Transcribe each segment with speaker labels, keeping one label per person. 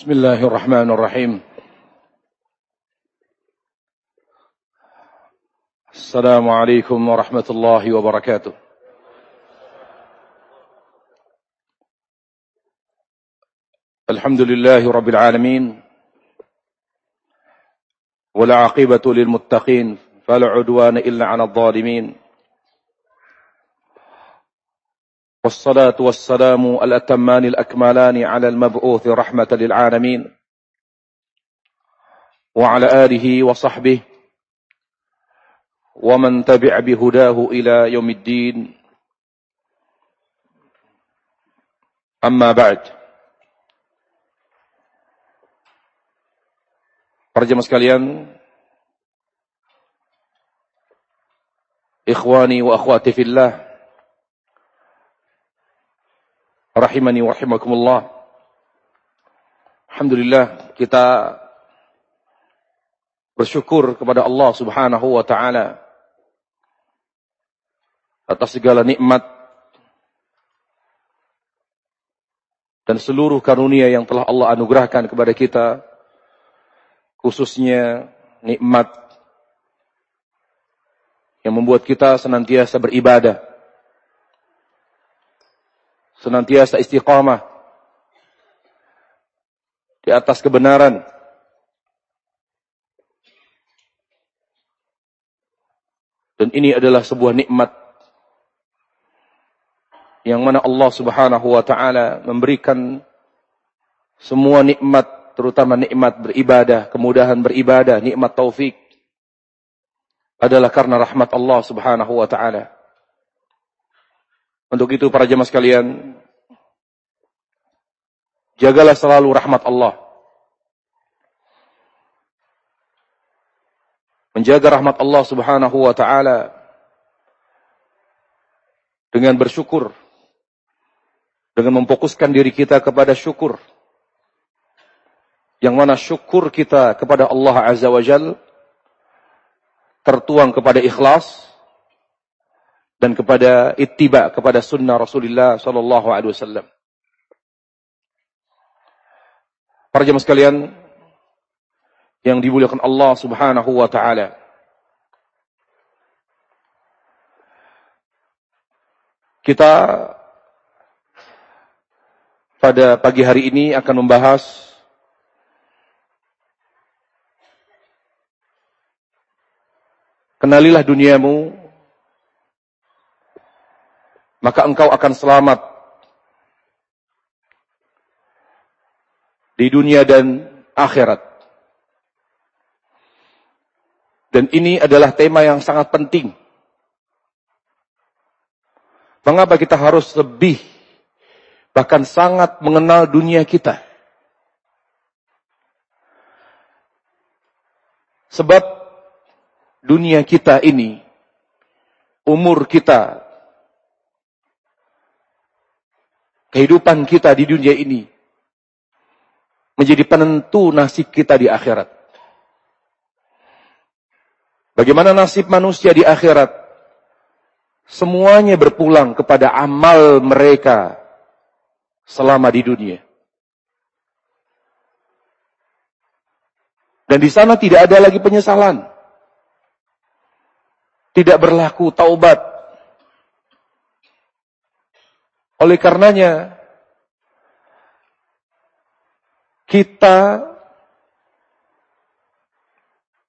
Speaker 1: بسم الله الرحمن الرحيم. السلام عليكم ورحمة الله وبركاته. الحمد لله رب العالمين. ولا عقبة للمتقين. فلا عدوان إلا على الظالمين. والصلاة والسلام الأتمان الأكملان على المبعوث رحمة للعالمين. وعلى آله وصحبه ومن تبع بهداه إلى يوم الدين. أما بعد. Para jemaah sekalian, ikhwani wa akhwati fillah, rahimani wa rahimakumullah. Alhamdulillah kita bersyukur kepada Allah Subhanahu wa taala atas segala nikmat dan seluruh karunia yang telah Allah anugerahkan kepada kita khususnya nikmat yang membuat kita senantiasa beribadah senantiasa istiqamah di atas kebenaran. Dan ini adalah sebuah nikmat yang mana Allah Subhanahu wa taala memberikan semua nikmat terutama nikmat beribadah, kemudahan beribadah, nikmat taufik adalah karena rahmat Allah Subhanahu wa taala. Untuk itu para jemaah sekalian, jagalah selalu rahmat Allah. Menjaga rahmat Allah Subhanahu wa taala dengan bersyukur dengan memfokuskan diri kita kepada syukur. Yang mana syukur kita kepada Allah Azza wa Jal tertuang kepada ikhlas, dan kepada ittiba kepada sunnah Rasulullah sallallahu alaihi wasallam. Para jemaah sekalian yang dimuliakan Allah Subhanahu wa taala. Kita pada pagi hari ini akan membahas Kenalilah duniamu maka engkau akan selamat di dunia dan akhirat. Dan ini adalah tema yang sangat penting. Mengapa kita harus lebih, bahkan sangat mengenal dunia kita? Sebab dunia kita ini, umur kita kehidupan kita di dunia ini menjadi penentu nasib kita di akhirat. Bagaimana nasib manusia di akhirat? Semuanya berpulang kepada amal mereka selama di dunia. Dan di sana tidak ada lagi penyesalan. Tidak berlaku taubat oleh karenanya, kita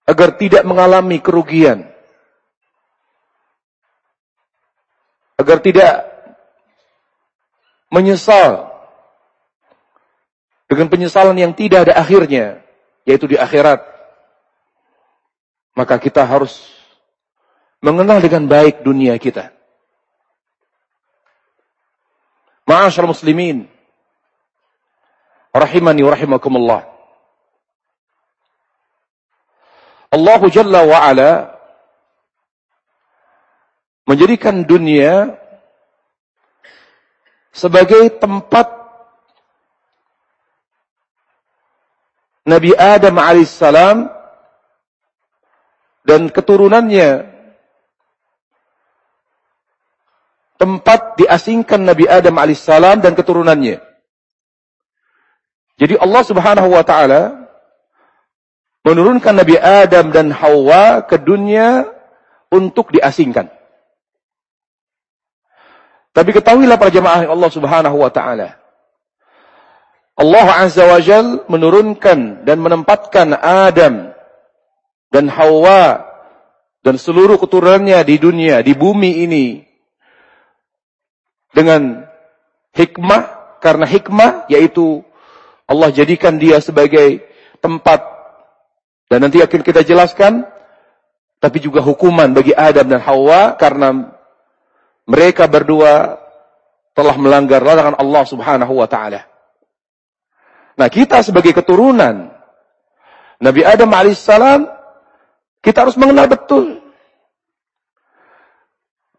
Speaker 1: agar tidak mengalami kerugian, agar tidak menyesal dengan penyesalan yang tidak ada akhirnya, yaitu di akhirat, maka kita harus mengenal dengan baik dunia kita. Ma'asyar muslimin. Rahimani wa rahimakumullah. Allah Jalla wa ala menjadikan dunia sebagai tempat Nabi Adam alaihissalam dan keturunannya tempat diasingkan Nabi Adam alaihissalam dan keturunannya. Jadi Allah Subhanahu wa taala menurunkan Nabi Adam dan Hawa ke dunia untuk diasingkan. Tapi ketahuilah para jemaah Allah Subhanahu wa taala. Allah Azza wa Jal menurunkan dan menempatkan Adam dan Hawa dan seluruh keturunannya di dunia, di bumi ini dengan hikmah karena hikmah yaitu Allah jadikan dia sebagai tempat dan nanti akan kita jelaskan tapi juga hukuman bagi Adam dan Hawa karena mereka berdua telah melanggar larangan Allah Subhanahu wa taala. Nah, kita sebagai keturunan Nabi Adam alaihissalam kita harus mengenal betul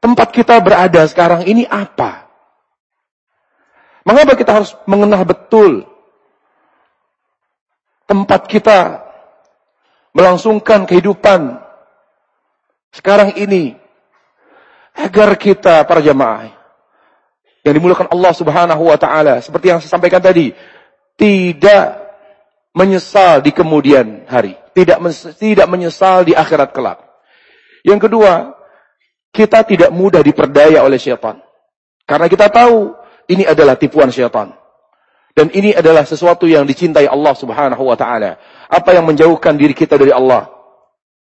Speaker 1: tempat kita berada sekarang ini apa. Mengapa kita harus mengenal betul tempat kita melangsungkan kehidupan sekarang ini agar kita para jamaah yang dimulakan Allah Subhanahu wa taala seperti yang saya sampaikan tadi tidak menyesal di kemudian hari, tidak tidak menyesal di akhirat kelak. Yang kedua, kita tidak mudah diperdaya oleh syaitan. Karena kita tahu ini adalah tipuan syaitan. Dan ini adalah sesuatu yang dicintai Allah Subhanahu wa taala. Apa yang menjauhkan diri kita dari Allah?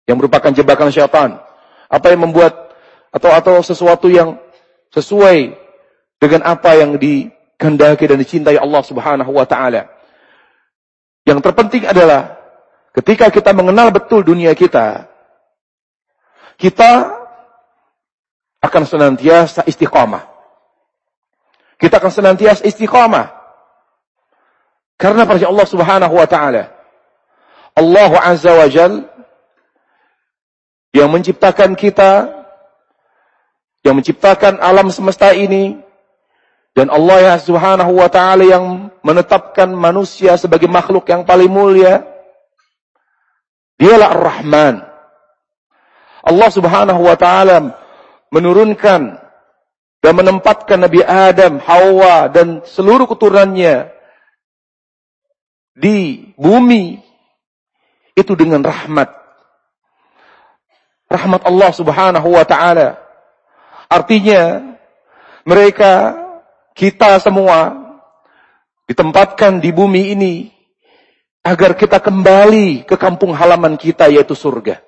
Speaker 1: Yang merupakan jebakan syaitan. Apa yang membuat atau atau sesuatu yang sesuai dengan apa yang dikehendaki dan dicintai Allah Subhanahu wa taala. Yang terpenting adalah ketika kita mengenal betul dunia kita, kita akan senantiasa istiqamah. Kita akan senantiasa istiqamah. Karena pada Allah Subhanahu wa taala Allah Azza wa Jal yang menciptakan kita yang menciptakan alam semesta ini dan Allah ya Subhanahu wa taala yang menetapkan manusia sebagai makhluk yang paling mulia dialah Ar-Rahman Allah Subhanahu wa taala menurunkan dan menempatkan Nabi Adam, Hawa dan seluruh keturunannya di bumi itu dengan rahmat. Rahmat Allah Subhanahu wa taala. Artinya mereka kita semua ditempatkan di bumi ini agar kita kembali ke kampung halaman kita yaitu surga.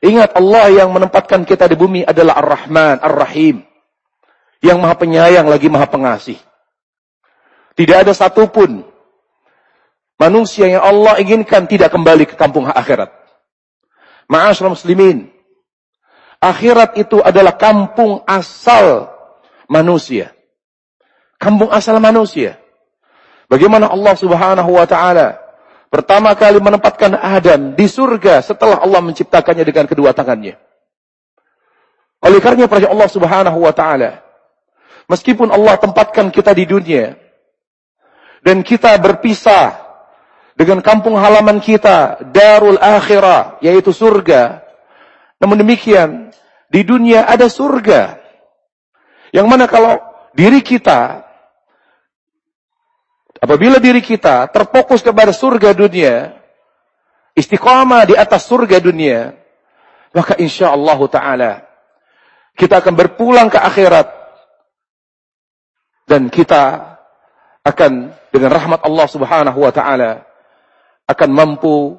Speaker 1: Ingat Allah yang menempatkan kita di bumi adalah Ar-Rahman, Ar-Rahim. Yang maha penyayang lagi maha pengasih. Tidak ada satupun manusia yang Allah inginkan tidak kembali ke kampung akhirat. Ma'asyur muslimin. Akhirat itu adalah kampung asal manusia. Kampung asal manusia. Bagaimana Allah subhanahu wa ta'ala pertama kali menempatkan Adam di surga setelah Allah menciptakannya dengan kedua tangannya. Oleh karena pada Allah subhanahu wa ta'ala. Meskipun Allah tempatkan kita di dunia. Dan kita berpisah dengan kampung halaman kita, darul akhirah, yaitu surga. Namun demikian, di dunia ada surga. Yang mana kalau diri kita, apabila diri kita terfokus kepada surga dunia, istiqamah di atas surga dunia, maka insya Allah Ta'ala, kita akan berpulang ke akhirat, dan kita akan dengan rahmat Allah Subhanahu wa taala akan mampu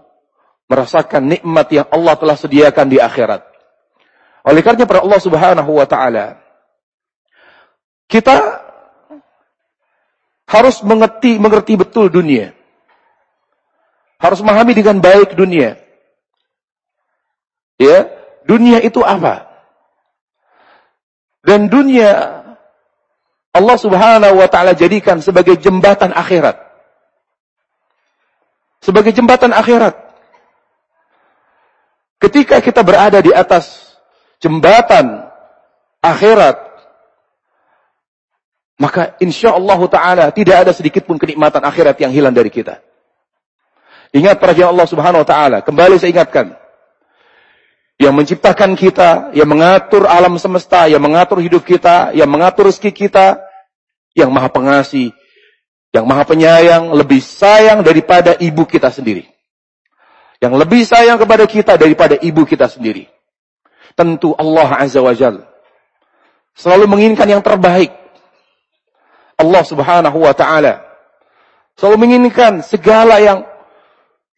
Speaker 1: merasakan nikmat yang Allah telah sediakan di akhirat. Oleh karena pada Allah Subhanahu wa taala kita harus mengerti mengerti betul dunia. Harus memahami dengan baik dunia. Ya, dunia itu apa? Dan dunia Allah Subhanahu wa taala jadikan sebagai jembatan akhirat. Sebagai jembatan akhirat. Ketika kita berada di atas jembatan akhirat, maka insya Allah Ta'ala tidak ada sedikit pun kenikmatan akhirat yang hilang dari kita. Ingat para Allah Subhanahu Wa Ta'ala. Kembali saya ingatkan. Yang menciptakan kita, yang mengatur alam semesta, yang mengatur hidup kita, yang mengatur rezeki kita, yang maha pengasih, Yang maha penyayang lebih sayang daripada ibu kita sendiri. Yang lebih sayang kepada kita daripada ibu kita sendiri. Tentu Allah Azza wa Jal. Selalu menginginkan yang terbaik. Allah subhanahu wa ta'ala. Selalu menginginkan segala yang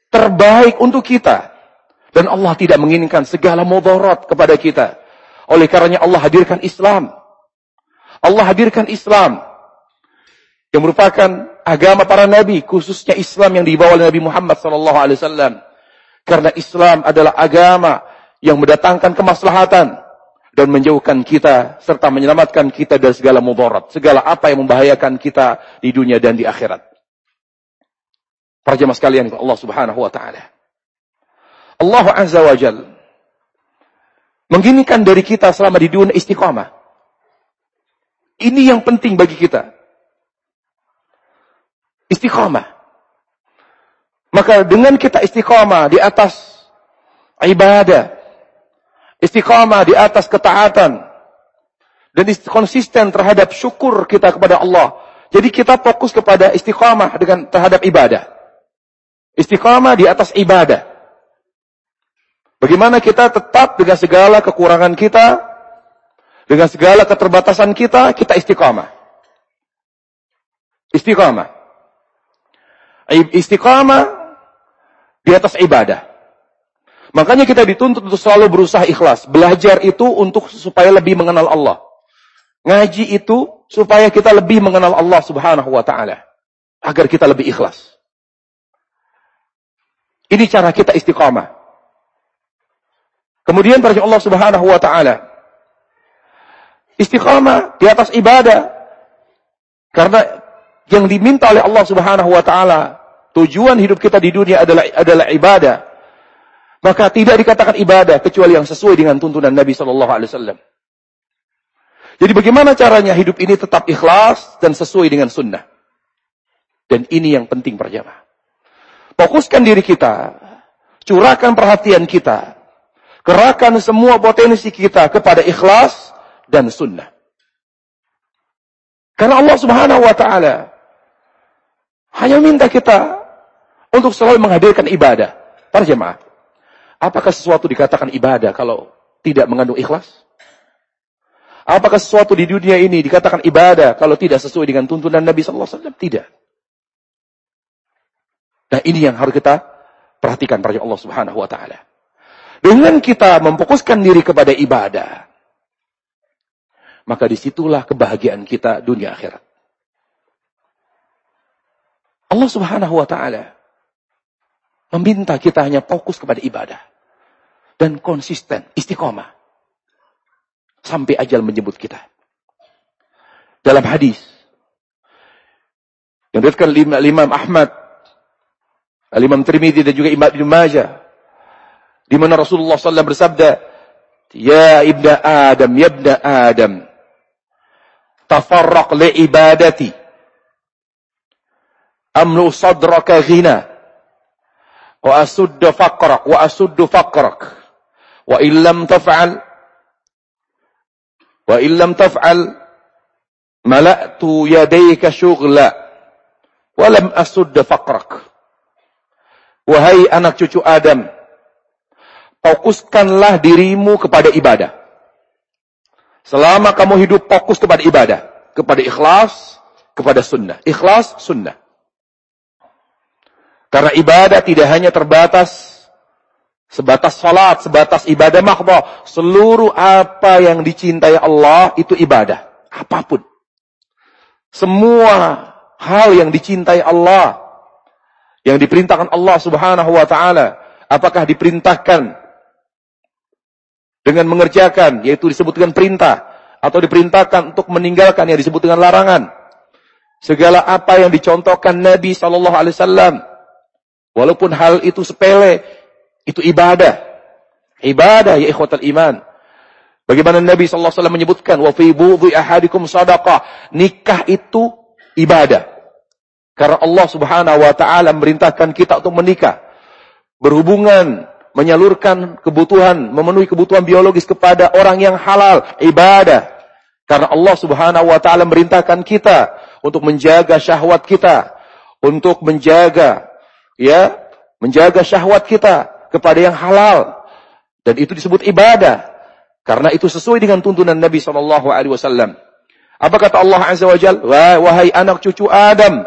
Speaker 1: terbaik untuk kita. Dan Allah tidak menginginkan segala mudarat kepada kita. Oleh karenanya Allah hadirkan Islam. Allah hadirkan Islam yang merupakan agama para nabi, khususnya Islam yang dibawa oleh Nabi Muhammad wasallam. Karena Islam adalah agama yang mendatangkan kemaslahatan dan menjauhkan kita serta menyelamatkan kita dari segala mudarat, segala apa yang membahayakan kita di dunia dan di akhirat. Para jemaah sekalian Allah Subhanahu wa taala. Allah Azza wa Jal menginginkan dari kita selama di dunia istiqamah. Ini yang penting bagi kita. Istiqamah. Maka dengan kita istiqamah di atas ibadah, istiqamah di atas ketaatan, dan konsisten terhadap syukur kita kepada Allah. Jadi kita fokus kepada istiqamah dengan terhadap ibadah. Istiqamah di atas ibadah. Bagaimana kita tetap dengan segala kekurangan kita, dengan segala keterbatasan kita, kita istiqamah. Istiqamah. Istiqamah di atas ibadah. Makanya kita dituntut untuk selalu berusaha ikhlas. Belajar itu untuk supaya lebih mengenal Allah. Ngaji itu supaya kita lebih mengenal Allah subhanahu wa ta'ala. Agar kita lebih ikhlas. Ini cara kita istiqamah. Kemudian pada Allah subhanahu wa ta'ala. Istiqamah di atas ibadah. Karena yang diminta oleh Allah Subhanahu wa taala, tujuan hidup kita di dunia adalah adalah ibadah. Maka tidak dikatakan ibadah kecuali yang sesuai dengan tuntunan Nabi sallallahu alaihi wasallam. Jadi bagaimana caranya hidup ini tetap ikhlas dan sesuai dengan sunnah? Dan ini yang penting perjamaah. Fokuskan diri kita, curahkan perhatian kita, kerahkan semua potensi kita kepada ikhlas dan sunnah. Karena Allah Subhanahu wa taala hanya minta kita untuk selalu menghadirkan ibadah. Para jemaah, apakah sesuatu dikatakan ibadah kalau tidak mengandung ikhlas? Apakah sesuatu di dunia ini dikatakan ibadah kalau tidak sesuai dengan tuntunan Nabi Sallallahu Alaihi Wasallam? Tidak. Nah ini yang harus kita perhatikan pada Allah Subhanahu Wa Taala. Dengan kita memfokuskan diri kepada ibadah, maka di situlah kebahagiaan kita dunia akhirat. Allah subhanahu wa ta'ala meminta kita hanya fokus kepada ibadah. Dan konsisten, istiqomah. Sampai ajal menyebut kita. Dalam hadis. Yang diriwayatkan Imam Ahmad. Imam Tirmidzi dan juga Imam Ibn Majah. Di mana Rasulullah SAW bersabda, Ya ibna Adam, ya ibna Adam. Tafarraq li ibadati amlu sadraka ghina wa asuddu faqrak wa asuddu faqrak wa illam taf'al. Wa illam taf'al. Mala'tu yadayka syughla wa lam asuddu faqrak. Wahai anak cucu Adam fokuskanlah dirimu kepada ibadah. Selama kamu hidup fokus kepada ibadah. Kepada ikhlas kepada sunnah. Ikhlas sunnah. Karena ibadah tidak hanya terbatas sebatas salat, sebatas ibadah makhdah. Seluruh apa yang dicintai Allah itu ibadah. Apa pun. Semua hal yang dicintai Allah. Yang diperintahkan Allah subhanahu wa ta'ala. Apakah diperintahkan dengan mengerjakan, yaitu disebut dengan perintah. Atau diperintahkan untuk meninggalkan yang disebut dengan larangan. Segala apa yang dicontohkan Nabi Sallallahu Alaihi Wasallam Walaupun hal itu sepele, itu ibadah. Ibadah ya ikhwatal iman. Bagaimana Nabi SAW menyebutkan, wa fi budhi ahadikum sadaqah. Nikah itu ibadah. Karena Allah Subhanahu wa taala memerintahkan kita untuk menikah. Berhubungan, menyalurkan kebutuhan, memenuhi kebutuhan biologis kepada orang yang halal, ibadah. Karena Allah Subhanahu wa taala memerintahkan kita untuk menjaga syahwat kita, untuk menjaga ya, menjaga syahwat kita kepada yang halal dan itu disebut ibadah karena itu sesuai dengan tuntunan Nabi Shallallahu alaihi. Apa kata Allah Azza wa Jalla? Wahai anak cucu Adam,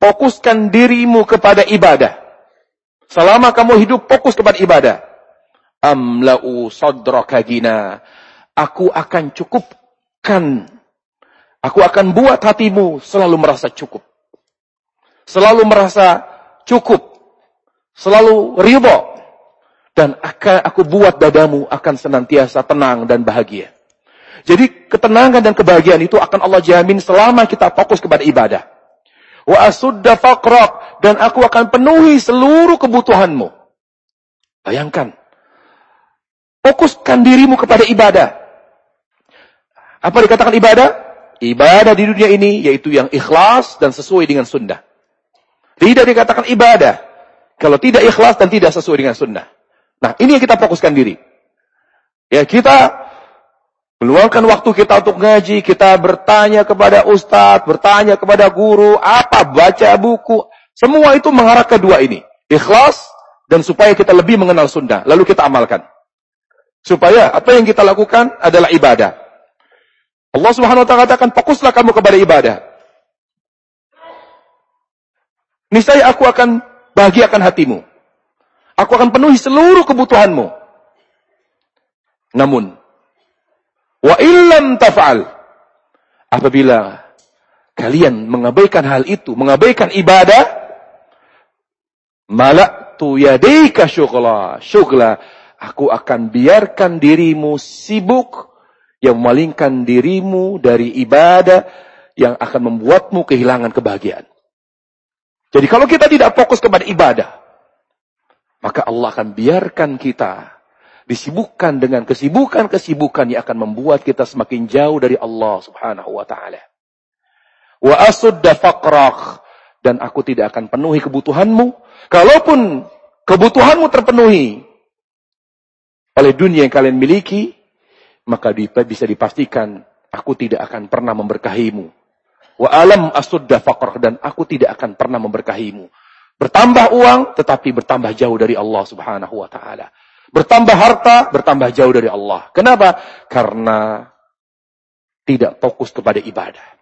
Speaker 1: fokuskan dirimu kepada ibadah. Selama kamu hidup fokus kepada ibadah. Amla'u sadraka gina. Aku akan cukupkan. Aku akan buat hatimu selalu merasa cukup. Selalu merasa cukup. Selalu ridho. Dan akan aku buat dadamu akan senantiasa tenang dan bahagia. Jadi ketenangan dan kebahagiaan itu akan Allah jamin selama kita fokus kepada ibadah. Wa asudda faqrak. Dan aku akan penuhi seluruh kebutuhanmu. Bayangkan. Fokuskan dirimu kepada ibadah. Apa dikatakan ibadah? Ibadah di dunia ini yaitu yang ikhlas dan sesuai dengan sunnah. Tidak dikatakan ibadah. Kalau tidak ikhlas dan tidak sesuai dengan sunnah. Nah ini yang kita fokuskan diri. Ya kita Meluangkan waktu kita untuk ngaji, kita bertanya kepada ustadz, bertanya kepada guru, apa, baca buku. Semua itu mengarah ke dua ini. Ikhlas, dan supaya kita lebih mengenal Sunda. Lalu kita amalkan. Supaya apa yang kita lakukan adalah ibadah. Allah subhanahu wa ta'ala katakan, fokuslah kamu kepada ibadah. Niscaya aku akan bahagiakan hatimu. Aku akan penuhi seluruh kebutuhanmu. Namun, Wa illam taf'al. Apabila kalian mengabaikan hal itu, mengabaikan ibadah, malaktu yadika syughla, syughla. Aku akan biarkan dirimu sibuk yang memalingkan dirimu dari ibadah yang akan membuatmu kehilangan kebahagiaan. Jadi kalau kita tidak fokus kepada ibadah, maka Allah akan biarkan kita disibukkan dengan kesibukan-kesibukan yang akan membuat kita semakin jauh dari Allah Subhanahu wa taala. Wa asudda faqrak dan aku tidak akan penuhi kebutuhanmu. Kalaupun kebutuhanmu terpenuhi oleh dunia yang kalian miliki, maka bisa dipastikan aku tidak akan pernah memberkahimu. Wa alam asudda faqrak dan aku tidak akan pernah memberkahimu. Bertambah uang tetapi bertambah jauh dari Allah Subhanahu wa taala. Bertambah harta, bertambah jauh dari Allah. Kenapa? Karena tidak fokus kepada ibadah.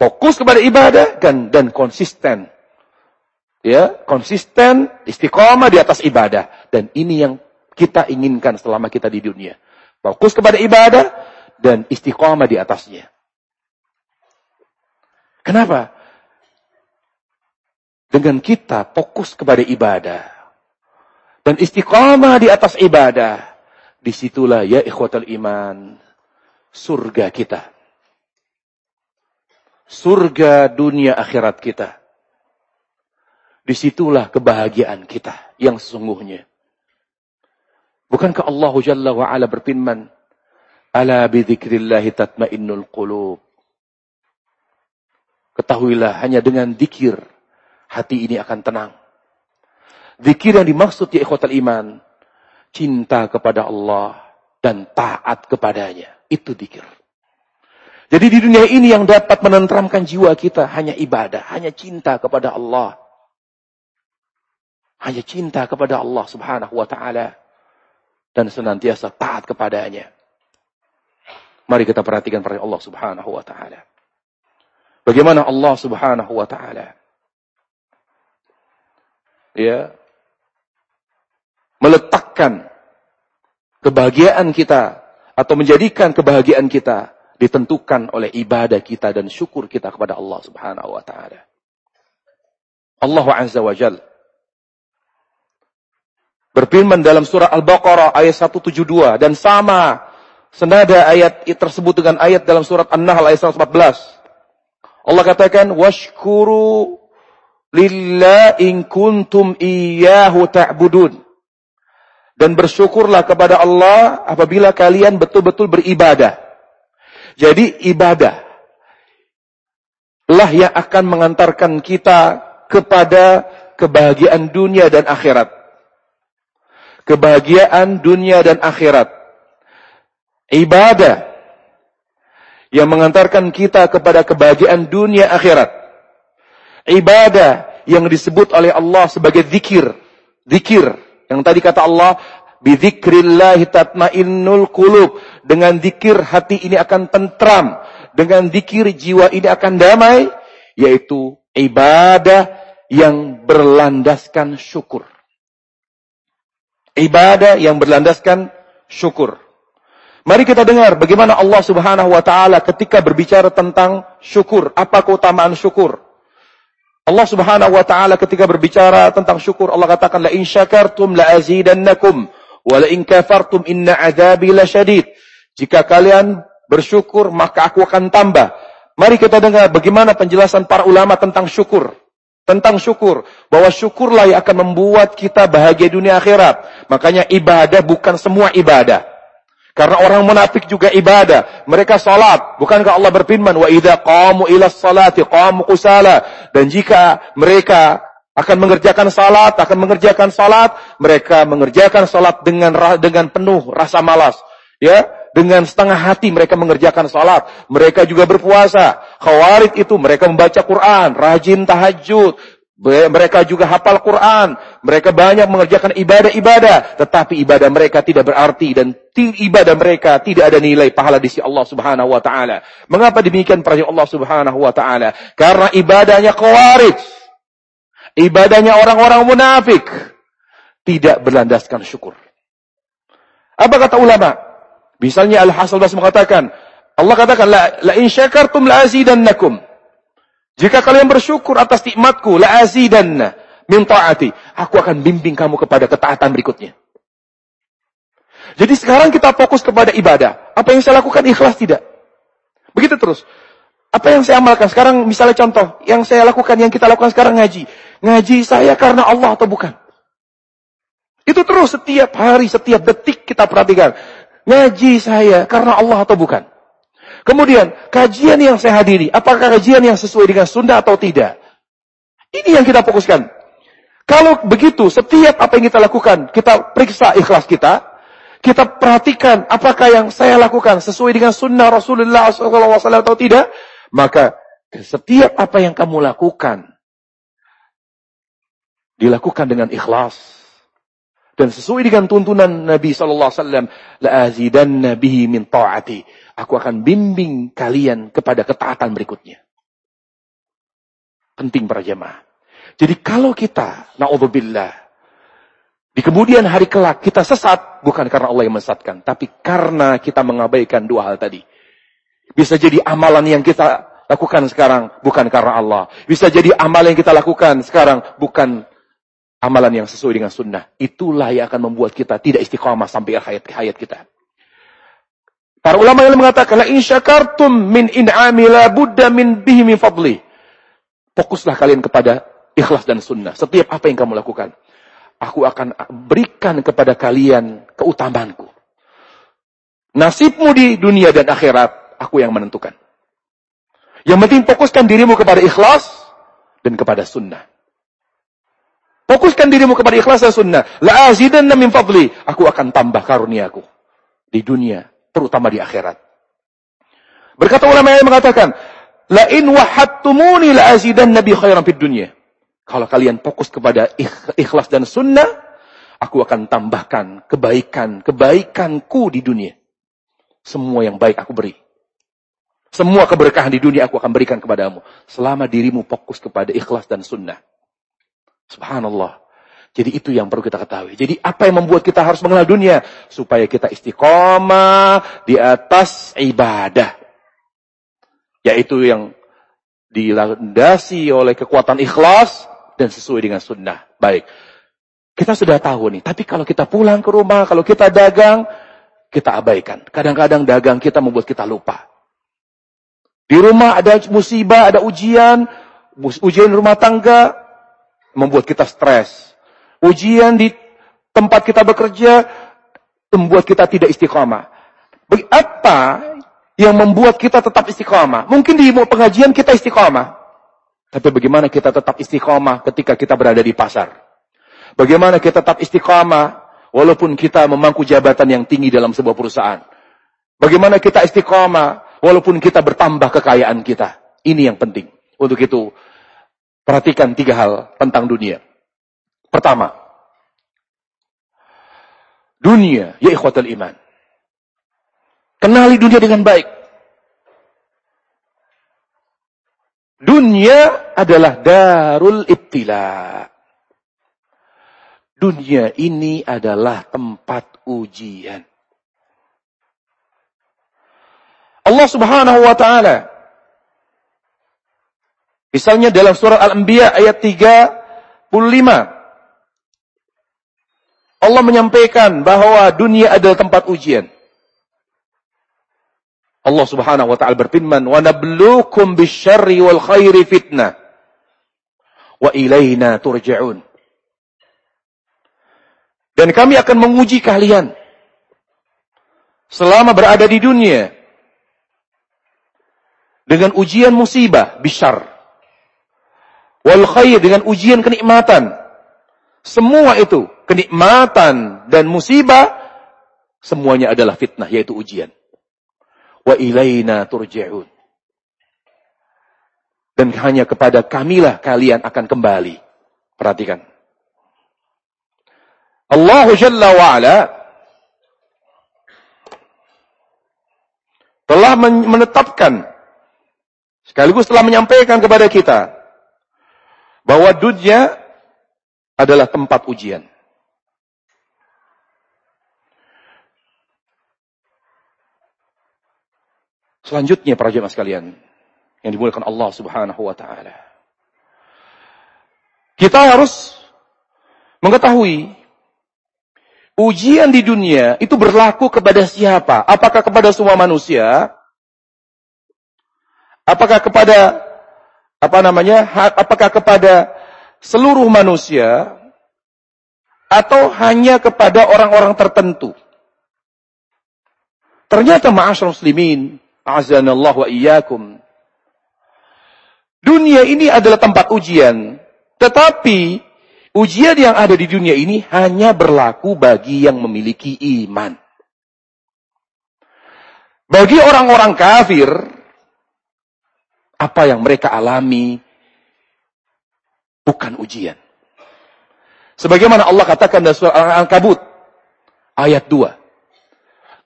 Speaker 1: Fokus kepada ibadah dan dan konsisten. Ya, konsisten, istiqomah di atas ibadah dan ini yang kita inginkan selama kita di dunia. Fokus kepada ibadah dan istiqomah di atasnya. Kenapa? Dengan kita fokus kepada ibadah, dan istiqamah di atas ibadah, di situlah ya ikhwatal iman, surga kita. Surga dunia akhirat kita. Di situlah kebahagiaan kita yang sesungguhnya. Bukankah Allah Jalla wa'ala berfirman, Ala bidzikrillahi tatmainnul qulub. Ketahuilah hanya dengan dikir hati ini akan tenang. Zikir yang dimaksud ya ikhwatal iman. Cinta kepada Allah dan taat kepadanya. Itu zikir. Jadi di dunia ini yang dapat menenteramkan jiwa kita hanya ibadah, hanya cinta kepada Allah. Hanya cinta kepada Allah subhanahu wa ta'ala. Dan senantiasa taat kepadanya. Mari kita perhatikan pada Allah subhanahu wa ta'ala. Bagaimana Allah subhanahu wa ta'ala. Ya, meletakkan kebahagiaan kita atau menjadikan kebahagiaan kita ditentukan oleh ibadah kita dan syukur kita kepada Allah Subhanahu wa taala. Allah Azza wa Jal berfirman dalam surah Al-Baqarah ayat 172 dan sama senada ayat tersebut dengan ayat dalam surat An-Nahl ayat 114. Allah katakan washkuru lillah in kuntum iyyahu ta'budun dan bersyukurlah kepada Allah apabila kalian betul-betul beribadah. Jadi ibadah lah yang akan mengantarkan kita kepada kebahagiaan dunia dan akhirat. Kebahagiaan dunia dan akhirat. Ibadah yang mengantarkan kita kepada kebahagiaan dunia akhirat. Ibadah yang disebut oleh Allah sebagai zikir. Zikir. Yang tadi kata Allah, Bidzikrillahi tatmainnul qulub. Dengan zikir hati ini akan tentram. Dengan zikir jiwa ini akan damai. Yaitu ibadah yang berlandaskan syukur. Ibadah yang berlandaskan syukur. Mari kita dengar bagaimana Allah Subhanahu wa taala ketika berbicara tentang syukur, apa keutamaan syukur. Allah Subhanahu wa taala ketika berbicara tentang syukur, Allah katakan la in syakartum la azidannakum wa la in kafartum inna adzabi lasyadid. Jika kalian bersyukur, maka aku akan tambah. Mari kita dengar bagaimana penjelasan para ulama tentang syukur. Tentang syukur. Bahwa syukurlah yang akan membuat kita bahagia dunia akhirat. Makanya ibadah bukan semua ibadah. Karena orang munafik juga ibadah. Mereka salat. Bukankah Allah berfirman, "Wa idza qamu ila salati qamu kusala." Dan jika mereka akan mengerjakan salat, akan mengerjakan salat, mereka mengerjakan salat dengan dengan penuh rasa malas. Ya, dengan setengah hati mereka mengerjakan salat. Mereka juga berpuasa. Khawarid itu mereka membaca Quran, rajin tahajud, mereka juga hafal Quran. Mereka banyak mengerjakan ibadah-ibadah. Tetapi ibadah mereka tidak berarti. Dan ibadah mereka tidak ada nilai pahala di sisi Allah subhanahu wa ta'ala. Mengapa demikian para Allah subhanahu wa ta'ala? Karena ibadahnya khawarij. Ibadahnya orang-orang munafik. Tidak berlandaskan syukur. Apa kata ulama? Misalnya Al-Hasan Basri mengatakan, Allah katakan, La, la in syakartum la azidannakum. Jika kalian bersyukur atas nikmatku, la azidanna min ta'ati. Aku akan bimbing kamu kepada ketaatan berikutnya. Jadi sekarang kita fokus kepada ibadah. Apa yang saya lakukan ikhlas tidak? Begitu terus. Apa yang saya amalkan? Sekarang misalnya contoh. Yang saya lakukan, yang kita lakukan sekarang ngaji. Ngaji saya karena Allah atau bukan? Itu terus setiap hari, setiap detik kita perhatikan. Ngaji saya karena Allah atau bukan? Kemudian, kajian yang saya hadiri, apakah kajian yang sesuai dengan sunnah atau tidak? Ini yang kita fokuskan. Kalau begitu, setiap apa yang kita lakukan, kita periksa ikhlas kita, kita perhatikan apakah yang saya lakukan sesuai dengan sunnah Rasulullah SAW atau tidak, maka setiap apa yang kamu lakukan, dilakukan dengan ikhlas. Dan sesuai dengan tuntunan Nabi Sallallahu Alaihi Wasallam, la azidanna bihi min ta'ati Aku akan bimbing kalian kepada ketaatan berikutnya. Penting para jemaah. Jadi kalau kita, na'udzubillah, di kemudian hari kelak kita sesat, bukan karena Allah yang mesatkan, tapi karena kita mengabaikan dua hal tadi. Bisa jadi amalan yang kita lakukan sekarang bukan karena Allah. Bisa jadi amalan yang kita lakukan sekarang bukan amalan yang sesuai dengan sunnah. Itulah yang akan membuat kita tidak istiqamah sampai hayat hayat kita. Para ulama yang mengatakan, la in syakartum min in'ami la budda min bihi min fadli. Fokuslah kalian kepada ikhlas dan sunnah. Setiap apa yang kamu lakukan. Aku akan berikan kepada kalian keutamaanku. Nasibmu di dunia dan akhirat, aku yang menentukan. Yang penting fokuskan dirimu kepada ikhlas dan kepada sunnah. Fokuskan dirimu kepada ikhlas dan sunnah. La azidanna min fadli. Aku akan tambah karuniaku. Di dunia terutama di akhirat. Berkata ulama yang mengatakan, La in wahattumuni la azidan nabi khairan fid dunya. Kalau kalian fokus kepada ikhlas dan sunnah, aku akan tambahkan kebaikan, kebaikanku di dunia. Semua yang baik aku beri. Semua keberkahan di dunia aku akan berikan kepadamu. Selama dirimu fokus kepada ikhlas dan sunnah. Subhanallah. Jadi itu yang perlu kita ketahui. Jadi apa yang membuat kita harus mengenal dunia? Supaya kita istiqomah di atas ibadah. Yaitu yang dilandasi oleh kekuatan ikhlas dan sesuai dengan sunnah. Baik. Kita sudah tahu nih. Tapi kalau kita pulang ke rumah, kalau kita dagang, kita abaikan. Kadang-kadang dagang kita membuat kita lupa. Di rumah ada musibah, ada ujian, ujian rumah tangga, membuat kita stres ujian di tempat kita bekerja membuat kita tidak istiqamah. Apa yang membuat kita tetap istiqamah? Mungkin di pengajian kita istiqamah. Tapi bagaimana kita tetap istiqamah ketika kita berada di pasar? Bagaimana kita tetap istiqamah walaupun kita memangku jabatan yang tinggi dalam sebuah perusahaan? Bagaimana kita istiqamah walaupun kita bertambah kekayaan kita. Ini yang penting. Untuk itu, perhatikan tiga hal tentang dunia. Pertama, dunia, ya ikhwatal iman. Kenali dunia dengan baik. Dunia adalah darul ibtila. Dunia ini adalah tempat ujian. Allah Subhanahu wa taala misalnya dalam surah Al-Anbiya ayat 35 Allah menyampaikan bahwa dunia adalah tempat ujian. Allah Subhanahu wa taala berfirman, "Wa nabluukum bisyarri wal khairi fitnah wa ilaina turja'un." Dan kami akan menguji kalian selama berada di dunia dengan ujian musibah, bisyar. Wal khair dengan ujian kenikmatan. Semua itu, kenikmatan dan musibah, semuanya adalah fitnah, yaitu ujian wa ilaina turja'un. Dan hanya kepada kamilah kalian akan kembali. Perhatikan. Allah Jalla wa'ala telah menetapkan sekaligus telah menyampaikan kepada kita bahwa dunia adalah tempat ujian. Selanjutnya para jemaah sekalian yang dimuliakan Allah Subhanahu wa taala. Kita harus mengetahui ujian di dunia itu berlaku kepada siapa? Apakah kepada semua manusia? Apakah kepada apa namanya? Apakah kepada seluruh manusia atau hanya kepada orang-orang tertentu? Ternyata ma'asyar muslimin Azanallah wa iyyakum. Dunia ini adalah tempat ujian. Tetapi ujian yang ada di dunia ini hanya berlaku bagi yang memiliki iman. Bagi orang-orang kafir, apa yang mereka alami bukan ujian. Sebagaimana Allah katakan dalam surah Al-Ankabut ayat 2.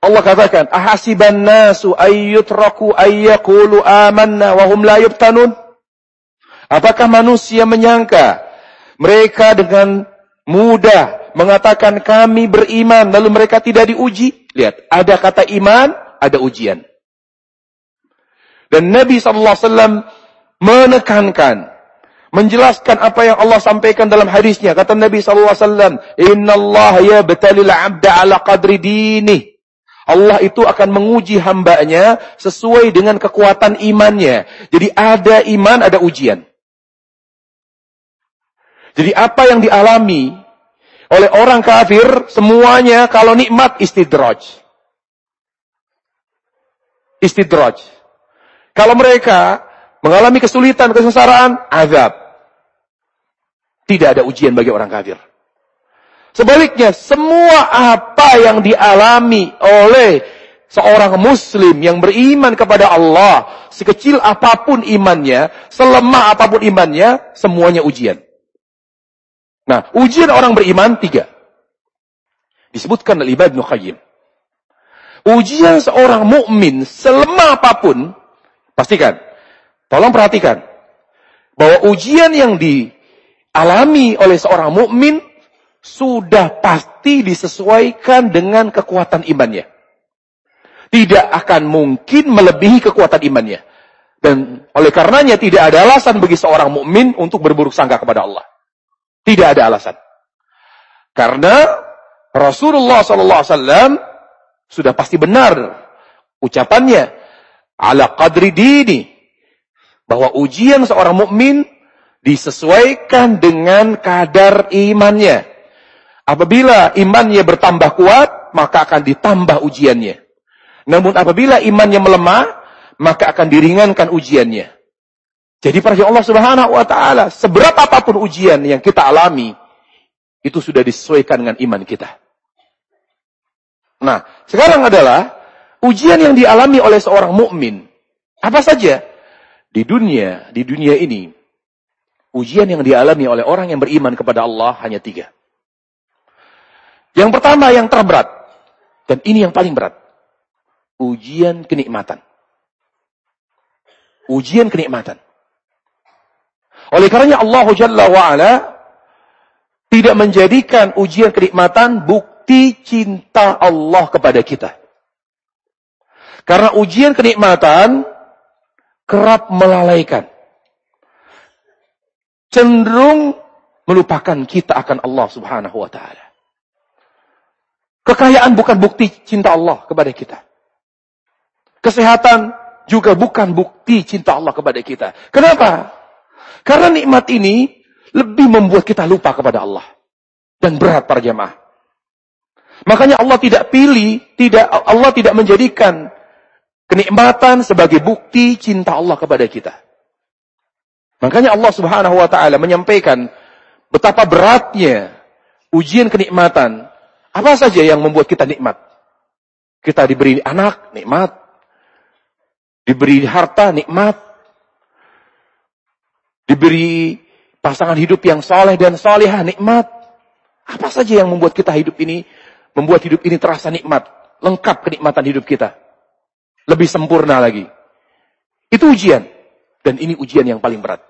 Speaker 1: Allah katakan, "Ahasiban nasu ayyutraku ayyakulu amanna wa hum la yubtanun?" Apakah manusia menyangka mereka dengan mudah mengatakan kami beriman lalu mereka tidak diuji? Lihat, ada kata iman, ada ujian. Dan Nabi SAW menekankan, menjelaskan apa yang Allah sampaikan dalam hadisnya. Kata Nabi SAW, Inna Allah ya betalil abda ala qadri dinih. Allah itu akan menguji hambanya sesuai dengan kekuatan imannya. Jadi ada iman, ada ujian. Jadi apa yang dialami oleh orang kafir, semuanya kalau nikmat istidraj. Istidraj. Kalau mereka mengalami kesulitan, kesengsaraan, azab. Tidak ada ujian bagi orang kafir. Sebaliknya, semua apa yang dialami oleh seorang muslim yang beriman kepada Allah, sekecil apa pun imannya, selemah apa pun imannya, semuanya ujian. Nah, ujian orang beriman tiga. Disebutkan oleh Ibn Qayyim. Ujian seorang mukmin selemah apa pun, pastikan, tolong perhatikan, bahwa ujian yang dialami oleh seorang mukmin sudah pasti disesuaikan dengan kekuatan imannya. Tidak akan mungkin melebihi kekuatan imannya. Dan oleh karenanya tidak ada alasan bagi seorang mukmin untuk berburuk sangka kepada Allah. Tidak ada alasan. Karena Rasulullah SAW sudah pasti benar ucapannya ala qadri dini bahwa ujian seorang mukmin disesuaikan dengan kadar imannya. Apabila imannya bertambah kuat, maka akan ditambah ujiannya. Namun apabila imannya melemah, maka akan diringankan ujiannya. Jadi para Allah Subhanahu wa taala, seberapa apa pun ujian yang kita alami, itu sudah disesuaikan dengan iman kita. Nah, sekarang adalah Ujian yang dialami oleh seorang mukmin apa saja di dunia, di dunia ini, ujian yang dialami oleh orang yang beriman kepada Allah hanya tiga. Yang pertama yang terberat, dan ini yang paling berat, ujian kenikmatan. Ujian kenikmatan. Oleh karenanya Allah Jalla wa'ala tidak menjadikan ujian kenikmatan bukti cinta Allah kepada kita. Karena ujian kenikmatan kerap melalaikan. Cenderung melupakan kita akan Allah subhanahu wa ta'ala. Kekayaan bukan bukti cinta Allah kepada kita. Kesehatan juga bukan bukti cinta Allah kepada kita. Kenapa? Karena nikmat ini lebih membuat kita lupa kepada Allah. Dan berat para jamaah. Makanya Allah tidak pilih, tidak Allah tidak menjadikan kenikmatan sebagai bukti cinta Allah kepada kita. Makanya Allah Subhanahu wa taala menyampaikan betapa beratnya ujian kenikmatan. Apa saja yang membuat kita nikmat? Kita diberi anak, nikmat. Diberi harta, nikmat. Diberi pasangan hidup yang soleh dan solehah, nikmat. Apa saja yang membuat kita hidup ini, membuat hidup ini terasa nikmat. Lengkap kenikmatan hidup kita lebih sempurna lagi. Itu ujian. Dan ini ujian yang paling berat.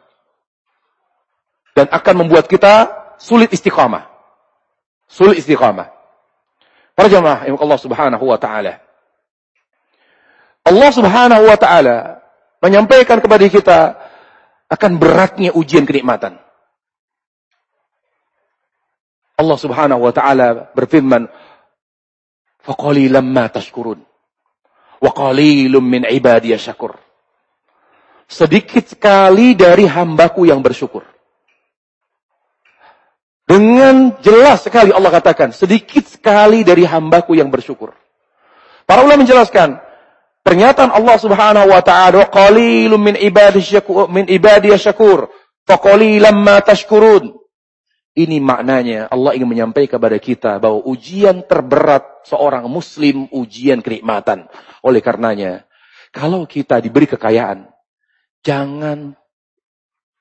Speaker 1: Dan akan membuat kita sulit istiqamah. Sulit istiqamah. Para jamaah, Allah subhanahu wa ta'ala. Allah subhanahu wa ta'ala menyampaikan kepada kita akan beratnya ujian kenikmatan. Allah Subhanahu wa taala berfirman, فَقَلِي لَمَّا تَشْكُرُونَ wa مِّنْ min ibadiy. Sedikit sekali dari hambaku yang bersyukur. Dengan jelas sekali Allah katakan, sedikit sekali dari hambaku yang bersyukur. Para ulama menjelaskan, pernyataan Allah Subhanahu wa taala, qalilum min ibadiyah syakur, min ibadiyah syakur, fa qalilan ma tashkurun. Ini maknanya Allah ingin menyampaikan kepada kita bahwa ujian terberat seorang muslim ujian kenikmatan. Oleh karenanya, kalau kita diberi kekayaan, jangan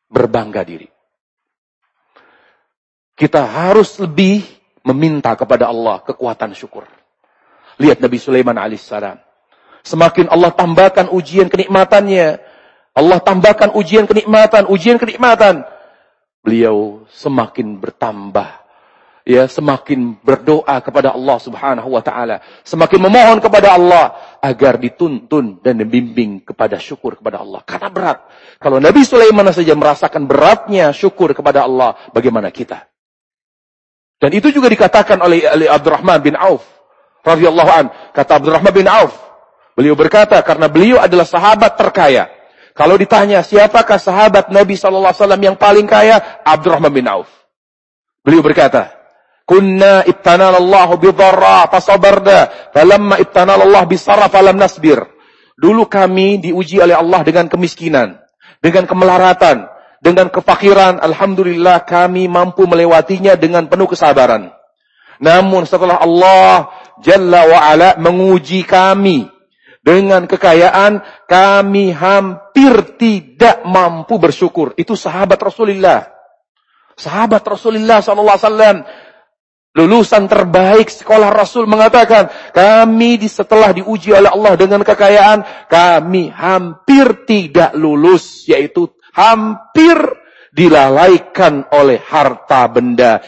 Speaker 1: berbangga diri. Kita harus lebih meminta kepada Allah kekuatan syukur. Lihat Nabi Sulaiman alaihissalam. Semakin Allah tambahkan ujian kenikmatannya, Allah tambahkan ujian kenikmatan, ujian kenikmatan beliau semakin bertambah ya semakin berdoa kepada Allah Subhanahu wa taala, semakin memohon kepada Allah agar dituntun dan dibimbing kepada syukur kepada Allah. Karena berat. Kalau Nabi Sulaiman saja merasakan beratnya syukur kepada Allah, bagaimana kita? Dan itu juga dikatakan oleh, oleh Abdurrahman bin Auf radhiyallahu an. Kata Abdurrahman bin Auf, beliau berkata karena beliau adalah sahabat terkaya. Kalau ditanya siapakah sahabat Nabi Shallallahu Alaihi Wasallam yang paling kaya, Abdurrahman bin Auf. Beliau berkata, Kunna ibtanal Allah bidharra fasabarda, falamma ibtanal Allah bisarra falam nasbir. Dulu kami diuji oleh Allah dengan kemiskinan, dengan kemelaratan, dengan kefakiran. Alhamdulillah kami mampu melewatinya dengan penuh kesabaran. Namun setelah Allah Jalla wa'ala menguji kami dengan kekayaan kami hampir tidak mampu bersyukur. Itu sahabat Rasulullah. Sahabat Rasulullah SAW lulusan terbaik sekolah Rasul mengatakan, kami setelah diuji oleh Allah dengan kekayaan, kami hampir tidak lulus, yaitu hampir dilalaikan oleh harta benda,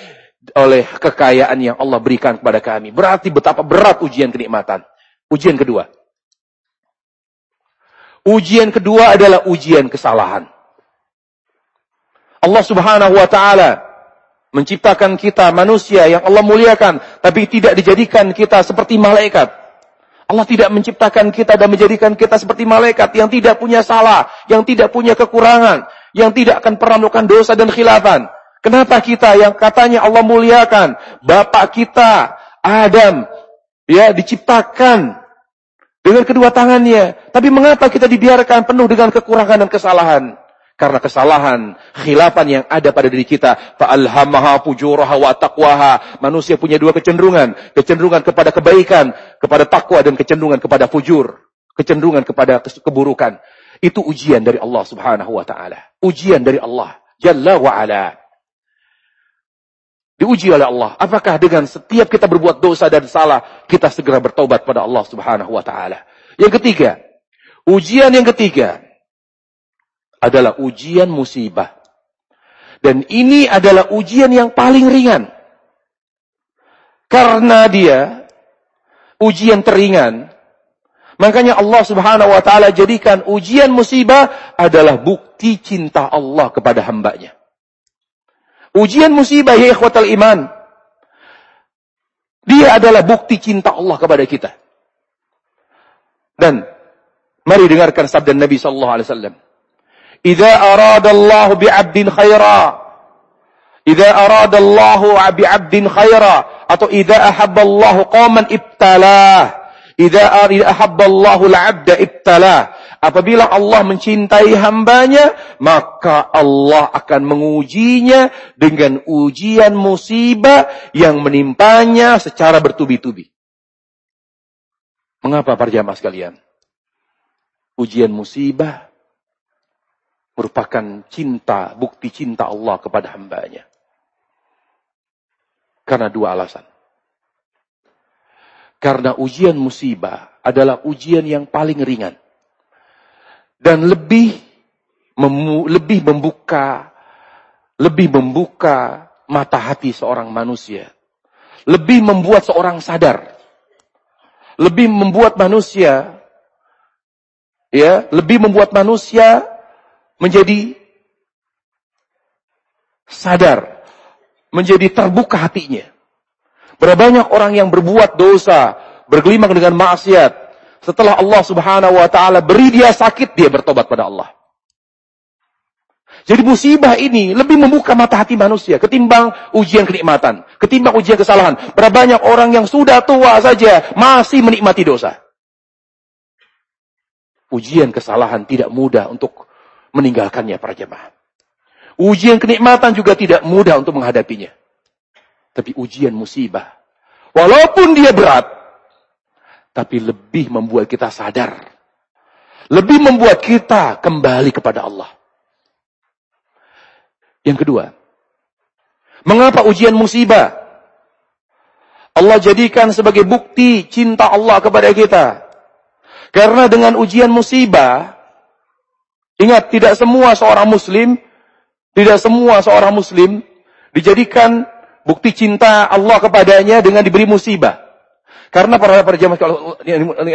Speaker 1: oleh kekayaan yang Allah berikan kepada kami. Berarti betapa berat ujian kenikmatan. Ujian kedua. Ujian kedua adalah ujian kesalahan. Allah Subhanahu wa taala menciptakan kita manusia yang Allah muliakan, tapi tidak dijadikan kita seperti malaikat. Allah tidak menciptakan kita dan menjadikan kita seperti malaikat yang tidak punya salah, yang tidak punya kekurangan, yang tidak akan pernah melakukan dosa dan khilafan. Kenapa kita yang katanya Allah muliakan, bapak kita Adam ya diciptakan dengan kedua tangannya. Tapi mengapa kita dibiarkan penuh dengan kekurangan dan kesalahan? Karena kesalahan, khilafan yang ada pada diri kita. Fa'alhamaha pujuraha wa taqwaha. Manusia punya dua kecenderungan. Kecenderungan kepada kebaikan, kepada takwa dan kecenderungan kepada fujur. Kecenderungan kepada keburukan. Itu ujian dari Allah subhanahu wa ta'ala. Ujian dari Allah. Jalla wa ala. Diuji oleh Allah. Apakah dengan setiap kita berbuat dosa dan salah, kita segera bertobat pada Allah subhanahu wa ta'ala. Yang ketiga. Ujian yang ketiga adalah ujian musibah. Dan ini adalah ujian yang paling ringan. Karena dia ujian teringan. Makanya Allah subhanahu wa ta'ala jadikan ujian musibah adalah bukti cinta Allah kepada hambanya. Ujian musibah ya ikhwatal iman. Dia adalah bukti cinta Allah kepada kita. Dan mari dengarkan sabda Nabi sallallahu alaihi wasallam. Idza arada Allah bi'abdin khaira. Idza arada Allah bi'abdin khaira atau idza ahabba Allah qauman ibtalah. Idza ahabba Allah al-'abda ibtalah. Apabila Allah mencintai hambanya, maka Allah akan mengujinya dengan ujian musibah yang menimpanya secara bertubi-tubi. Mengapa para jamaah sekalian? Ujian musibah merupakan cinta, bukti cinta Allah kepada hambanya. Karena dua alasan. Karena ujian musibah adalah ujian yang paling ringan. Dan lebih memu, lebih membuka lebih membuka mata hati seorang manusia. Lebih membuat seorang sadar. Lebih membuat manusia ya, lebih membuat manusia menjadi sadar, menjadi terbuka hatinya. Berapa banyak orang yang berbuat dosa, bergelimang dengan maksiat, setelah Allah Subhanahu wa taala beri dia sakit, dia bertobat pada Allah. Jadi musibah ini lebih membuka mata hati manusia ketimbang ujian kenikmatan, ketimbang ujian kesalahan. Berapa banyak orang yang sudah tua saja masih menikmati dosa. Ujian kesalahan tidak mudah untuk meninggalkannya para jemaah. Ujian kenikmatan juga tidak mudah untuk menghadapinya. Tapi ujian musibah, walaupun dia berat, tapi lebih membuat kita sadar. Lebih membuat kita kembali kepada Allah. Yang kedua, mengapa ujian musibah? Allah jadikan sebagai bukti cinta Allah kepada kita. Karena dengan ujian musibah, Ingat, tidak semua seorang muslim, tidak semua seorang muslim dijadikan bukti cinta Allah kepadanya dengan diberi musibah. Karena para para yang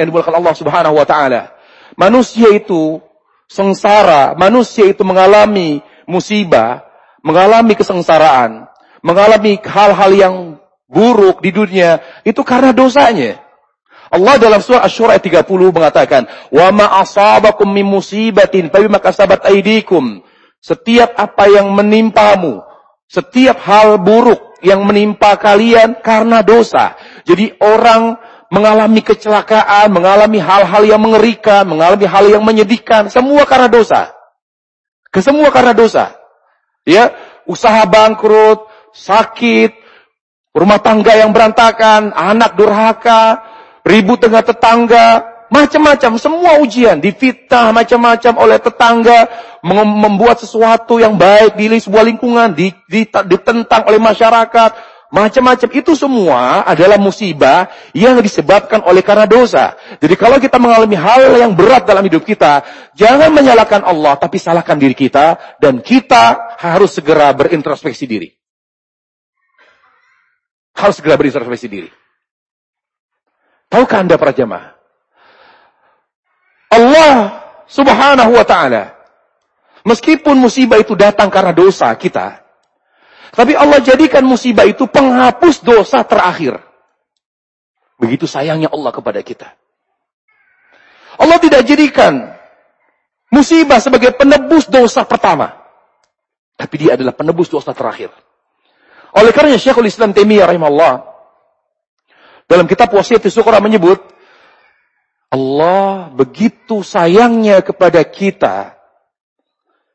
Speaker 1: dimulakan Allah Subhanahu wa taala, manusia itu sengsara, manusia itu mengalami musibah, mengalami kesengsaraan, mengalami hal-hal yang buruk di dunia itu karena dosanya. Allah dalam surah Asy-Syura ayat 30 mengatakan, "Wa ma asabakum min musibatin fa bima kasabat aydikum." Setiap apa yang menimpamu, setiap hal buruk yang menimpa kalian karena dosa. Jadi orang mengalami kecelakaan, mengalami hal-hal yang mengerikan, mengalami hal yang menyedihkan, semua karena dosa. Kesemua karena dosa. Ya, usaha bangkrut, sakit, rumah tangga yang berantakan, anak durhaka, ribut dengan tetangga, macam-macam, semua ujian, difitnah macam-macam oleh tetangga, membuat sesuatu yang baik di sebuah lingkungan, ditentang oleh masyarakat, macam-macam. Itu semua adalah musibah yang disebabkan oleh karena dosa. Jadi kalau kita mengalami hal yang berat dalam hidup kita, jangan menyalahkan Allah, tapi salahkan diri kita, dan kita harus segera berintrospeksi diri. Harus segera berintrospeksi diri. Tahukah anda para jemaah? Allah subhanahu wa ta'ala. Meskipun musibah itu datang karena dosa kita. Tapi Allah jadikan musibah itu penghapus dosa terakhir. Begitu sayangnya Allah kepada kita. Allah tidak jadikan musibah sebagai penebus dosa pertama. Tapi dia adalah penebus dosa terakhir. Oleh karena Syekhul Islam Taimiyah rahimahullah dalam kitab wasiat Sukra menyebut, Allah begitu sayangnya kepada kita,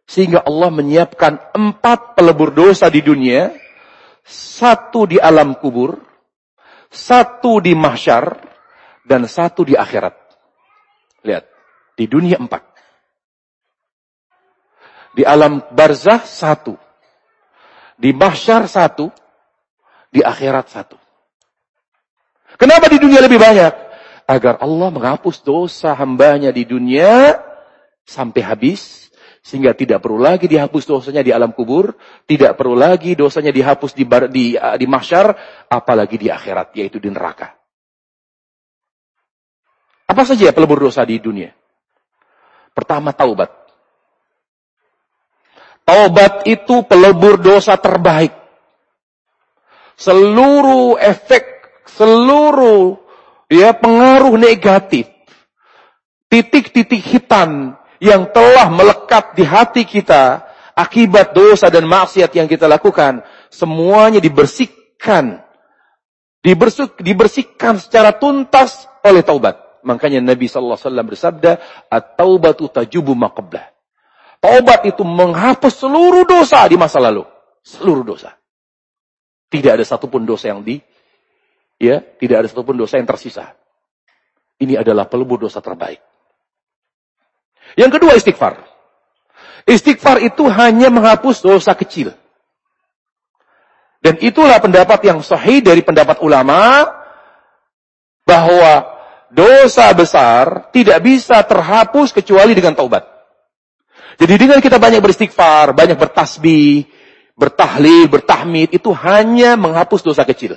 Speaker 1: Sehingga Allah menyiapkan empat pelebur dosa di dunia. Satu di alam kubur. Satu di mahsyar. Dan satu di akhirat. Lihat. Di dunia empat. Di alam barzah satu. Di mahsyar satu. Di akhirat satu. Kenapa di dunia lebih banyak? Agar Allah menghapus dosa hambanya di dunia sampai habis sehingga tidak perlu lagi dihapus dosanya di alam kubur, tidak perlu lagi dosanya dihapus di bar, di, uh, di mahsyar, apalagi di akhirat, yaitu di neraka. Apa saja pelebur dosa di dunia? Pertama, taubat. Taubat itu pelebur dosa terbaik. Seluruh efek, seluruh ya pengaruh negatif, titik-titik hitam yang telah melekat di hati kita akibat dosa dan maksiat yang kita lakukan, semuanya dibersihkan. Dibersih, dibersihkan secara tuntas oleh taubat. Makanya Nabi wasallam bersabda, "At-taubatu tajubu maqablah." Taubat itu menghapus seluruh dosa di masa lalu, seluruh dosa. Tidak ada satupun dosa yang di ya, tidak ada satupun dosa yang tersisa. Ini adalah pelebur dosa terbaik. Yang kedua istighfar. Istighfar itu hanya menghapus dosa kecil. Dan itulah pendapat yang sahih dari pendapat ulama bahwa dosa besar tidak bisa terhapus kecuali dengan taubat. Jadi dengan kita banyak beristighfar, banyak bertasbih, bertahlil, bertahmid, itu hanya menghapus dosa kecil.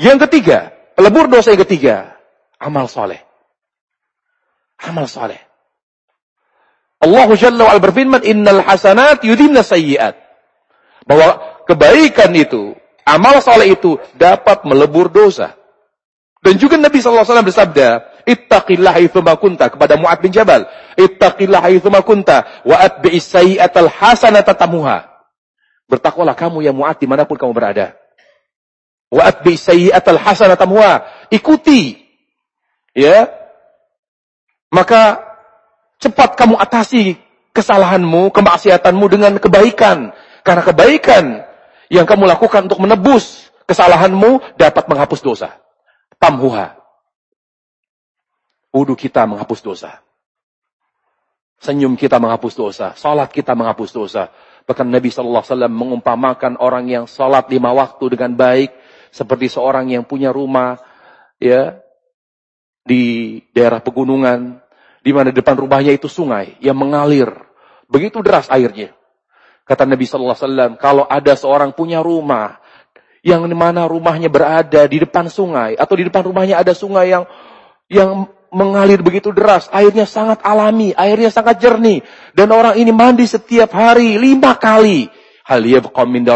Speaker 1: Yang ketiga, pelebur dosa yang ketiga, amal soleh amal saleh. Allah Jalla wa'ala berfirman, Innal hasanat yudhimna sayyiat. Bahwa kebaikan itu, amal saleh itu dapat melebur dosa. Dan juga Nabi SAW bersabda, Ittaqillah haithuma kunta kepada Mu'ad bin Jabal. Ittaqillah haithuma kunta wa atbi'is sayyi'atal hasanata tamuha. Bertakwalah kamu yang Mu'ad di mana pun kamu berada. Wa atbi'is sayyi'atal hasanata. Ikuti ya maka cepat kamu atasi kesalahanmu, kemaksiatanmu dengan kebaikan. Karena kebaikan yang kamu lakukan untuk menebus kesalahanmu dapat menghapus dosa. Tamhuha. Wudhu kita menghapus dosa. Senyum kita menghapus dosa. Salat kita menghapus dosa. Bahkan Nabi Wasallam mengumpamakan orang yang salat lima waktu dengan baik. Seperti seorang yang punya rumah. ya di daerah pegunungan, di mana depan rumahnya itu sungai yang mengalir. Begitu deras airnya. Kata Nabi Sallallahu Alaihi Wasallam, kalau ada seorang punya rumah yang mana rumahnya berada di depan sungai atau di depan rumahnya ada sungai yang yang mengalir begitu deras, airnya sangat alami, airnya sangat jernih, dan orang ini mandi setiap hari lima kali. Hal yabqa min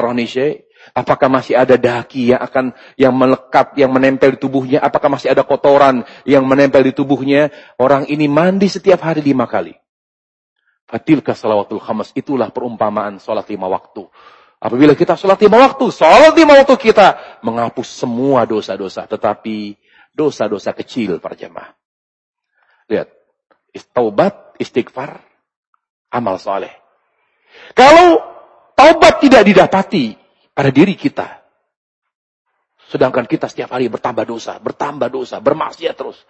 Speaker 1: Apakah masih ada daki yang akan yang melekat, yang menempel di tubuhnya? Apakah masih ada kotoran yang menempel di tubuhnya? Orang ini mandi setiap hari lima kali. Fatilka salawatul khamas. Itulah perumpamaan sholat lima waktu. Apabila kita sholat lima waktu, sholat lima waktu kita menghapus semua dosa-dosa. Tetapi dosa-dosa kecil para jemaah. Lihat. Taubat, istighfar, amal soleh. Kalau taubat tidak didapati, pada diri kita. Sedangkan kita setiap hari bertambah dosa, bertambah dosa, bermaksiat terus.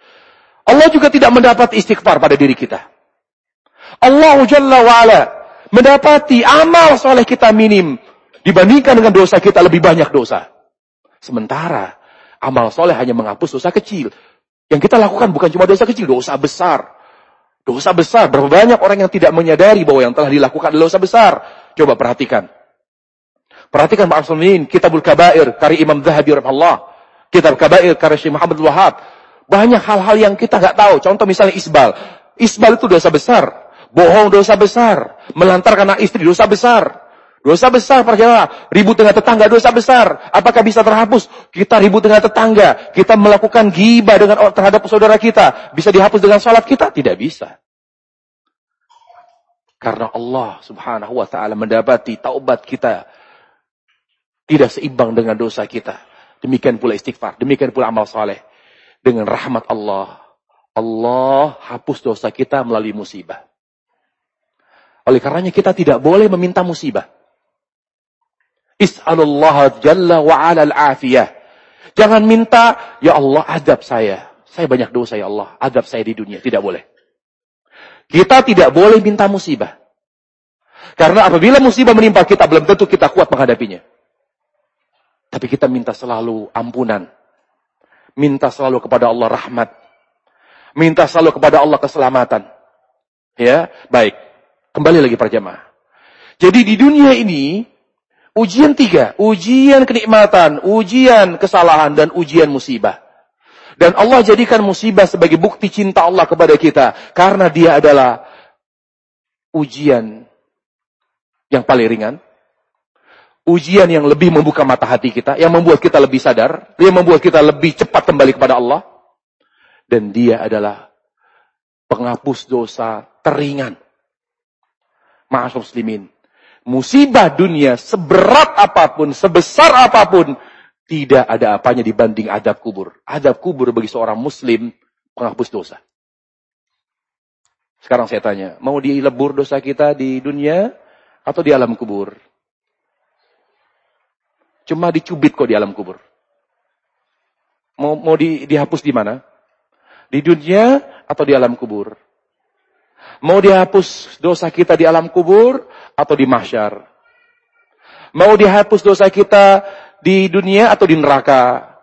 Speaker 1: Allah juga tidak mendapat istighfar pada diri kita. Allah Jalla wa'ala mendapati amal soleh kita minim dibandingkan dengan dosa kita lebih banyak dosa. Sementara amal soleh hanya menghapus dosa kecil. Yang kita lakukan bukan cuma dosa kecil, dosa besar. Dosa besar. Berapa banyak orang yang tidak menyadari bahwa yang telah dilakukan adalah dosa besar. Coba perhatikan. Perhatikan Muslimin, Kitabul Kabair, karya Imam Zahabi Allah. Kitab Kabair, karya Syekh Muhammad Wahab. Banyak hal-hal yang kita nggak tahu. Contoh misalnya isbal. Isbal itu dosa besar. Bohong dosa besar. Melantarkan anak istri dosa besar. Dosa besar perjalanan. Ribut dengan tetangga dosa besar. Apakah bisa terhapus? Kita ribut dengan tetangga. Kita melakukan ghibah dengan terhadap saudara kita. Bisa dihapus dengan sholat kita? Tidak bisa. Karena Allah subhanahu wa ta'ala mendapati taubat kita tidak seimbang dengan dosa kita. Demikian pula istighfar. Demikian pula amal saleh. Dengan rahmat Allah. Allah hapus dosa kita melalui musibah. Oleh karenanya kita tidak boleh meminta musibah. Is'alullah jalla wa ala al-afiyah. Jangan minta, ya Allah adab saya. Saya banyak dosa ya Allah, adab saya di dunia. Tidak boleh. Kita tidak boleh minta musibah. Karena apabila musibah menimpa kita, belum tentu kita kuat menghadapinya. Tapi kita minta selalu ampunan. Minta selalu kepada Allah rahmat. Minta selalu kepada Allah keselamatan. Ya, baik. Kembali lagi para jamaah. Jadi di dunia ini, ujian tiga. Ujian kenikmatan, ujian kesalahan, dan ujian musibah. Dan Allah jadikan musibah sebagai bukti cinta Allah kepada kita. Karena dia adalah ujian yang paling ringan. Ujian yang lebih membuka mata hati kita. Yang membuat kita lebih sadar. Yang membuat kita lebih cepat kembali kepada Allah. Dan dia adalah penghapus dosa teringan. Maaf muslimin. Musibah dunia seberat apa pun, sebesar apa pun, tidak ada apanya dibanding adab kubur. Adab kubur bagi seorang muslim penghapus dosa. Sekarang saya tanya, mau dilebur dosa kita di dunia atau di alam kubur? Cuma dicubit kok di alam kubur. Mau mau di, dihapus di mana? Di dunia atau di alam kubur? Mau dihapus dosa kita di alam kubur atau di mahsyar? Mau dihapus dosa kita di dunia atau di neraka?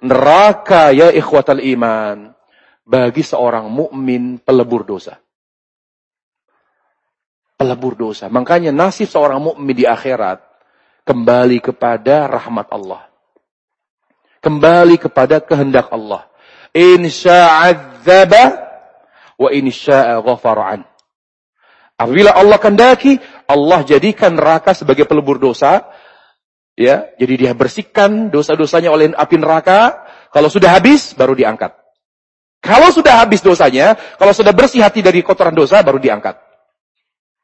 Speaker 1: Neraka ya ikhwatal iman. Bagi seorang mukmin pelebur dosa. Pelebur dosa. Makanya nasib seorang mukmin di akhirat kembali kepada rahmat Allah. Kembali kepada kehendak Allah. Insya'adzaba wa insya'a ghafara'an. Apabila Allah kendaki, Allah jadikan neraka sebagai pelebur dosa. Ya, jadi dia bersihkan dosa-dosanya oleh api neraka. Kalau sudah habis, baru diangkat. Kalau sudah habis dosanya, kalau sudah bersih hati dari kotoran dosa, baru diangkat.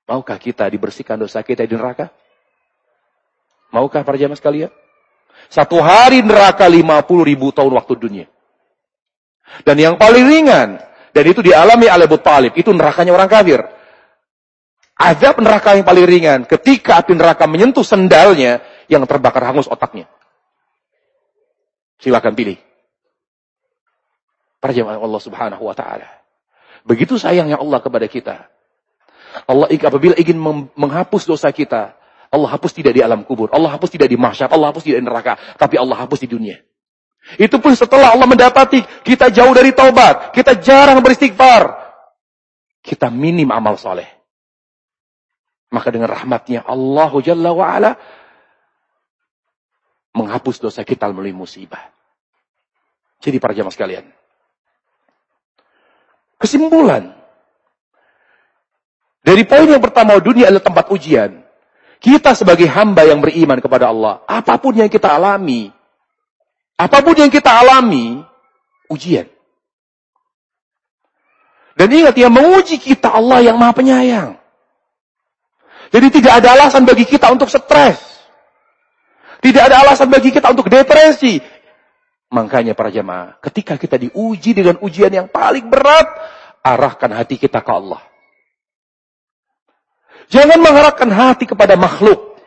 Speaker 1: Maukah kita dibersihkan dosa kita di neraka? Maukah para jamaah sekalian? Satu hari neraka 50 ribu tahun waktu dunia. Dan yang paling ringan, dan itu dialami oleh Abu Talib, itu nerakanya orang kafir. Azab neraka yang paling ringan, ketika api neraka menyentuh sendalnya, yang terbakar hangus otaknya. Silakan pilih. Para jemaah Allah Subhanahu wa taala. Begitu sayangnya Allah kepada kita. Allah apabila ingin menghapus dosa kita, Allah hapus tidak di alam kubur, Allah hapus tidak di mahsyar, Allah hapus tidak di neraka, tapi Allah hapus di dunia. Itu pun setelah Allah mendapati kita jauh dari taubat, kita jarang beristighfar, kita minim amal soleh. Maka dengan rahmatnya Allah Jalla wa'ala menghapus dosa kita melalui musibah. Jadi para jamaah sekalian. Kesimpulan. Dari poin yang pertama, dunia adalah tempat ujian. Kita sebagai hamba yang beriman kepada Allah, apa pun yang kita alami, apa pun yang kita alami, ujian. Dan ingat, yang menguji kita Allah yang maha penyayang. Jadi tidak ada alasan bagi kita untuk stres. Tidak ada alasan bagi kita untuk depresi. Makanya para jemaah, ketika kita diuji dengan ujian yang paling berat, arahkan hati kita ke Allah. Jangan mengarahkan hati kepada makhluk.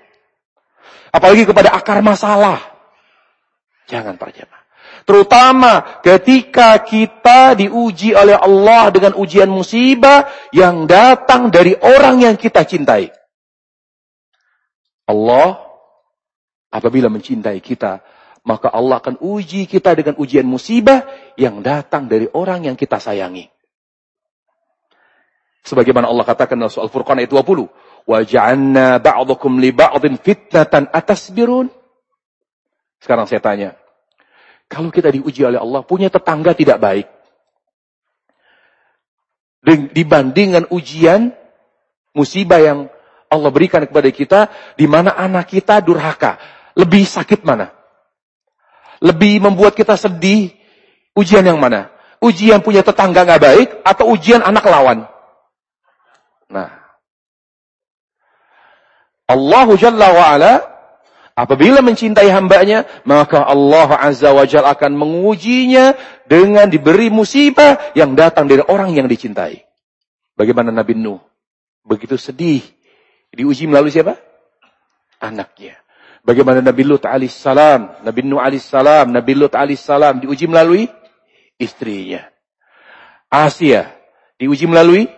Speaker 1: Apalagi kepada akar masalah. Jangan para jemaah. Terutama ketika kita diuji oleh Allah dengan ujian musibah yang datang dari orang yang kita cintai. Allah Apabila mencintai kita, maka Allah akan uji kita dengan ujian musibah yang datang dari orang yang kita sayangi. Sebagaimana Allah katakan dalam soal Furqan ayat 20. Wa ja'anna ba'dakum li ba'din fitnatan atasbirun. Sekarang saya tanya. Kalau kita diuji oleh Allah, punya tetangga tidak baik. Dibandingkan ujian, musibah yang Allah berikan kepada kita, di mana anak kita durhaka. Lebih sakit mana? Lebih membuat kita sedih, ujian yang mana? Ujian punya tetangga nggak baik atau ujian anak lawan? Nah. Allahu Jalla wa'ala apabila mencintai hambanya, maka Allah Azza wa Jalla akan mengujinya dengan diberi musibah yang datang dari orang yang dicintai. Bagaimana Nabi Nuh? begitu sedih. Diuji melalui siapa? Anaknya. Bagaimana Nabi Lut alaihissalam, Nabi Nuh alaihissalam, Nabi Lut alaihissalam diuji melalui istrinya. Asia diuji melalui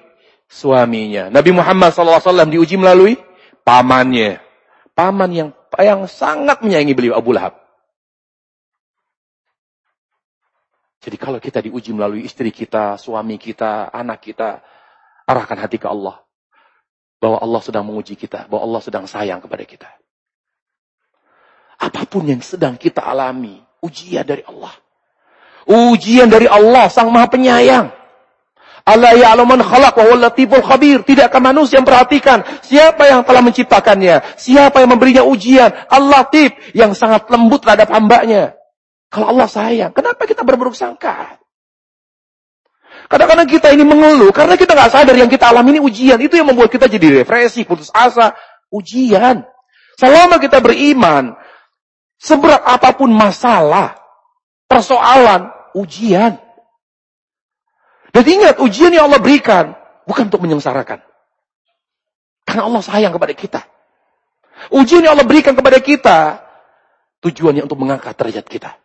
Speaker 1: suaminya. Nabi Muhammad SAW diuji melalui pamannya. Paman yang yang sangat menyayangi beliau Abu Lahab. Jadi kalau kita diuji melalui istri kita, suami kita, anak kita, arahkan hati ke Allah. Bahwa Allah sedang menguji kita, bahwa Allah sedang sayang kepada kita. Apa pun yang sedang kita alami, ujian dari Allah. Ujian dari Allah, Sang Maha Penyayang. Allah ya'laman khalaq wa latiful khabir. Tidakkah manusia yang perhatikan siapa yang telah menciptakannya? Siapa yang memberinya ujian? Allah latif yang sangat lembut terhadap hambanya. Kalau Allah sayang, kenapa kita berburuk sangka? Kadang-kadang kita ini mengeluh karena kita nggak sadar yang kita alami ini ujian. Itu yang membuat kita jadi depresi, putus asa. Ujian. Selama kita beriman, seberat apa pun masalah, persoalan, ujian. Dan ingat, ujian yang Allah berikan bukan untuk menyengsarakan. Karena Allah sayang kepada kita. Ujian yang Allah berikan kepada kita, tujuannya untuk mengangkat derajat kita.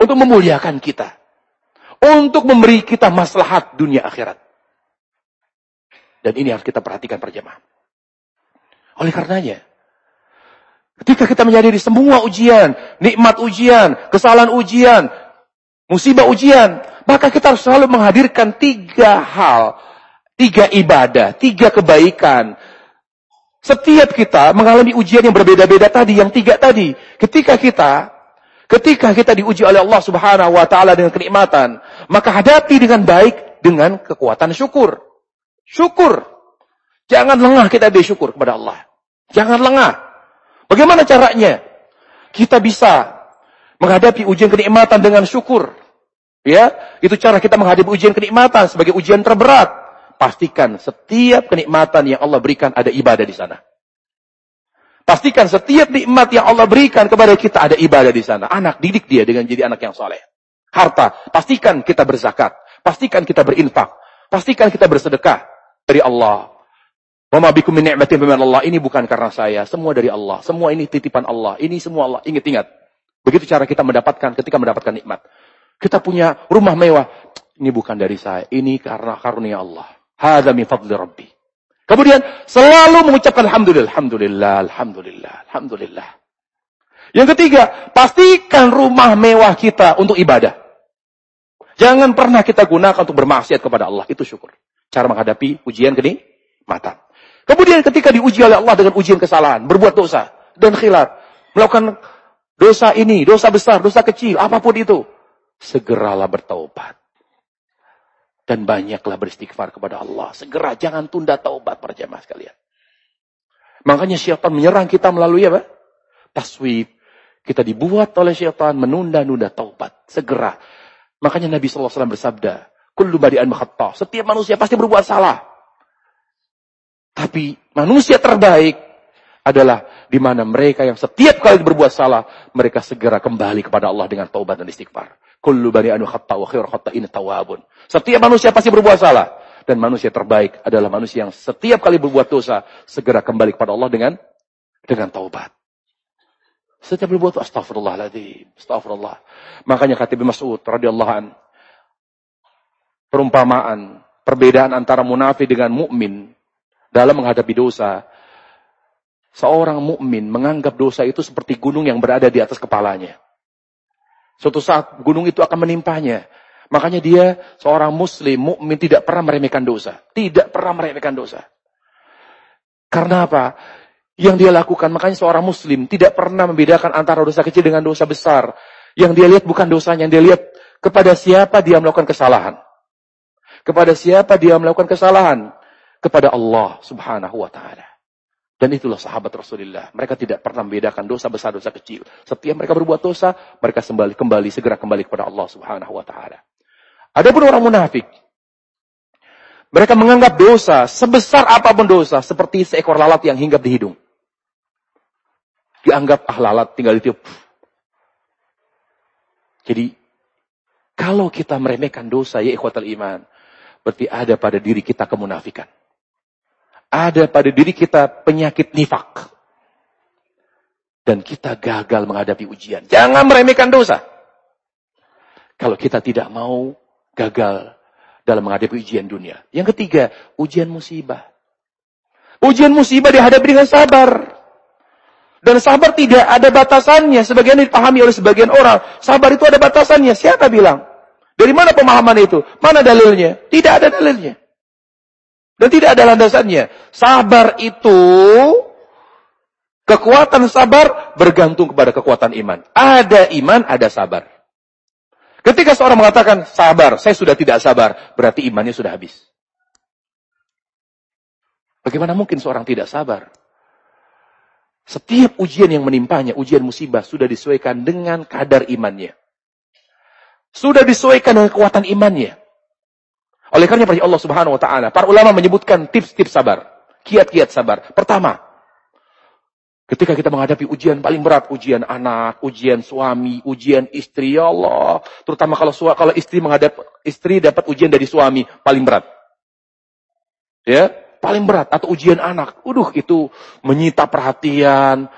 Speaker 1: Untuk memuliakan kita. Untuk memberi kita maslahat dunia akhirat. Dan ini harus kita perhatikan perjamaah. Oleh karenanya, ketika kita menjadi semua ujian, nikmat ujian, kesalahan ujian, musibah ujian, maka kita harus selalu menghadirkan tiga hal, tiga ibadah, tiga kebaikan. Setiap kita mengalami ujian yang berbeda-beda tadi, yang tiga tadi. Ketika kita, ketika kita diuji oleh Allah subhanahu wa ta'ala dengan kenikmatan, maka hadapi dengan baik dengan kekuatan syukur. Syukur. Jangan lengah kita bersyukur kepada Allah. Jangan lengah. Bagaimana caranya? Kita bisa menghadapi ujian kenikmatan dengan syukur. Ya, itu cara kita menghadapi ujian kenikmatan sebagai ujian terberat. Pastikan setiap kenikmatan yang Allah berikan ada ibadah di sana. Pastikan setiap nikmat yang Allah berikan kepada kita ada ibadah di sana. Anak didik dia dengan jadi anak yang soleh. Harta, pastikan kita berzakat. Pastikan kita berinfak. Pastikan kita bersedekah dari Allah. Wa bikum min ni'matin Allah. Ini bukan karena saya, semua dari Allah. Semua ini titipan Allah. Ini semua Allah. Ingat-ingat. Begitu cara kita mendapatkan ketika mendapatkan nikmat. Kita punya rumah mewah. Ini bukan dari saya. Ini karena karunia Allah. Hada min fadli Rabbi. Kemudian selalu mengucapkan Alhamdulillah. Alhamdulillah. Alhamdulillah. Alhamdulillah. Yang ketiga, pastikan rumah mewah kita untuk ibadah. Jangan pernah kita gunakan untuk bermaksiat kepada Allah. Itu syukur. Cara menghadapi ujian mata. Kemudian ketika diuji oleh Allah dengan ujian kesalahan, berbuat dosa dan khilat, melakukan dosa ini, dosa besar, dosa kecil, apa pun itu, segeralah bertaubat. Dan banyaklah beristighfar kepada Allah. Segera, jangan tunda taubat para jamaah sekalian. Makanya syaitan menyerang kita melalui apa? Taswib. Kita dibuat oleh syaitan menunda-nunda taubat. Segera. Makanya Nabi SAW bersabda, Kullu badi'an. Setiap manusia pasti berbuat salah. Tapi manusia terbaik adalah di mana mereka yang setiap kali berbuat salah, mereka segera kembali kepada Allah dengan taubat dan istighfar. Kullu bani anu khatta wa khair ini tawabun. Setiap manusia pasti berbuat salah. Dan manusia terbaik adalah manusia yang setiap kali berbuat dosa, segera kembali kepada Allah dengan dengan taubat. Setiap berbuat astagfirullahaladzim. Astagfirullah. Makanya kata Ibn Mas'ud radhiyallahu an perumpamaan perbedaan antara munafik dengan mukmin dalam menghadapi dosa. Seorang mukmin menganggap dosa itu seperti gunung yang berada di atas kepalanya. Suatu saat gunung itu akan menimpanya. Makanya dia seorang muslim, mukmin tidak pernah meremehkan dosa. Tidak pernah meremehkan dosa. Karena apa? Yang dia lakukan, makanya seorang muslim tidak pernah membedakan antara dosa kecil dengan dosa besar. Yang dia lihat bukan dosanya, yang dia lihat kepada siapa dia melakukan kesalahan. Kepada siapa dia melakukan kesalahan? Kepada Allah subhanahu wa ta'ala. Dan itulah sahabat Rasulullah. Mereka tidak pernah membedakan dosa besar, dosa kecil. Setiap mereka berbuat dosa, mereka kembali, kembali segera kembali kepada Allah Subhanahu wa taala. Adapun orang munafik, mereka menganggap dosa sebesar apa pun dosa seperti seekor lalat yang hinggap di hidung. Dianggap ah lalat tinggal ditiup. Jadi kalau kita meremehkan dosa ya ikhwatal iman, berarti ada pada diri kita kemunafikan. Ada pada diri kita penyakit nifak. Dan kita gagal menghadapi ujian. Jangan meremehkan dosa. Kalau kita tidak mau gagal dalam menghadapi ujian dunia. Yang ketiga, ujian musibah. Ujian musibah dihadapi dengan sabar. Dan sabar tidak ada batasannya. Sebagian dipahami oleh sebagian orang. Sabar itu ada batasannya. Siapa bilang? Dari mana pemahaman itu? Mana dalilnya? Tidak ada dalilnya. Dan tidak ada landasannya. Sabar itu, kekuatan sabar bergantung kepada kekuatan iman. Ada iman, ada sabar. Ketika seorang mengatakan sabar, saya sudah tidak sabar, berarti imannya sudah habis. Bagaimana mungkin seorang tidak sabar? Setiap ujian yang menimpanya, ujian musibah, sudah disesuaikan dengan kadar imannya. Sudah disesuaikan dengan kekuatan imannya. Oleh karena Allah Subhanahu wa taala, para ulama menyebutkan tips-tips sabar, kiat-kiat sabar. Pertama, ketika kita menghadapi ujian paling berat, ujian anak, ujian suami, ujian istri, ya Allah, terutama kalau kalau istri menghadap istri dapat ujian dari suami paling berat. Ya, paling berat atau ujian anak. Uduh, itu menyita perhatian,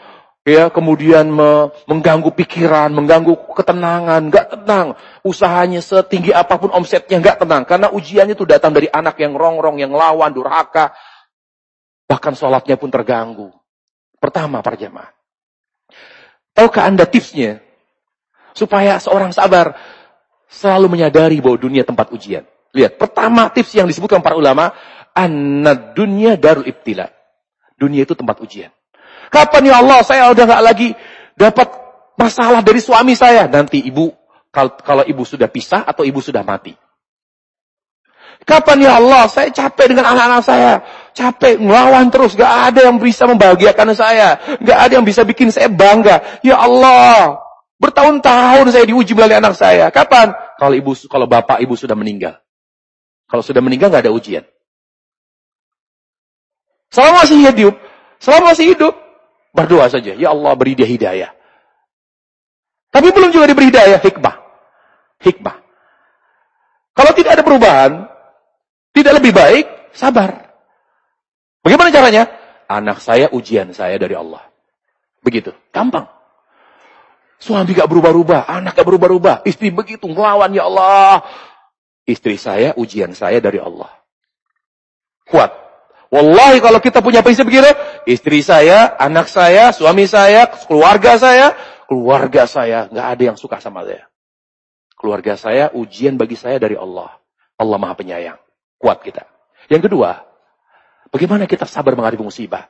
Speaker 1: ya kemudian me, mengganggu pikiran, mengganggu ketenangan, nggak tenang. Usahanya setinggi apa pun omsetnya nggak tenang karena ujiannya itu datang dari anak yang rongrong, yang lawan, durhaka. Bahkan sholatnya pun terganggu. Pertama, para jemaah. Tahukah anda tipsnya? Supaya seorang sabar selalu menyadari bahwa dunia tempat ujian. Lihat, pertama tips yang disebutkan para ulama, anad dunia darul ibtila. Dunia itu tempat ujian. Kapan ya Allah saya udah nggak lagi dapat masalah dari suami saya? Nanti ibu kalau ibu sudah pisah atau ibu sudah mati. Kapan ya Allah saya capek dengan anak-anak saya. Capek ngelawan terus. Gak ada yang bisa membahagiakan saya. Gak ada yang bisa bikin saya bangga. Ya Allah. Bertahun-tahun saya diuji melalui anak saya. Kapan? Kalau ibu, kalau bapak ibu sudah meninggal. Kalau sudah meninggal nggak ada ujian. Selama masih hidup, selama masih hidup, Berdoa saja. Ya Allah beri dia hidayah. Tapi belum juga diberi hidayah. Hikmah. Hikmah. Kalau tidak ada perubahan, tidak lebih baik, sabar. Bagaimana caranya? Anak saya ujian saya dari Allah. Begitu. Gampang. Suami gak berubah-ubah, anak gak berubah-ubah, istri begitu ngelawan ya Allah. Istri saya ujian saya dari Allah. Kuat. Wallahi kalau kita punya prinsip begini, istri saya, anak saya, suami saya, keluarga saya, keluarga saya, nggak ada yang suka sama saya. Keluarga saya ujian bagi saya dari Allah. Allah Maha Penyayang. Kuat kita. Yang kedua, bagaimana kita sabar menghadapi musibah?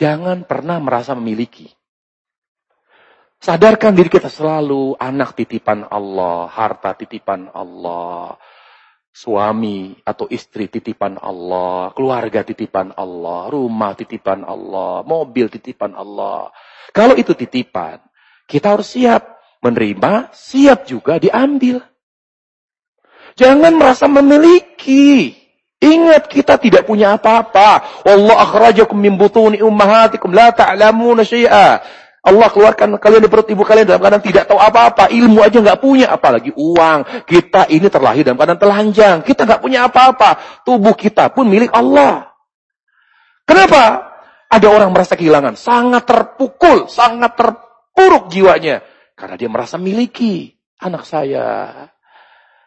Speaker 1: Jangan pernah merasa memiliki. Sadarkan diri kita selalu anak titipan Allah, harta titipan Allah, suami atau istri titipan Allah, keluarga titipan Allah, rumah titipan Allah, mobil titipan Allah. Kalau itu titipan, kita harus siap menerima, siap juga diambil. Jangan merasa memiliki. Ingat kita tidak punya apa-apa. Wallah akhrajakum min butuni ummahatikum la ta'lamuna syai'a. Allah keluarkan kalian di perut ibu kalian dalam keadaan tidak tahu apa-apa. Ilmu aja nggak punya, apalagi uang. Kita ini terlahir dalam keadaan telanjang. Kita nggak punya apa-apa. Tubuh kita pun milik Allah. Kenapa? Ada orang merasa kehilangan. Sangat terpukul, sangat terpuruk jiwanya. Karena dia merasa miliki anak saya,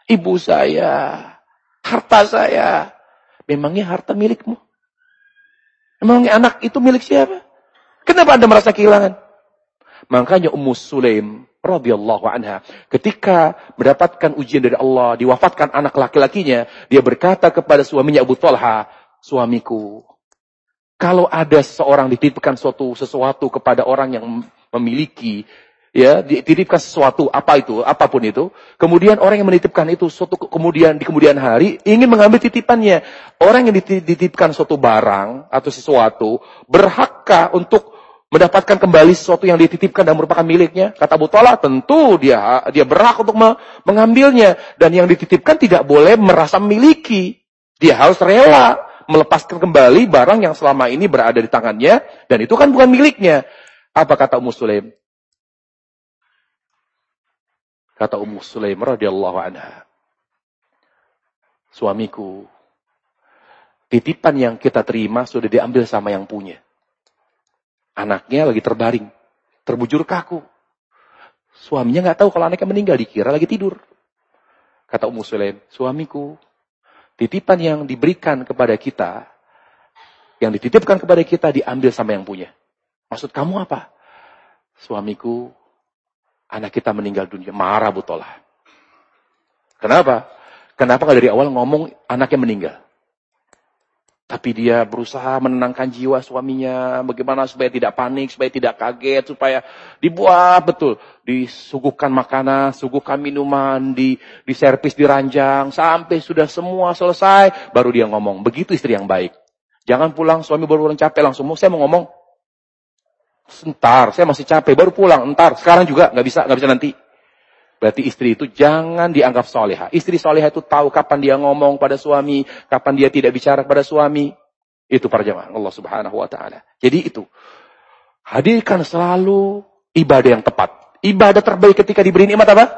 Speaker 1: ibu saya, harta saya. Memangnya harta milikmu? Memangnya anak itu milik siapa? Kenapa Anda merasa kehilangan? Makanya Ummu Sulaim radhiyallahu anha ketika mendapatkan ujian dari Allah, diwafatkan anak laki-lakinya, dia berkata kepada suaminya Abu Talha, "Suamiku, kalau ada seseorang dititipkan suatu sesuatu kepada orang yang memiliki ya dititipkan sesuatu apa itu apa pun itu kemudian orang yang menitipkan itu suatu kemudian di kemudian hari ingin mengambil titipannya. Orang yang dititipkan suatu barang atau sesuatu berhakkah untuk mendapatkan kembali sesuatu yang dititipkan dan merupakan miliknya. Kata Abu Talha, tentu dia dia berhak untuk mengambilnya. Dan yang dititipkan tidak boleh merasa memiliki. Dia harus rela melepaskan kembali barang yang selama ini berada di tangannya. Dan itu kan bukan miliknya. Apa kata Ummu Sulaim? Kata Ummu Sulaim radhiyallahu anha. Suamiku, Titipan yang kita terima sudah diambil sama yang punya. Anaknya lagi terbaring, terbujur kaku. Suaminya nggak tahu kalau anaknya meninggal, dikira lagi tidur. Kata Ummu Sulaim, suamiku, titipan yang diberikan kepada kita, yang dititipkan kepada kita diambil sama yang punya. Maksud kamu apa? Suamiku, anak kita meninggal dunia. Marah Butolah. Kenapa? Kenapa nggak dari awal ngomong anaknya meninggal? Tapi dia berusaha menenangkan jiwa suaminya, bagaimana supaya tidak panik, supaya tidak kaget, supaya dibuat betul. Disuguhkan makanan, suguhkan minuman, di, diservis di ranjang, sampai sudah semua selesai, baru dia ngomong. Begitu istri yang baik. Jangan pulang, suami baru pulang capek langsung. Saya mau ngomong, Sebentar, saya masih capek, baru pulang. Entar, sekarang juga nggak bisa, nggak bisa nanti. Berarti istri itu jangan dianggap soleha. Istri soleha itu tahu kapan dia ngomong pada suami, kapan dia tidak bicara pada suami. Itu para jemaah Allah subhanahu wa ta'ala. Jadi itu. Hadirkan selalu ibadah yang tepat. Ibadah terbaik ketika diberi nikmat apa?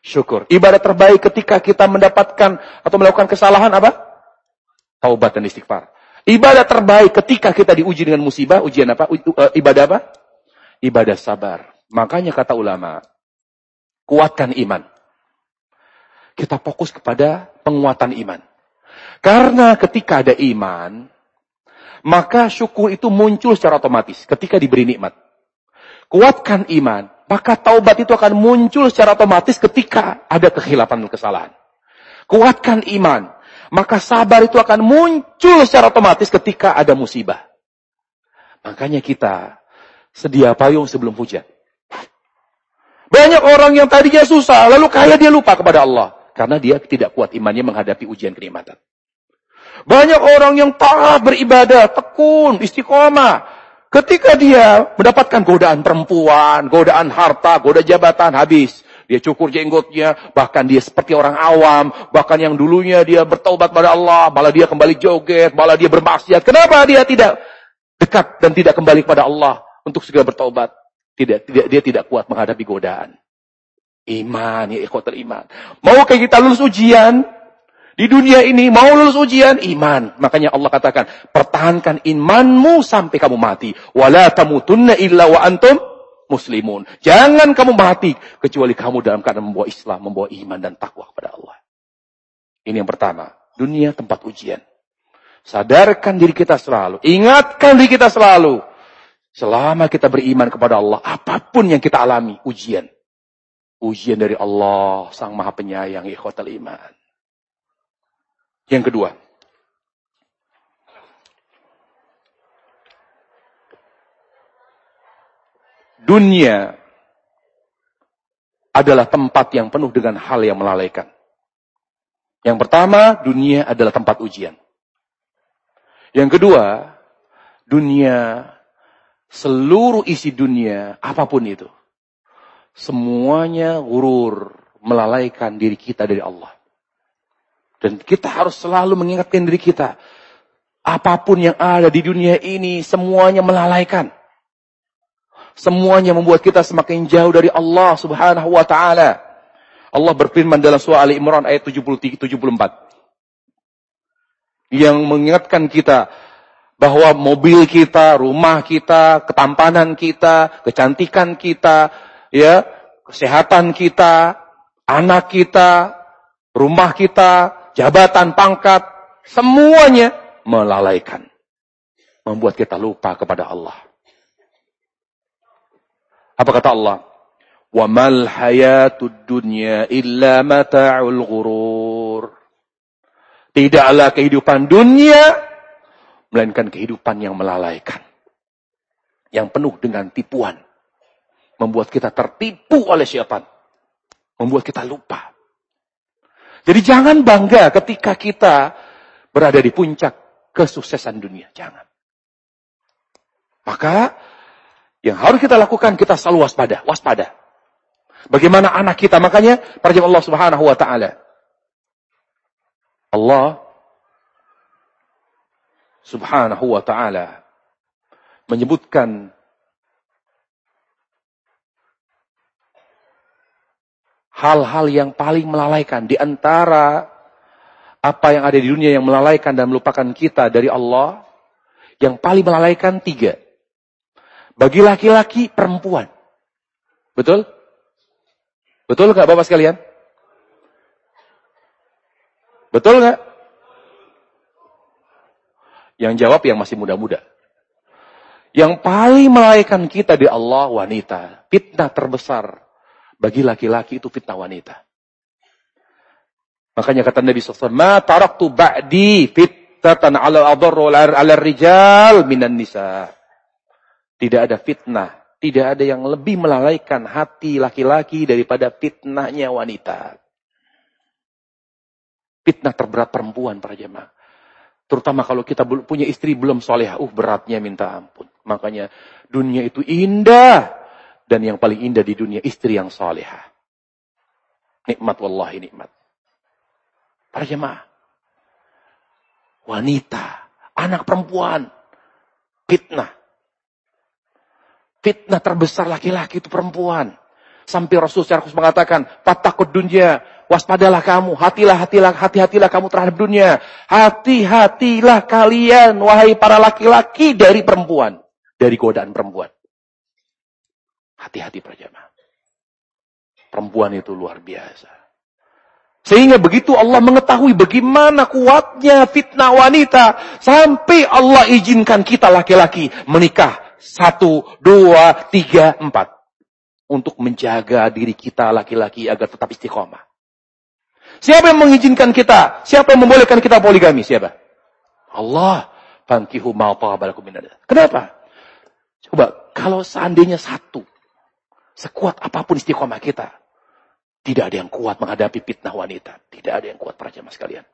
Speaker 1: Syukur. Ibadah terbaik ketika kita mendapatkan atau melakukan kesalahan apa? Taubat dan istighfar. Ibadah terbaik ketika kita diuji dengan musibah, ujian apa? Eh, ibadah apa? Ibadah sabar. Makanya kata ulama, kuatkan iman. Kita fokus kepada penguatan iman. Karena ketika ada iman, maka syukur itu muncul secara otomatis ketika diberi nikmat. Kuatkan iman, maka taubat itu akan muncul secara otomatis ketika ada kehilapan dan kesalahan. Kuatkan iman, maka sabar itu akan muncul secara otomatis ketika ada musibah. Makanya kita sedia payung sebelum hujan. Banyak orang yang tadinya susah, lalu kaya dia lupa kepada Allah. Karena dia tidak kuat imannya menghadapi ujian kenikmatan. Banyak orang yang taat beribadah, tekun, istiqomah. Ketika dia mendapatkan godaan perempuan, godaan harta, godaan jabatan, habis. Dia cukur jenggotnya, bahkan dia seperti orang awam, bahkan yang dulunya dia bertaubat pada Allah, malah dia kembali joget, malah dia bermaksiat. Kenapa dia tidak dekat dan tidak kembali kepada Allah untuk segera bertaubat? Tidak, tidak, dia tidak kuat menghadapi godaan. Iman, ya ikhwatul iman. Mau kayak kita lulus ujian, di dunia ini mau lulus ujian iman. Makanya Allah katakan, pertahankan imanmu sampai kamu mati. Wala tamutunna illa wa antum muslimun. Jangan kamu mati kecuali kamu dalam keadaan membawa Islam, membawa iman dan takwa kepada Allah. Ini yang pertama, dunia tempat ujian. Sadarkan diri kita selalu, ingatkan diri kita selalu Selama kita beriman kepada Allah, apa pun yang kita alami, ujian. Ujian dari Allah, Sang Maha Penyayang, ikhwatal iman. Yang kedua, dunia adalah tempat yang penuh dengan hal yang melalaikan. Yang pertama, dunia adalah tempat ujian. Yang kedua, dunia seluruh isi dunia, apa pun itu. Semuanya gurur, melalaikan diri kita dari Allah. Dan kita harus selalu mengingatkan diri kita. Apa pun yang ada di dunia ini, semuanya melalaikan. Semuanya membuat kita semakin jauh dari Allah subhanahu wa ta'ala. Allah berfirman dalam surah Ali Imran ayat 73, 74. Yang mengingatkan kita, bahwa mobil kita, rumah kita, ketampanan kita, kecantikan kita, ya, kesehatan kita, anak kita, rumah kita, jabatan, pangkat, semuanya melalaikan. Membuat kita lupa kepada Allah. Apa kata Allah? Mal hayatud dunya illa mata'ul ghurur. Tidaklah kehidupan dunia melainkan kehidupan yang melalaikan. Yang penuh dengan tipuan. Membuat kita tertipu oleh syaitan. Membuat kita lupa. Jadi jangan bangga ketika kita berada di puncak kesuksesan dunia. Jangan. Maka yang harus kita lakukan kita selalu waspada, waspada. Bagaimana anak kita? Makanya para Allah Subhanahu wa taala. Allah subhanahu wa ta'ala menyebutkan hal-hal yang paling melalaikan di antara Apa yang ada di dunia yang melalaikan dan melupakan kita dari Allah, yang paling melalaikan tiga. Bagi laki-laki, perempuan. Betul? Betul nggak Bapak sekalian? Betul nggak? Yang jawab yang masih muda-muda. Yang paling melalaikan kita di Allah wanita. Fitnah terbesar bagi laki-laki itu fitnah wanita. Makanya kata Nabi SAW, Ma taraktu ba'di fitnatan ala adarru ala rijal minan nisa. Tidak ada fitnah. Tidak ada yang lebih melalaikan hati laki-laki daripada fitnahnya wanita. Fitnah terberat perempuan para jemaah. Terutama kalau kita punya istri belum soleh. Uh beratnya minta ampun. Makanya dunia itu indah. Dan yang paling indah di dunia istri yang solehah. Nikmat wallahi nikmat. Para jemaah. Wanita. Anak perempuan. Fitnah. Fitnah terbesar laki-laki itu perempuan. Sampai Rasul secara khusus mengatakan, patakut dunia, waspadalah kamu, hatilah, hatilah, hati-hatilah kamu terhadap dunia. Hati-hatilah kalian, wahai para laki-laki dari perempuan. Dari godaan perempuan. Hati-hati perjamaah. Perempuan itu luar biasa. Sehingga begitu Allah mengetahui bagaimana kuatnya fitnah wanita. Sampai Allah izinkan kita laki-laki menikah satu, dua, tiga, empat. Untuk menjaga diri kita laki-laki agar tetap istiqomah. Siapa yang mengizinkan kita? Siapa yang membolehkan kita poligami? Siapa? Allah. Fankihu ma'ta'abalakum Kenapa? Coba, kalau seandainya satu, sekuat apa pun istiqomah kita, tidak ada yang kuat menghadapi fitnah wanita. Tidak ada yang kuat para jamaah sekalian.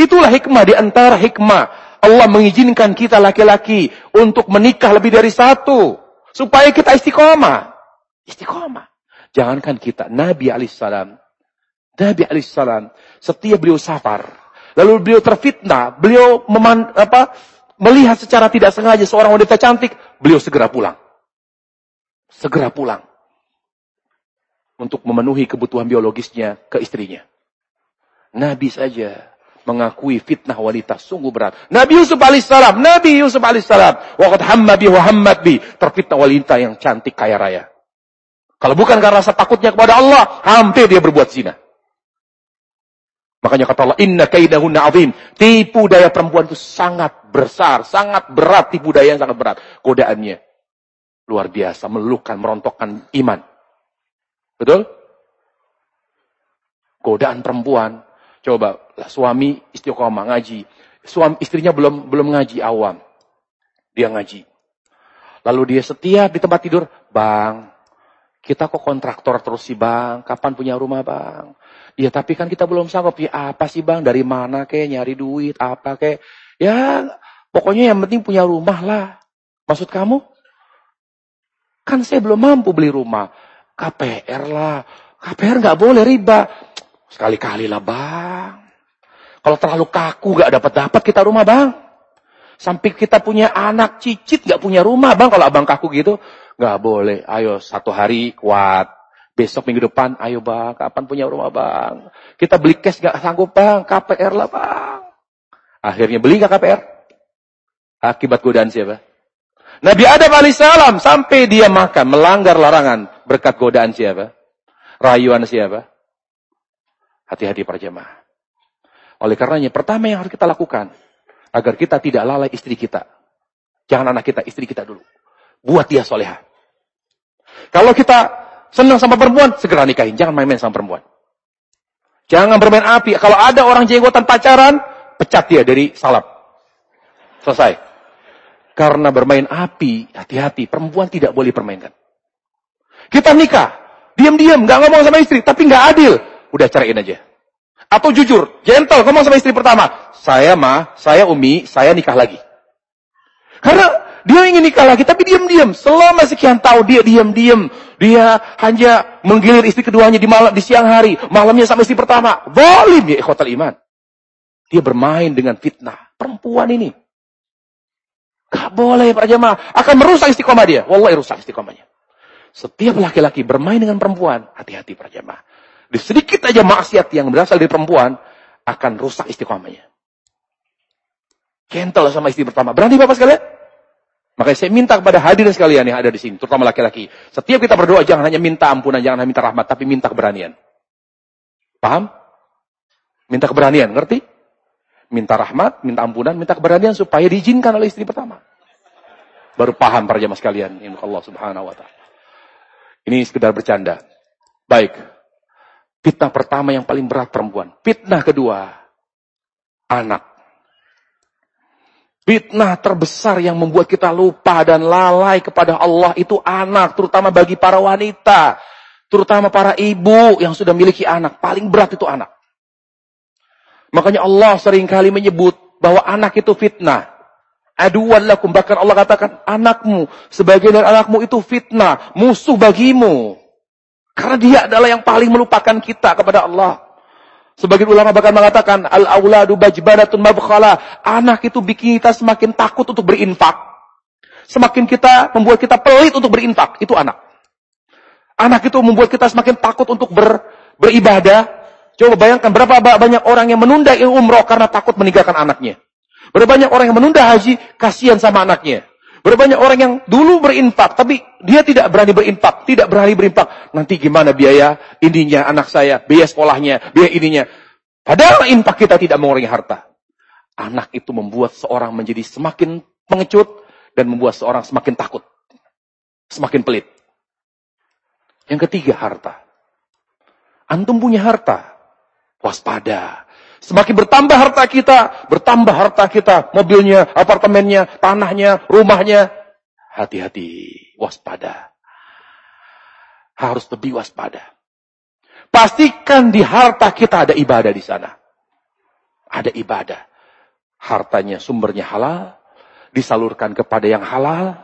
Speaker 1: Itulah hikmah di antara hikmah Allah mengizinkan kita laki-laki untuk menikah lebih dari satu. Supaya kita istiqomah. Istiqomah. Jangankan kita, Nabi alaihissalam. Nabi alaihissalam, setiap beliau safar. Lalu beliau terfitnah. Beliau meman, apa, melihat secara tidak sengaja seorang wanita cantik. Beliau segera pulang. Segera pulang. Untuk memenuhi kebutuhan biologisnya ke istrinya. Nabi saja mengakui fitnah wanita sungguh berat. Nabi Yusuf alaihissalam, Nabi Yusuf alaihissalam, waqad hamma bi wa bi, terfitnah wanita yang cantik kaya raya. Kalau bukan karena rasa takutnya kepada Allah, hampir dia berbuat zina. Makanya kata Allah, inna kaidahunna azim. Tipu daya perempuan itu sangat besar, sangat berat tipu daya yang sangat berat. Godaannya. Luar biasa, melukan, merontokkan iman. Betul? Godaan perempuan Coba suami istiqomah ngaji. Suami istrinya belum belum ngaji awam. Dia ngaji. Lalu dia setiap di tempat tidur, "Bang, kita kok kontraktor terus sih, Bang? Kapan punya rumah, Bang?" "Iya, tapi kan kita belum sanggup." "Ya apa sih, Bang? Dari mana kek nyari duit? Apa kek?" "Ya, pokoknya yang penting punya rumah lah." "Maksud kamu?" "Kan saya belum mampu beli rumah." "KPR lah." "KPR nggak boleh riba." Sekali-kali lah bang. Kalau terlalu kaku gak dapat-dapat kita rumah bang. Sampai kita punya anak cicit gak punya rumah bang. Kalau abang kaku gitu. Gak boleh. Ayo satu hari kuat. Besok minggu depan. Ayo bang. Kapan punya rumah bang. Kita beli cash gak sanggup bang. KPR lah bang. Akhirnya beli gak KPR? Akibat godaan siapa? Nabi Adam alaihissalam sampai dia makan melanggar larangan berkat godaan siapa? Rayuan siapa? Hati-hati para jemaah. Oleh karenanya, pertama yang harus kita lakukan, agar kita tidak lalai istri kita. Jangan anak kita, istri kita dulu. Buat dia soleha. Kalau kita senang sama perempuan, segera nikahin. Jangan main-main sama perempuan. Jangan bermain api. Kalau ada orang jenggotan pacaran, pecat dia dari salap. Selesai. Karena bermain api, hati-hati. Perempuan tidak boleh permainkan. Kita nikah. Diam-diam, gak ngomong sama istri. Tapi gak adil udah ceraiin aja. Atau jujur, gentle, ngomong sama istri pertama. Saya mah, saya umi, saya nikah lagi. Karena dia ingin nikah lagi, tapi diam-diam. Selama sekian tahun dia diam-diam. Dia hanya menggilir istri keduanya di malam, di siang hari. Malamnya sama istri pertama. Bolim ya ikhwatal iman. Dia bermain dengan fitnah. Perempuan ini. Gak boleh Pak Jamaah. Akan merusak istiqomah dia. Wallahi rusak istiqomahnya. Setiap laki-laki bermain dengan perempuan. Hati-hati Pak Jamaah. Di sedikit aja maksiat yang berasal dari perempuan akan rusak istiqomahnya. Kental sama istri pertama. Berani Bapak sekalian? Makanya saya minta kepada hadirin sekalian yang ada di sini, terutama laki-laki. Setiap kita berdoa jangan hanya minta ampunan, jangan hanya minta rahmat, tapi minta keberanian. Paham? Minta keberanian, ngerti? Minta rahmat, minta ampunan, minta keberanian supaya diizinkan oleh istri pertama. Baru paham para jamaah sekalian. Insya Allah subhanahu wa ta'ala. Ini sekedar bercanda. Baik. Fitnah pertama yang paling berat perempuan. Fitnah kedua, anak. Fitnah terbesar yang membuat kita lupa dan lalai kepada Allah itu anak, terutama bagi para wanita, terutama para ibu yang sudah memiliki anak. Paling berat itu anak. Makanya Allah sering kali menyebut bahwa anak itu fitnah. Aduan lakum. Bahkan Allah katakan anakmu, sebagian dari anakmu itu fitnah, musuh bagimu. Karena dia adalah yang paling melupakan kita kepada Allah. Sebagian ulama bahkan mengatakan al-auladu bajbanatun mabkhala. Anak itu bikin kita semakin takut untuk berinfak. Semakin kita membuat kita pelit untuk berinfak, itu anak. Anak itu membuat kita semakin takut untuk ber, beribadah. Coba bayangkan berapa banyak orang yang menunda umroh karena takut meninggalkan anaknya. Berapa banyak orang yang menunda haji kasihan sama anaknya. Berapa banyak orang yang dulu berinfak, tapi dia tidak berani berinfak, tidak berani berinfak. Nanti gimana biaya ininya anak saya, biaya sekolahnya, biaya ininya. Padahal infak kita tidak mengurangi harta. Anak itu membuat seorang menjadi semakin pengecut dan membuat seorang semakin takut. Semakin pelit. Yang ketiga, harta. Antum punya harta. Waspada. Semakin bertambah harta kita, bertambah harta kita, mobilnya, apartemennya, tanahnya, rumahnya. Hati-hati, waspada. Harus lebih waspada. Pastikan di harta kita ada ibadah di sana. Ada ibadah. Hartanya sumbernya halal, disalurkan kepada yang halal,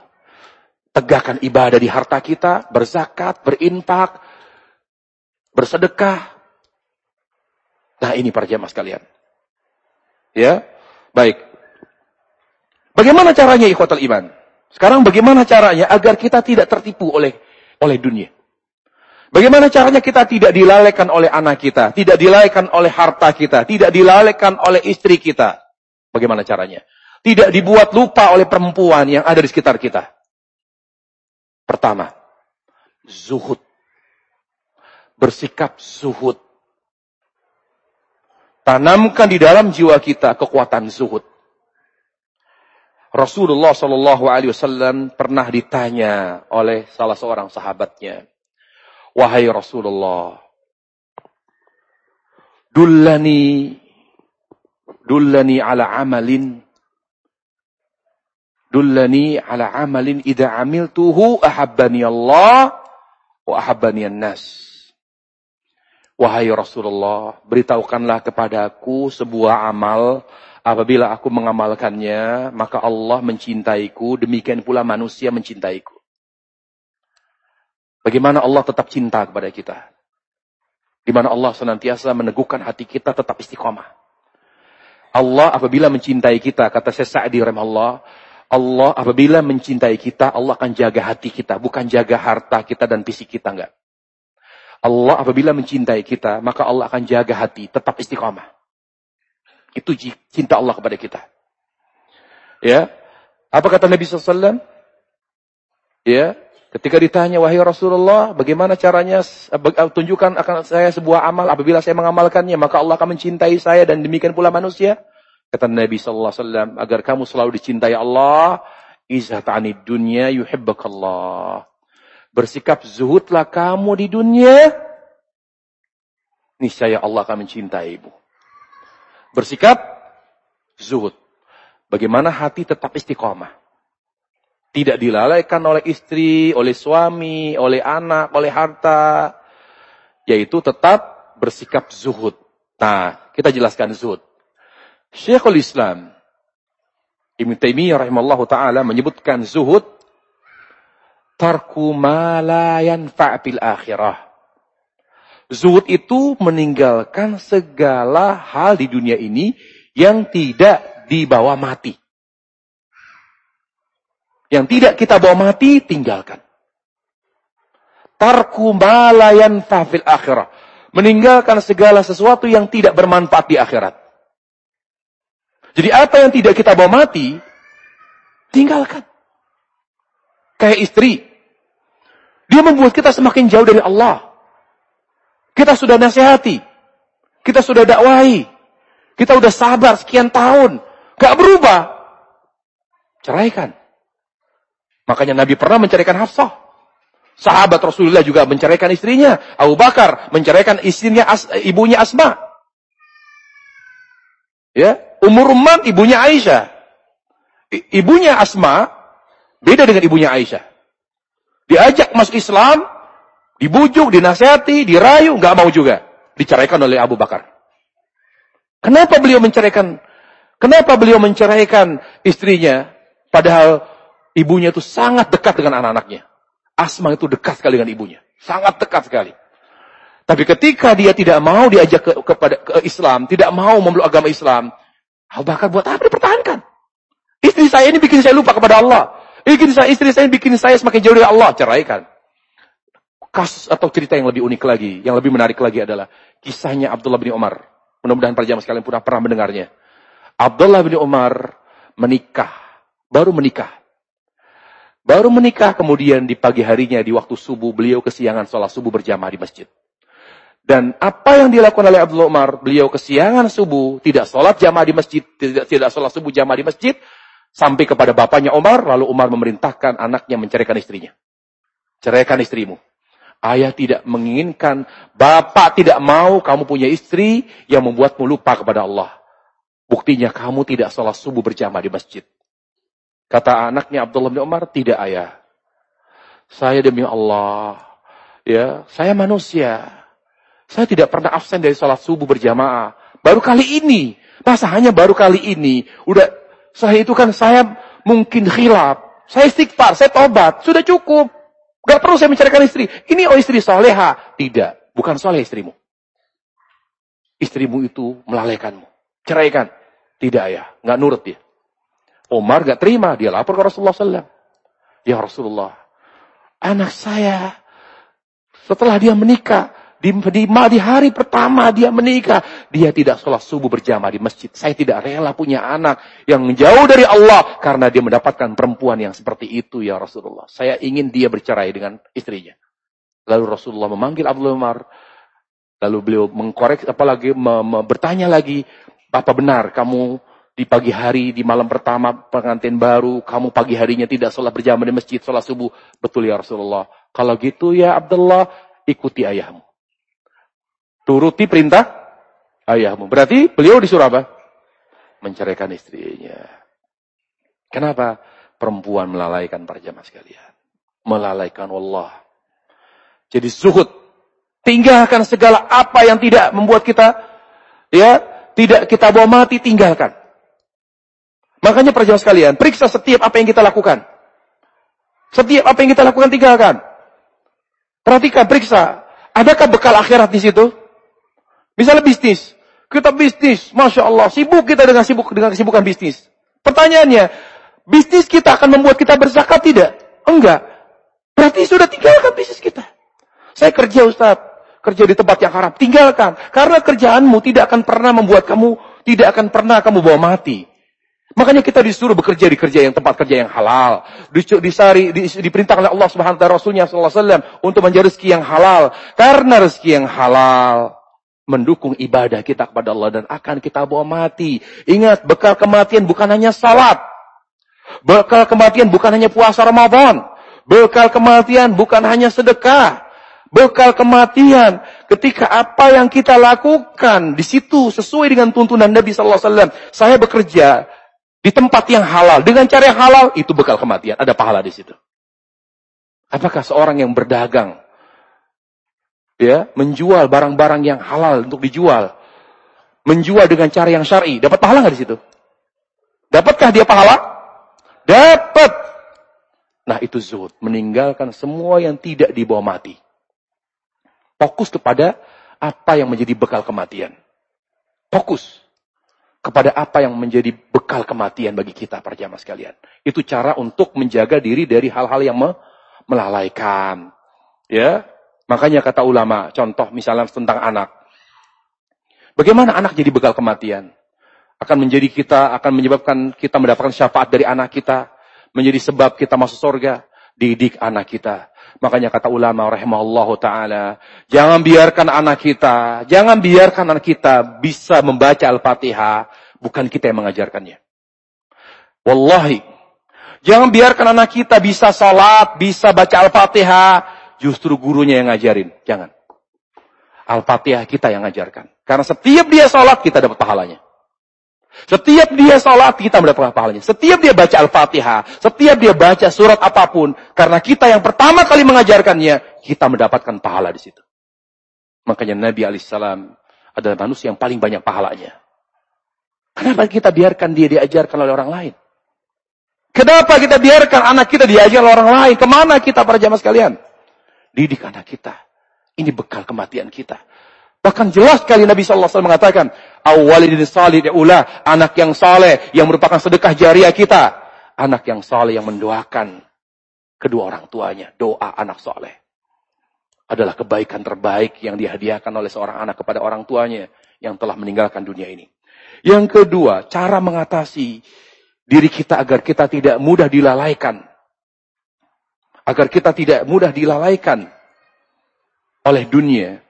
Speaker 1: tegakkan ibadah di harta kita, berzakat, berinfak, bersedekah, Nah ini para jamaah sekalian. Ya, baik. Bagaimana caranya ikhwatal iman? Sekarang bagaimana caranya agar kita tidak tertipu oleh oleh dunia? Bagaimana caranya kita tidak dilalaikan oleh anak kita, tidak dilalaikan oleh harta kita, tidak dilalaikan oleh istri kita? Bagaimana caranya? Tidak dibuat lupa oleh perempuan yang ada di sekitar kita. Pertama, zuhud. Bersikap zuhud. Tanamkan di dalam jiwa kita kekuatan zuhud. Rasulullah Shallallahu Alaihi Wasallam pernah ditanya oleh salah seorang sahabatnya, wahai Rasulullah, dullani, dullani ala amalin, dullani ala amalin ida amiltuhu ahabbani Allah wa ahabbani nas. Wahai Rasulullah, beritahukanlah kepadaku sebuah amal. Apabila aku mengamalkannya, maka Allah mencintaiku, demikian pula manusia mencintaiku. Bagaimana Allah tetap cinta kepada kita? Di mana Allah senantiasa meneguhkan hati kita tetap istiqomah. Allah apabila mencintai kita, kata saya Sa'di Allah, Allah apabila mencintai kita, Allah akan jaga hati kita, bukan jaga harta kita dan fisik kita, enggak. Allah apabila mencintai kita, maka Allah akan jaga hati, tetap istiqamah. Itu cinta Allah kepada kita. Ya. Apa kata Nabi SAW? Ya. Ketika ditanya, wahai Rasulullah, bagaimana caranya eh, tunjukkan akan saya sebuah amal apabila saya mengamalkannya, maka Allah akan mencintai saya dan demikian pula manusia. Kata Nabi SAW, agar kamu selalu dicintai Allah, izhatani dunya yuhibbakallah. Bersikap zuhudlah kamu di dunia. Niscaya Allah akan mencintai ibu. Bersikap zuhud. Bagaimana hati tetap istiqomah. Tidak dilalaikan oleh istri, oleh suami, oleh anak, oleh harta. Yaitu tetap bersikap zuhud. Nah, kita jelaskan zuhud. Syekhul Islam Ibn Taimiyah rahimahullah taala menyebutkan zuhud tarku malayan fa'fil akhirah. Zuhud itu meninggalkan segala hal di dunia ini yang tidak dibawa mati. Yang tidak kita bawa mati, tinggalkan. Tarku malayan fa'fil akhirah. meninggalkan segala sesuatu yang tidak bermanfaat di akhirat. Jadi apa yang tidak kita bawa mati, tinggalkan. Kayak istri. Dia membuat kita semakin jauh dari Allah. Kita sudah nasihati. Kita sudah dakwahi. Kita sudah sabar sekian tahun. Gak berubah. Ceraikan. Makanya Nabi pernah menceraikan Hafsah. Sahabat Rasulullah juga menceraikan istrinya. Abu Bakar menceraikan istrinya as, ibunya Asma. Ya, umur Rumman ibunya Aisyah. I, ibunya Asma beda dengan ibunya Aisyah. Diajak masuk Islam, dibujuk, dinasihati, dirayu, nggak mau juga. Diceraikan oleh Abu Bakar. Kenapa beliau menceraikan? Kenapa beliau menceraikan istrinya? Padahal ibunya itu sangat dekat dengan anak-anaknya. Asma itu dekat sekali dengan ibunya. Sangat dekat sekali. Tapi ketika dia tidak mau diajak ke, kepada ke Islam, tidak mau memeluk agama Islam, Abu Bakar buat apa dipertahankan? Istri saya ini bikin saya lupa kepada Allah. Bikin saya, istri saya bikin saya semakin jauh dari Allah. Ceraikan. Kasus atau cerita yang lebih unik lagi, yang lebih menarik lagi adalah kisahnya Abdullah bin Umar. Mudah-mudahan para jamaah sekalian pernah, pernah mendengarnya. Abdullah bin Umar menikah, baru menikah. Baru menikah kemudian di pagi harinya di waktu subuh beliau kesiangan sholat subuh berjamaah di masjid. Dan apa yang dilakukan oleh Abdullah Umar, beliau kesiangan subuh, tidak sholat jamaah di masjid, tidak, tidak sholat subuh jamaah di masjid, sampai kepada bapaknya Umar, lalu Umar memerintahkan anaknya menceraikan istrinya. Ceraikan istrimu. Ayah tidak menginginkan, bapak tidak mau kamu punya istri yang membuatmu lupa kepada Allah. Buktinya kamu tidak sholat subuh berjamaah di masjid. Kata anaknya Abdullah bin Umar, tidak ayah. Saya demi Allah, ya, saya manusia. Saya tidak pernah absen dari sholat subuh berjamaah. Baru kali ini, masa hanya baru kali ini. Udah, saya itu kan saya mungkin khilaf. Saya istighfar, saya tobat, sudah cukup. Gak perlu saya mencarikan istri. Ini oh istri soleha. Tidak, bukan soleh istrimu. Istrimu itu melalaikanmu. Ceraikan. Tidak ya, nggak nurut dia. Umar gak terima, dia lapor ke Rasulullah SAW. Ya Rasulullah, anak saya setelah dia menikah, di, di, di hari pertama dia menikah, dia tidak sholat subuh berjamaah di masjid. Saya tidak rela punya anak yang jauh dari Allah karena dia mendapatkan perempuan yang seperti itu ya Rasulullah. Saya ingin dia bercerai dengan istrinya. Lalu Rasulullah memanggil Abdul Umar. Lalu beliau mengkorek apalagi me, me, bertanya lagi, apa benar kamu di pagi hari, di malam pertama pengantin baru, kamu pagi harinya tidak sholat berjamaah di masjid, sholat subuh. Betul ya Rasulullah. Kalau gitu ya Abdullah, ikuti ayahmu. Turuti perintah ayahmu. Berarti beliau disuruh apa? Menceraikan istrinya. Kenapa? Perempuan melalaikan para jamaah sekalian. Melalaikan Allah. Jadi zuhud. Tinggalkan segala apa yang tidak membuat kita ya tidak kita bawa mati, tinggalkan. Makanya perjalanan sekalian, periksa setiap apa yang kita lakukan. Setiap apa yang kita lakukan tinggalkan. Perhatikan, periksa. Adakah bekal akhirat di situ? Misalnya bisnis. Kita bisnis, Masya Allah. Sibuk kita dengan sibuk dengan kesibukan bisnis. Pertanyaannya, bisnis kita akan membuat kita berzakat tidak? Enggak. Berarti sudah tinggalkan bisnis kita. Saya kerja Ustaz. Kerja di tempat yang haram. Tinggalkan. Karena kerjaanmu tidak akan pernah membuat kamu, tidak akan pernah kamu bawa mati. Makanya kita disuruh bekerja di kerja yang tempat kerja yang halal. Disari, di, diperintah oleh Allah Subhanahu wa Rasulnya sallallahu untuk mencari rezeki yang halal. Karena rezeki yang halal mendukung ibadah kita kepada Allah dan akan kita bawa mati. Ingat, bekal kematian bukan hanya salat. Bekal kematian bukan hanya puasa Ramadan. Bekal kematian bukan hanya sedekah. Bekal kematian ketika apa yang kita lakukan di situ sesuai dengan tuntunan Nabi sallallahu alaihi wasallam. Saya bekerja di tempat yang halal, dengan cara yang halal, itu bekal kematian. Ada pahala di situ. Apakah seorang yang berdagang, ya, menjual barang-barang yang halal untuk dijual, menjual dengan cara yang syar'i, dapat pahala nggak di situ? Dapatkah dia pahala? Dapat. Nah itu zuhud, meninggalkan semua yang tidak dibawa mati. Fokus kepada apa yang menjadi bekal kematian. Fokus kepada apa yang menjadi bekal kematian bagi kita para jamaah sekalian. Itu cara untuk menjaga diri dari hal-hal yang melalaikan. Ya. Makanya kata ulama, contoh misalnya tentang anak. Bagaimana anak jadi bekal kematian? Akan menjadi kita, akan menyebabkan kita mendapatkan syafaat dari anak kita. Menjadi sebab kita masuk surga. Didik anak kita. Makanya kata ulama rahimahullah ta'ala. Jangan biarkan anak kita, jangan biarkan anak kita bisa membaca Al-Fatihah. Bukan kita yang mengajarkannya. Wallahi. Jangan biarkan anak kita bisa salat, bisa baca Al-Fatihah. Justru gurunya yang ngajarin. Jangan. Al-Fatihah kita yang ngajarkan. Karena setiap dia salat, kita dapat pahalanya. Setiap dia sholat, kita mendapat pahalanya. Setiap dia baca Al-Fatihah, setiap dia baca surat apa pun, karena kita yang pertama kali mengajarkannya, kita mendapatkan pahala di situ. Makanya Nabi Alaihissalam adalah manusia yang paling banyak pahalanya. Kenapa kita biarkan dia diajarkan oleh orang lain? Kenapa kita biarkan anak kita diajar oleh orang lain? Ke mana kita para jamaah sekalian? Didik anak kita. Ini bekal kematian kita. Bahkan jelas sekali Nabi SAW mengatakan, awalidin salih ulah, anak yang saleh yang merupakan sedekah jariah kita. Anak yang saleh yang mendoakan kedua orang tuanya. Doa anak saleh adalah kebaikan terbaik yang dihadiahkan oleh seorang anak kepada orang tuanya yang telah meninggalkan dunia ini. Yang kedua, cara mengatasi diri kita agar kita tidak mudah dilalaikan. Agar kita tidak mudah dilalaikan oleh dunia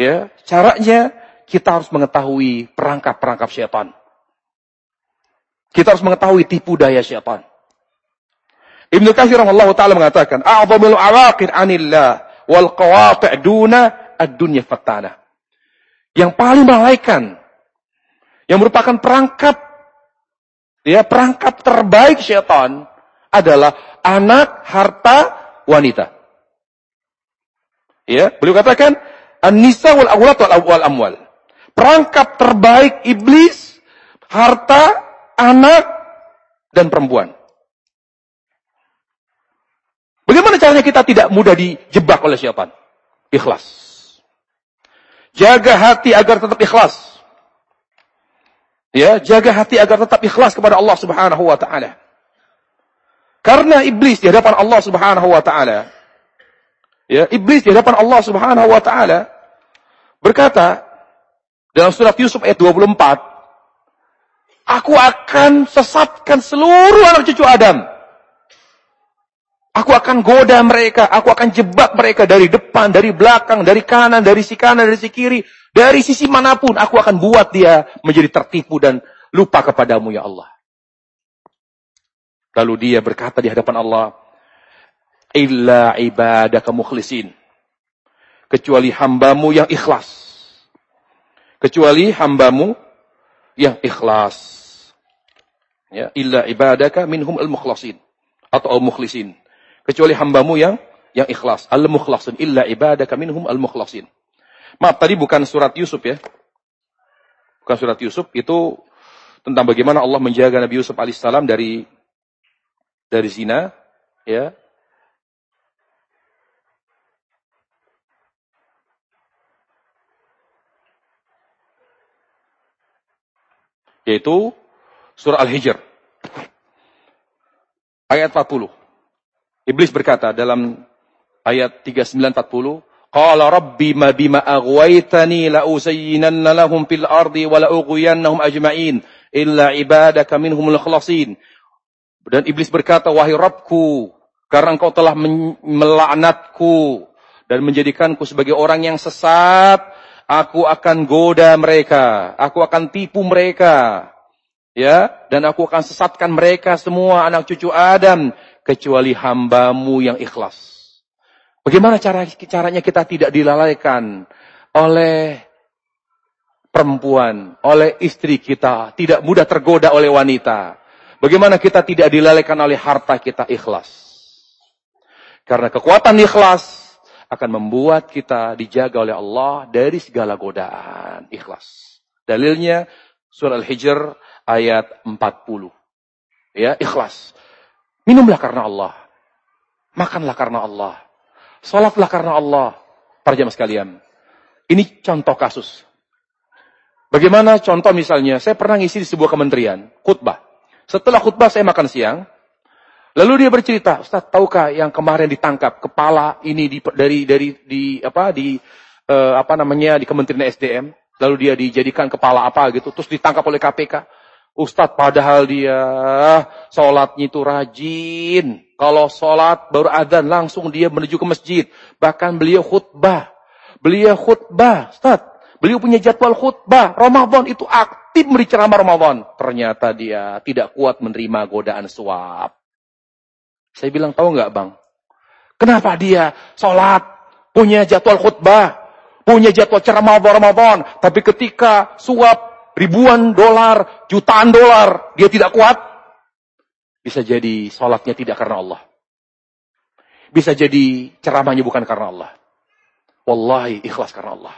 Speaker 1: Ya, caranya kita harus mengetahui perangkap-perangkap syaitan. Kita harus mengetahui tipu daya syaitan. Ibnu Katsir rahimahullah taala mengatakan, "A'dhamul awaqir 'anillah wal qawati' duna ad-dunya fatana." Yang paling melaikan yang merupakan perangkap ya perangkap terbaik syaitan adalah anak, harta, wanita. Ya, beliau katakan An-nisa wal awlat wal amwal. Perangkap terbaik iblis, harta, anak, dan perempuan. Bagaimana caranya kita tidak mudah dijebak oleh syaitan? Ikhlas. Jaga hati agar tetap ikhlas. Ya, jaga hati agar tetap ikhlas kepada Allah Subhanahu wa taala. Karena iblis di hadapan Allah Subhanahu wa taala ya iblis di hadapan Allah Subhanahu wa taala berkata dalam surat Yusuf ayat 24 Aku akan sesatkan seluruh anak cucu Adam. Aku akan goda mereka, aku akan jebak mereka dari depan, dari belakang, dari kanan, dari si kanan, dari si kiri, dari sisi mana pun. Aku akan buat dia menjadi tertipu dan lupa kepadamu ya Allah. Lalu dia berkata di hadapan Allah, illa ibadaka mukhlisin. Kecuali hambamu yang ikhlas. Kecuali hambamu yang ikhlas. Ya, illa ibadaka minhum al-mukhlasin. Atau al-mukhlisin. Kecuali hambamu yang yang ikhlas. Al-mukhlasin. Illa ibadaka minhum al-mukhlasin. Maaf, tadi bukan surat Yusuf ya. Bukan surat Yusuf. Itu tentang bagaimana Allah menjaga Nabi Yusuf alaihissalam dari dari zina. Ya, Yaitu surah Al-Hijr. Ayat 40. Iblis berkata dalam ayat 39-40, Qala rabbi ma bima aghwaytani la usayyinanna lahum fil ardi wa la ajma'in illa ibadaka minhumul khlasin. Dan iblis berkata, wahai Rabbku, karena engkau telah melaknatku dan menjadikanku sebagai orang yang sesat, Aku akan goda mereka. Aku akan tipu mereka. Ya, dan aku akan sesatkan mereka semua anak cucu Adam kecuali hambamu yang ikhlas. Bagaimana cara caranya kita tidak dilalaikan oleh perempuan, oleh istri kita, tidak mudah tergoda oleh wanita. Bagaimana kita tidak dilalaikan oleh harta kita ikhlas. Karena kekuatan ikhlas akan membuat kita dijaga oleh Allah dari segala godaan. Ikhlas. Dalilnya surah Al-Hijr ayat 40. Ya, ikhlas. Minumlah karena Allah. Makanlah karena Allah. Salatlah karena Allah. Para jamaah sekalian. Ini contoh kasus. Bagaimana contoh misalnya, saya pernah ngisi di sebuah kementerian, khutbah. Setelah khutbah saya makan siang, Lalu dia bercerita, Ustaz, tahukah yang kemarin ditangkap kepala ini di, dari dari di apa di uh, apa namanya di Kementerian SDM, lalu dia dijadikan kepala apa gitu, terus ditangkap oleh KPK. Ustadz padahal dia sholatnya itu rajin. Kalau sholat baru adzan langsung dia menuju ke masjid. Bahkan beliau khutbah. Beliau khutbah. Ustadz, beliau punya jadwal khutbah. Ramadan itu aktif memberi ceramah Ramadan. Ternyata dia tidak kuat menerima godaan suap. Saya bilang, tahu nggak bang? Kenapa dia sholat, punya jadwal khutbah, punya jadwal ceramah Ramadan, tapi ketika suap ribuan dolar, jutaan dolar, dia tidak kuat, bisa jadi sholatnya tidak karena Allah. Bisa jadi ceramahnya bukan karena Allah. Wallahi ikhlas karena Allah.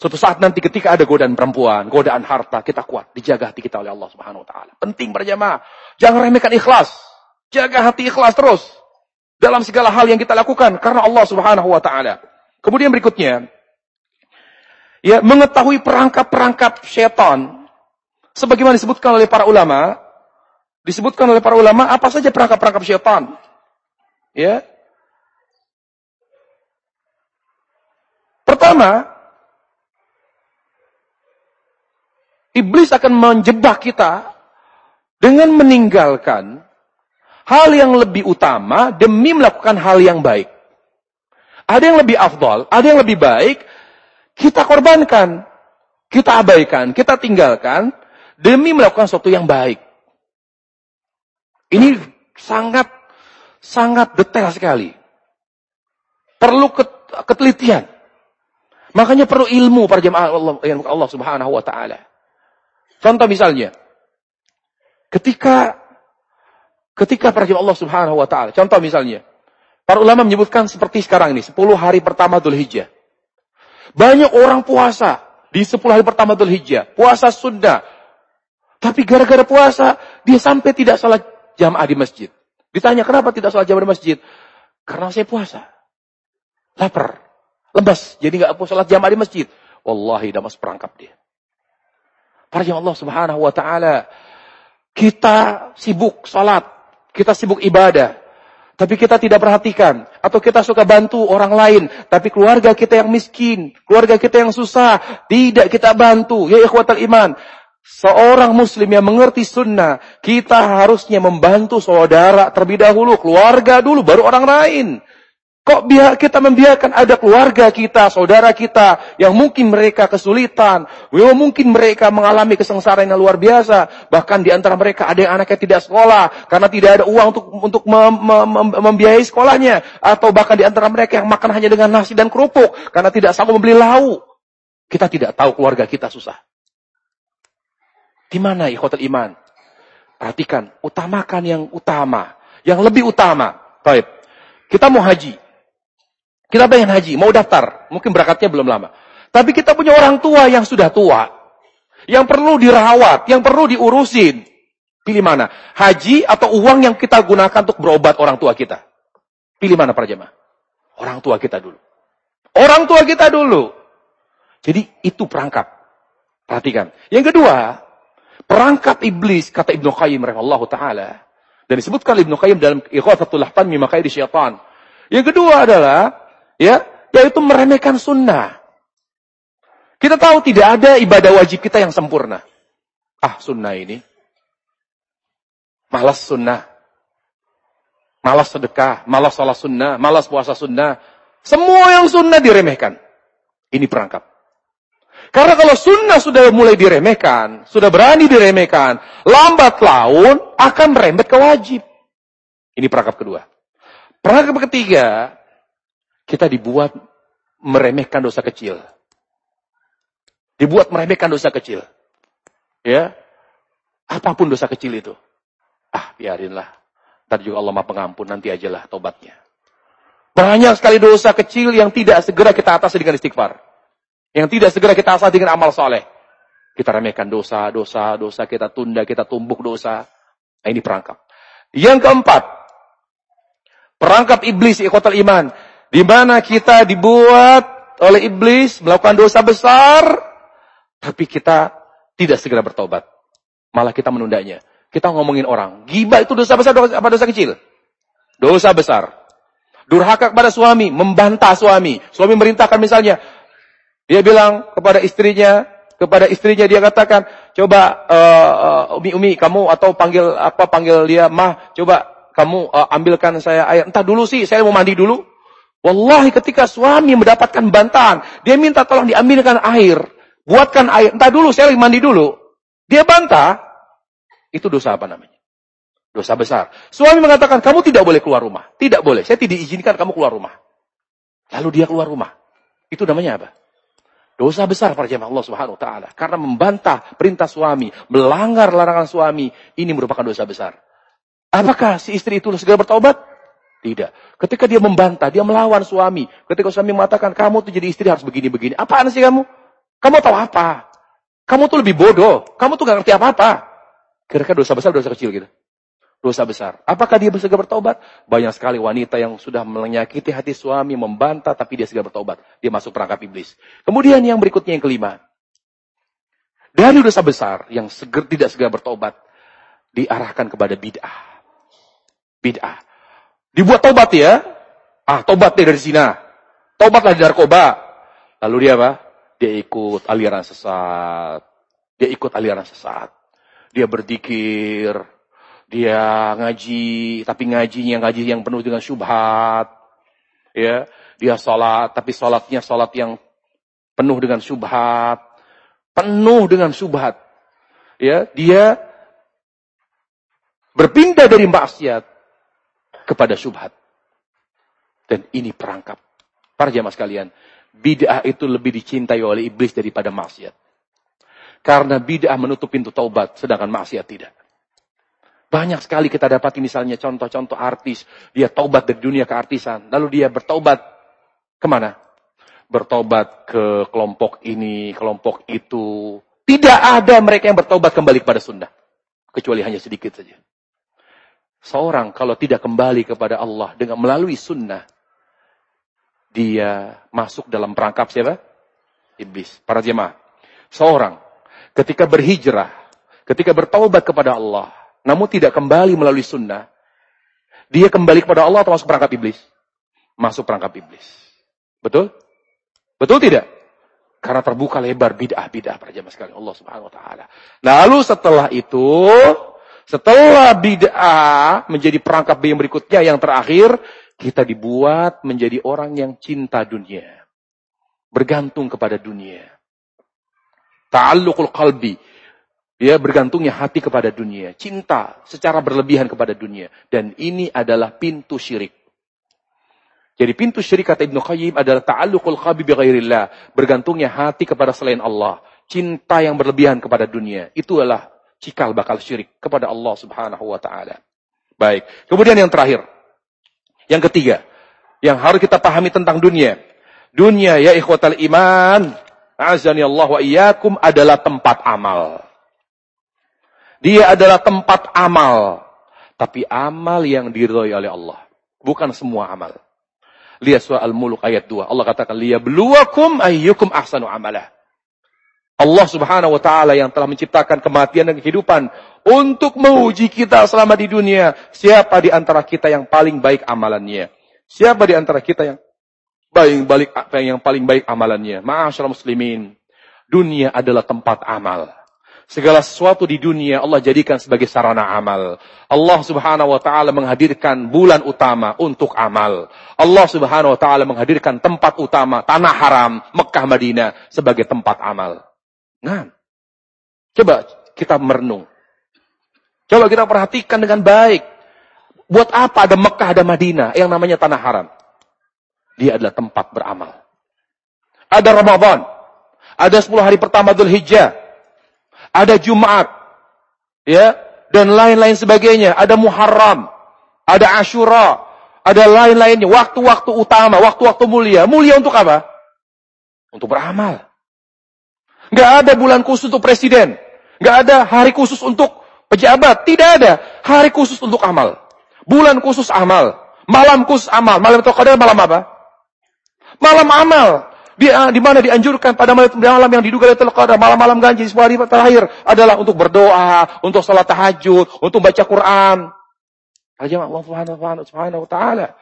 Speaker 1: Suatu saat nanti ketika ada godaan perempuan, godaan harta, kita kuat, dijaga hati kita oleh Allah Subhanahu wa taala. Penting berjamaah. Jangan remehkan ikhlas. Jaga hati ikhlas terus dalam segala hal yang kita lakukan karena Allah Subhanahu wa taala. Kemudian berikutnya, ya mengetahui perangkap-perangkap setan sebagaimana disebutkan oleh para ulama disebutkan oleh para ulama apa saja perangkap-perangkap setan ya pertama iblis akan menjebak kita dengan meninggalkan hal yang lebih utama demi melakukan hal yang baik ada yang lebih afdal, ada yang lebih baik, kita korbankan, kita abaikan, kita tinggalkan demi melakukan sesuatu yang baik. Ini sangat sangat detail sekali. Perlu ketelitian. Makanya perlu ilmu para jemaah Allah, Allah Subhanahu wa taala. Contoh misalnya, ketika ketika jemaah Allah Subhanahu wa taala, contoh misalnya, para ulama menyebutkan seperti sekarang ini, 10 hari pertama Dzulhijjah. Banyak orang puasa di 10 hari pertama Dhul Hijjah. Puasa sunnah. Tapi gara-gara puasa, dia sampai tidak salat jamaah di masjid. Ditanya, kenapa tidak salat jamaah di masjid? Karena saya puasa. Lapar. Lemas. Jadi nggak puasa salat jamaah di masjid. Wallahi, dah masuk perangkap dia. Para jamaah Allah subhanahu wa ta'ala. Kita sibuk salat. Kita sibuk ibadah. Tapi kita tidak perhatikan. Atau kita suka bantu orang lain. Tapi keluarga kita yang miskin. Keluarga kita yang susah. Tidak kita bantu. Ya ikhwatal iman. Seorang muslim yang mengerti sunnah. Kita harusnya membantu saudara terlebih dahulu. Keluarga dulu. Baru orang lain. Kok biar kita membiarkan ada keluarga kita, saudara kita, yang mungkin mereka kesulitan, yang mungkin mereka mengalami kesengsaraan yang luar biasa, bahkan di antara mereka ada yang anaknya tidak sekolah, karena tidak ada uang untuk untuk mem, mem, mem, membiayai sekolahnya, atau bahkan di antara mereka yang makan hanya dengan nasi dan kerupuk, karena tidak sanggup membeli lauk. Kita tidak tahu keluarga kita susah. Di mana hotel iman? Perhatikan, utamakan yang utama, yang lebih utama. Baik. Kita mau haji. Kita pengen haji, mau daftar. Mungkin berangkatnya belum lama. Tapi kita punya orang tua yang sudah tua. Yang perlu dirawat, yang perlu diurusin. Pilih mana? Haji atau uang yang kita gunakan untuk berobat orang tua kita? Pilih mana para jemaah? Orang tua kita dulu. Orang tua kita dulu. Jadi itu perangkap. Perhatikan. Yang kedua, perangkap iblis, kata Ibnu Qayyim rahimahullah ta'ala. Dan disebutkan Ibnu Qayyim dalam Lahfan Mimakai di syaitan. Yang kedua adalah, ya, yaitu meremehkan sunnah. Kita tahu tidak ada ibadah wajib kita yang sempurna. Ah, sunnah ini. Malas sunnah. Malas sedekah, malas salat sunnah, malas puasa sunnah. Semua yang sunnah diremehkan. Ini perangkap. Karena kalau sunnah sudah mulai diremehkan, sudah berani diremehkan, lambat laun akan merembet ke wajib. Ini perangkap kedua. Perangkap ketiga, kita dibuat meremehkan dosa kecil. Dibuat meremehkan dosa kecil. Ya. Apa pun dosa kecil itu. Ah, biarinlah. Tadi juga Allah maha pengampun, nanti ajalah tobatnya. Banyak sekali dosa kecil yang tidak segera kita atasi dengan istighfar. Yang tidak segera kita atasi dengan amal soleh. Kita remehkan dosa, dosa, dosa, kita tunda, kita tumbuk dosa. Nah, ini perangkap. Yang keempat, perangkap iblis ikotal iman. Di mana kita dibuat oleh iblis melakukan dosa besar, tapi kita tidak segera bertobat. Malah kita menundanya. Kita ngomongin orang. Giba itu dosa besar apa dosa kecil? Dosa besar. Durhaka kepada suami, membantah suami. Suami merintahkan misalnya, dia bilang kepada istrinya, kepada istrinya dia katakan, coba uh, uh, umi umi kamu atau panggil apa panggil dia mah, coba kamu uh, ambilkan saya air. Entah dulu sih, saya mau mandi dulu. Wallahi ketika suami mendapatkan bantahan, dia minta tolong diambilkan air, buatkan air. Entah dulu, saya lagi mandi dulu. Dia bantah, itu dosa apa namanya? Dosa besar. Suami mengatakan, kamu tidak boleh keluar rumah. Tidak boleh. Saya tidak izinkan kamu keluar rumah. Lalu dia keluar rumah. Itu namanya apa? Dosa besar para jemaah Allah Subhanahu wa taala karena membantah perintah suami, melanggar larangan suami, ini merupakan dosa besar. Apakah si istri itu segera bertobat? Tidak. Ketika dia membantah, dia melawan suami. Ketika suami mengatakan, kamu tuh jadi istri harus begini-begini. Apaan sih kamu? Kamu tahu apa? Kamu tuh lebih bodoh. Kamu tuh gak ngerti apa-apa. Kira-kira dosa besar, dosa kecil gitu dosa besar. Apakah dia segera bertobat? Banyak sekali wanita yang sudah menyakiti hati suami, membantah, tapi dia segera bertobat. Dia masuk perangkap iblis. Kemudian yang berikutnya yang kelima. Dari dosa besar yang seger, tidak segera bertobat, diarahkan kepada bid'ah. Bid'ah. Dibuat tobat ya. Ah, tobat deh dari zina. Tobatlah dari narkoba. Lalu dia apa? Dia ikut aliran sesat. Dia ikut aliran sesat. Dia berdikir, dia ngaji, tapi ngajinya ngaji yang penuh dengan syubhat. Ya, dia sholat, tapi sholatnya sholat yang penuh dengan syubhat. Penuh dengan syubhat. Ya, dia berpindah dari maksiat kepada syubhat. Dan ini perangkap. Para jamaah sekalian, bid'ah itu lebih dicintai oleh iblis daripada maksiat. Karena bid'ah menutup pintu taubat, sedangkan maksiat tidak. Banyak sekali kita dapati misalnya contoh-contoh artis. Dia taubat dari dunia keartisan. Lalu dia bertobat ke mana? Bertobat ke kelompok ini, kelompok itu. Tidak ada mereka yang bertobat kembali kepada sunnah. Kecuali hanya sedikit saja. Seorang kalau tidak kembali kepada Allah dengan melalui sunnah. Dia masuk dalam perangkap siapa? Iblis. Para jemaah. Seorang ketika berhijrah. Ketika bertobat kepada Allah namun tidak kembali melalui sunnah, dia kembali kepada Allah atau masuk perangkap iblis? Masuk perangkap iblis. Betul? Betul tidak? Karena terbuka lebar bid'ah-bid'ah para jamaah sekalian Allah Subhanahu wa taala. Lalu setelah itu, setelah bid'ah menjadi perangkap yang berikutnya yang terakhir, kita dibuat menjadi orang yang cinta dunia. Bergantung kepada dunia. Ta'alluqul qalbi Ya, bergantungnya hati kepada dunia. Cinta secara berlebihan kepada dunia. Dan ini adalah pintu syirik. Jadi pintu syirik kata Ibnu Qayyim adalah ta'alluqul khabi bi ghairillah. Bergantungnya hati kepada selain Allah. Cinta yang berlebihan kepada dunia. Itu adalah cikal bakal syirik kepada Allah subhanahu wa ta'ala. Baik. Kemudian yang terakhir. Yang ketiga. Yang harus kita pahami tentang dunia. Dunia ya ikhwatal iman. Azani Allah wa iyyakum adalah tempat amal. Dia adalah tempat amal. Tapi amal yang diridhoi oleh Allah. Bukan semua amal. Lihat surah Al-Muluk ayat 2. Allah katakan, Liyabluwakum ayyukum ahsanu amalah. Allah subhanahu wa ta'ala yang telah menciptakan kematian dan kehidupan. Untuk menguji kita selama di dunia. Siapa di antara kita yang paling baik amalannya. Siapa di antara kita yang paling balik yang paling baik amalannya. Ma'asyarul muslimin. Dunia adalah tempat amal. Segala sesuatu di dunia Allah jadikan sebagai sarana amal. Allah subhanahu wa ta'ala menghadirkan bulan utama untuk amal. Allah subhanahu wa ta'ala menghadirkan tempat utama, tanah haram, Mekah Madinah sebagai tempat amal. Nah, coba kita merenung. Coba kita perhatikan dengan baik. Buat apa ada Mekah, ada Madinah yang namanya tanah haram? Dia adalah tempat beramal. Ada Ramadan. Ada 10 hari pertama Dhul Hijjah ada Jumat, ya, dan lain-lain sebagainya. Ada Muharram, ada Ashura, ada lain-lainnya. Waktu-waktu utama, waktu-waktu mulia. Mulia untuk apa? Untuk beramal. Gak ada bulan khusus untuk presiden. Gak ada hari khusus untuk pejabat. Tidak ada. Hari khusus untuk amal. Bulan khusus amal. Malam khusus amal. Malam itu malam apa? Malam amal. Di, ah, di mana dianjurkan pada malam, malam yang diduga Lailatul Qadar, malam-malam ganjil sebuah hari terakhir adalah untuk berdoa, untuk salat tahajud, untuk baca Quran. Allah subhanahu wa ta'ala.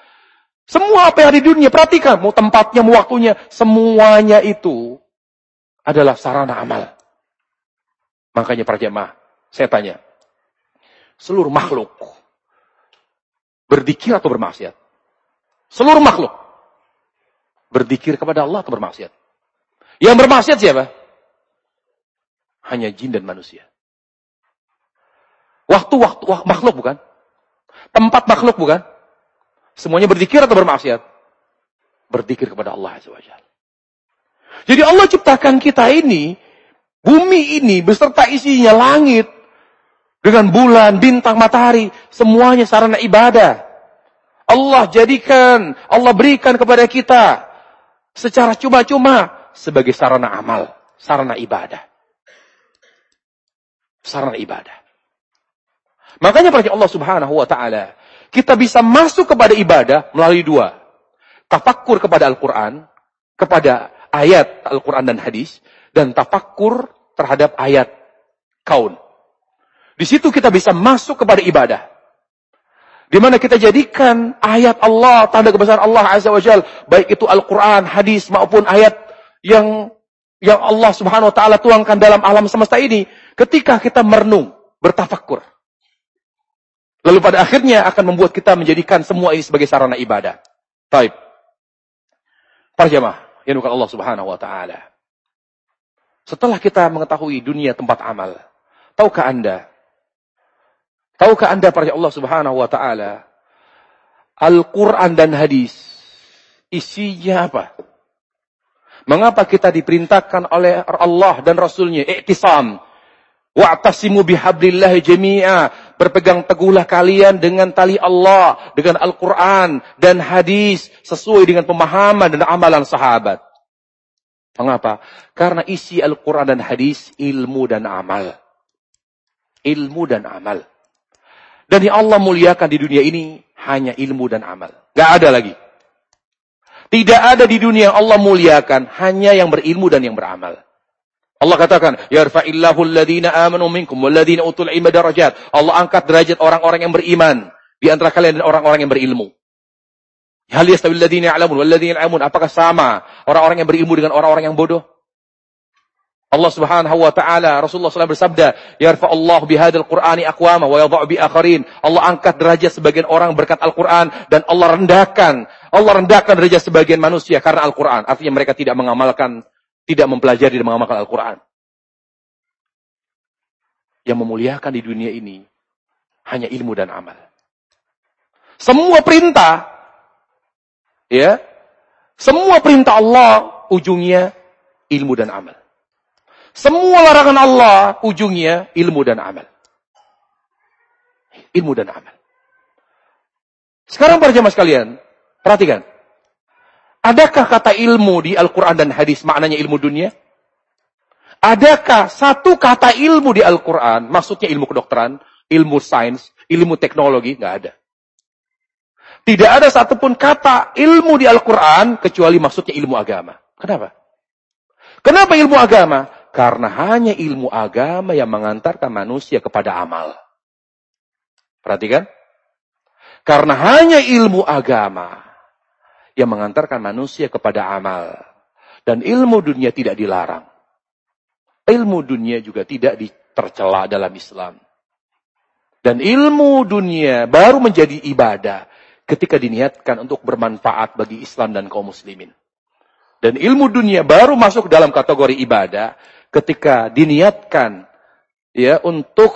Speaker 1: Semua apa yang ada di dunia, perhatikan. Mau tempatnya, mau waktunya. Semuanya itu adalah sarana amal. Makanya para jemaah, saya tanya. Seluruh makhluk Berdikir atau bermaksiat? Seluruh makhluk. Berdikir kepada Allah atau bermaksiat? Yang bermaksiat siapa? Hanya jin dan manusia. Waktu-waktu makhluk bukan? Tempat makhluk bukan? Semuanya berdikir atau bermaksiat? Berdikir kepada Allah Azza Jadi Allah ciptakan kita ini, bumi ini beserta isinya langit, dengan bulan, bintang, matahari, semuanya sarana ibadah. Allah jadikan, Allah berikan kepada kita secara cuma-cuma sebagai sarana amal, sarana ibadah. Sarana ibadah. Makanya pada Allah Subhanahu wa taala, kita bisa masuk kepada ibadah melalui dua. Tafakkur kepada Al-Qur'an, kepada ayat Al-Qur'an dan hadis dan tafakkur terhadap ayat kaun. Di situ kita bisa masuk kepada ibadah. Di mana kita jadikan ayat Allah, tanda kebesaran Allah Azza wa Jal, baik itu Al-Quran, hadis, maupun ayat yang yang Allah Subhanahu wa taala tuangkan dalam alam semesta ini ketika kita merenung, bertafakkur. Lalu pada akhirnya akan membuat kita menjadikan semua ini sebagai sarana ibadah. Taib. Para jamaah yang bukan Allah Subhanahu wa taala. Setelah kita mengetahui dunia tempat amal, tahukah Anda Tahukah anda para Allah subhanahu wa ta'ala. Al-Quran dan hadis. Isinya apa? Mengapa kita diperintahkan oleh Allah dan Rasulnya? Iktisam. Wa'tasimu bihablillahi jami'a. Berpegang teguhlah kalian dengan tali Allah. Dengan Al-Quran dan hadis. Sesuai dengan pemahaman dan amalan sahabat. Mengapa? Karena isi Al-Quran dan hadis ilmu dan amal. Ilmu dan amal. Dan yang Allah muliakan di dunia ini hanya ilmu dan amal. Gak ada lagi. Tidak ada di dunia yang Allah muliakan hanya yang berilmu dan yang beramal. Allah katakan, "Yarfa'illahu alladhina amanu minkum walladhina utul ilma darajat." Allah angkat derajat orang-orang yang beriman di antara kalian dan orang-orang yang berilmu. Hal yastawil ladina ya'lamun wal ya'lamun? Apakah sama orang-orang yang berilmu dengan orang-orang yang bodoh? Allah Subhanahu wa taala Rasulullah SAW bersabda, "Yarfa Allah bihadzal Qur'ani aqwama wa yadh'u bi akharin." Allah angkat derajat sebagian orang berkat Al-Qur'an dan Allah rendahkan, Allah rendahkan derajat sebagian manusia karena Al-Qur'an. Artinya mereka tidak mengamalkan, tidak mempelajari dan mengamalkan Al-Qur'an. Yang memuliakan di dunia ini hanya ilmu dan amal. Semua perintah ya, semua perintah Allah ujungnya ilmu dan amal. Semua larangan Allah ujungnya ilmu dan amal. Ilmu dan amal. Sekarang para jemaah sekalian, perhatikan. Adakah kata ilmu di Al-Quran dan hadis maknanya ilmu dunia? Adakah satu kata ilmu di Al-Quran, maksudnya ilmu kedokteran, ilmu sains, ilmu teknologi? Nggak ada. Tidak ada satupun kata ilmu di Al-Quran, kecuali maksudnya ilmu agama. Kenapa? Kenapa ilmu agama? Karena hanya ilmu agama yang mengantarkan manusia kepada amal. Perhatikan. Karena hanya ilmu agama yang mengantarkan manusia kepada amal. Dan ilmu dunia tidak dilarang. Ilmu dunia juga tidak tercela dalam Islam. Dan ilmu dunia baru menjadi ibadah ketika diniatkan untuk bermanfaat bagi Islam dan kaum muslimin. Dan ilmu dunia baru masuk dalam kategori ibadah ketika diniatkan ya untuk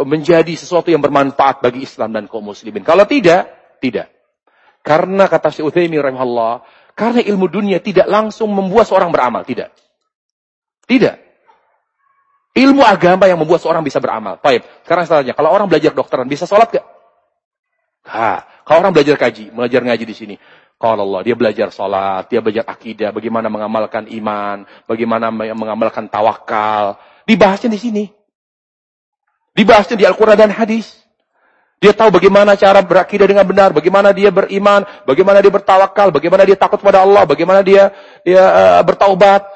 Speaker 1: menjadi sesuatu yang bermanfaat bagi Islam dan kaum muslimin. Kalau tidak, tidak. Karena kata Syekh Utsaimin rahimahullah, karena ilmu dunia tidak langsung membuat seorang beramal, tidak. Tidak. Ilmu agama yang membuat seorang bisa beramal. Baik, sekarang selanjutnya, kalau orang belajar dokteran bisa sholat gak? Ha, kalau orang belajar kaji, belajar ngaji di sini, kalau Allah, dia belajar sholat, dia belajar akidah, bagaimana mengamalkan iman, bagaimana mengamalkan tawakal. Dibahasnya di sini. Dibahasnya di Al-Quran dan hadis. Dia tahu bagaimana cara berakidah dengan benar, bagaimana dia beriman, bagaimana dia bertawakal, bagaimana dia takut pada Allah, bagaimana dia dia uh, bertaubat,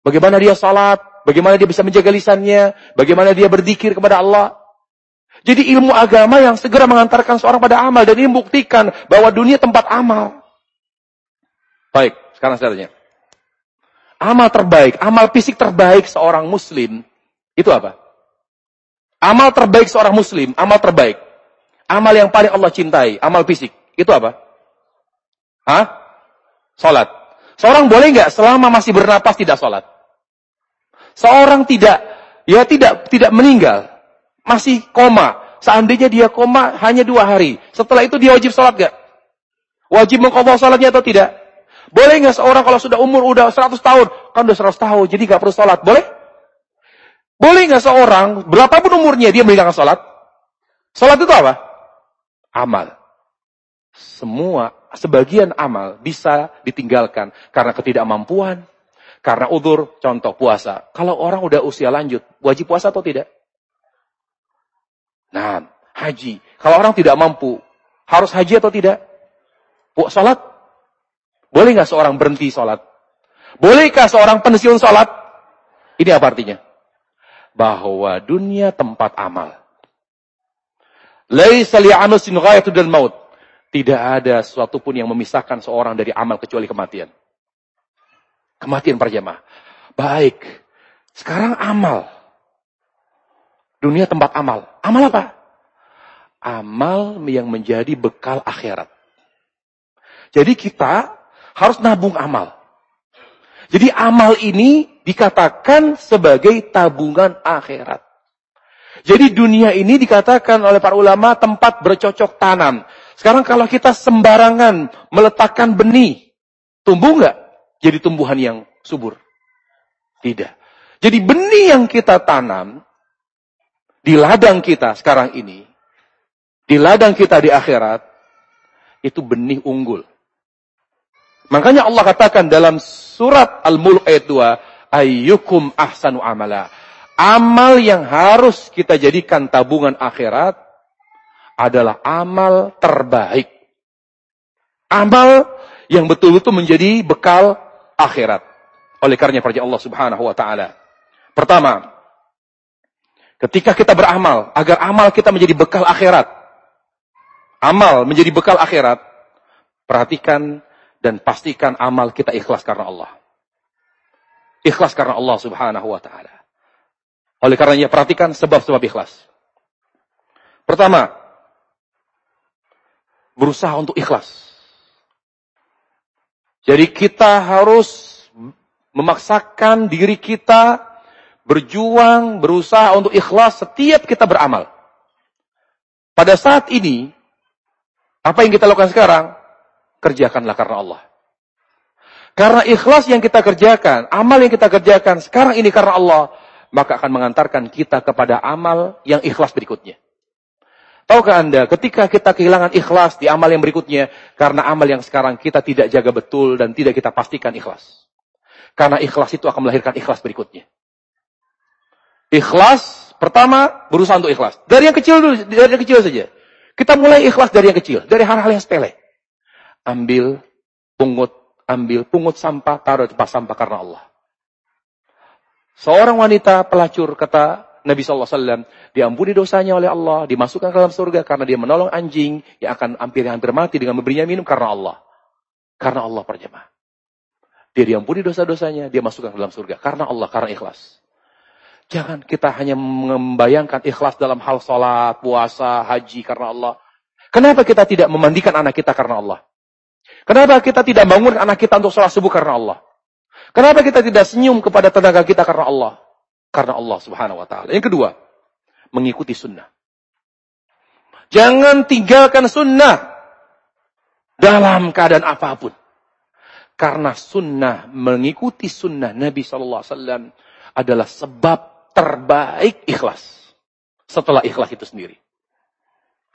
Speaker 1: bagaimana dia salat, bagaimana dia bisa menjaga lisannya, bagaimana dia berzikir kepada Allah. Jadi ilmu agama yang segera mengantarkan seorang pada amal dan ini membuktikan bahwa dunia tempat amal. Baik, sekarang saya tanya. Amal terbaik, amal fisik terbaik seorang muslim itu apa? Amal terbaik seorang muslim, amal terbaik Amal yang paling Allah cintai, amal fisik. Itu apa? Hah? Salat. Seorang boleh nggak selama masih bernapas tidak salat? Seorang tidak, ya tidak tidak meninggal, masih koma. Seandainya dia koma hanya dua hari, setelah itu dia wajib salat nggak? Wajib mengkobol salatnya atau tidak? Boleh nggak seorang kalau sudah umur udah 100 tahun, kan udah 100 tahun, jadi nggak perlu salat, boleh? Boleh nggak seorang berapapun umurnya dia meninggalkan salat? Salat itu apa? Amal. Semua, sebagian amal bisa ditinggalkan karena ketidakmampuan, karena udur, contoh puasa. Kalau orang udah usia lanjut, wajib puasa atau tidak? Nah, haji. Kalau orang tidak mampu, harus haji atau tidak? Bu, salat? Boleh nggak seorang berhenti salat? Bolehkah seorang pensiun salat? Ini apa artinya? Bahwa dunia tempat amal. Laisa li'anusin ghayatu dan maut. Tidak ada sesuatu pun yang memisahkan seorang dari amal kecuali kematian. Kematian perjamaah. Baik. Sekarang amal. Dunia tempat amal. Amal apa? Amal yang menjadi bekal akhirat. Jadi kita harus nabung amal. Jadi amal ini dikatakan sebagai tabungan akhirat. Jadi dunia ini dikatakan oleh para ulama tempat bercocok tanam. Sekarang kalau kita sembarangan meletakkan benih, tumbuh nggak? Jadi tumbuhan yang subur? Tidak. Jadi benih yang kita tanam di ladang kita sekarang ini, di ladang kita di akhirat, itu benih unggul. Makanya Allah katakan dalam surat Al-Mulk ayat 2, ayyukum ahsanu amala amal yang harus kita jadikan tabungan akhirat adalah amal terbaik. Amal yang betul-betul menjadi bekal akhirat. Oleh karenanya percaya Allah Subhanahu wa taala. Pertama, ketika kita beramal agar amal kita menjadi bekal akhirat. Amal menjadi bekal akhirat. Perhatikan dan pastikan amal kita ikhlas karena Allah. Ikhlas karena Allah Subhanahu wa taala. Oleh karenanya perhatikan sebab-sebab ikhlas. Pertama, berusaha untuk ikhlas. Jadi kita harus memaksakan diri kita berjuang, berusaha untuk ikhlas setiap kita beramal. Pada saat ini, apa yang kita lakukan sekarang? Kerjakanlah karena Allah. Karena ikhlas yang kita kerjakan, amal yang kita kerjakan sekarang ini karena Allah, maka akan mengantarkan kita kepada amal yang ikhlas berikutnya. Tahukah Anda, ketika kita kehilangan ikhlas di amal yang berikutnya, karena amal yang sekarang kita tidak jaga betul dan tidak kita pastikan ikhlas. Karena ikhlas itu akan melahirkan ikhlas berikutnya. Ikhlas, pertama, berusaha untuk ikhlas. Dari yang kecil dulu, dari yang kecil saja. Kita mulai ikhlas dari yang kecil, dari hal-hal yang sepele. Ambil, pungut, ambil, pungut sampah, taruh di tempat sampah karena Allah. Seorang wanita pelacur, kata Nabi SAW, diampuni dosanya oleh Allah, dimasukkan ke dalam surga karena dia menolong anjing yang akan hampir-hampir mati dengan memberinya minum karena Allah. Karena Allah perjemaah. Dia diampuni dosa-dosanya, dia masukkan ke dalam surga. Karena Allah, karena ikhlas. Jangan kita hanya membayangkan ikhlas dalam hal sholat, puasa, haji karena Allah. Kenapa kita tidak memandikan anak kita karena Allah? Kenapa kita tidak bangun anak kita untuk sholat subuh karena Allah? Kenapa kita tidak senyum kepada tenaga kita karena Allah? Karena Allah subhanahu wa ta'ala. Yang kedua, mengikuti sunnah. Jangan tinggalkan sunnah dalam keadaan apa pun. Karena sunnah, mengikuti sunnah Nabi SAW adalah sebab terbaik ikhlas. Setelah ikhlas itu sendiri.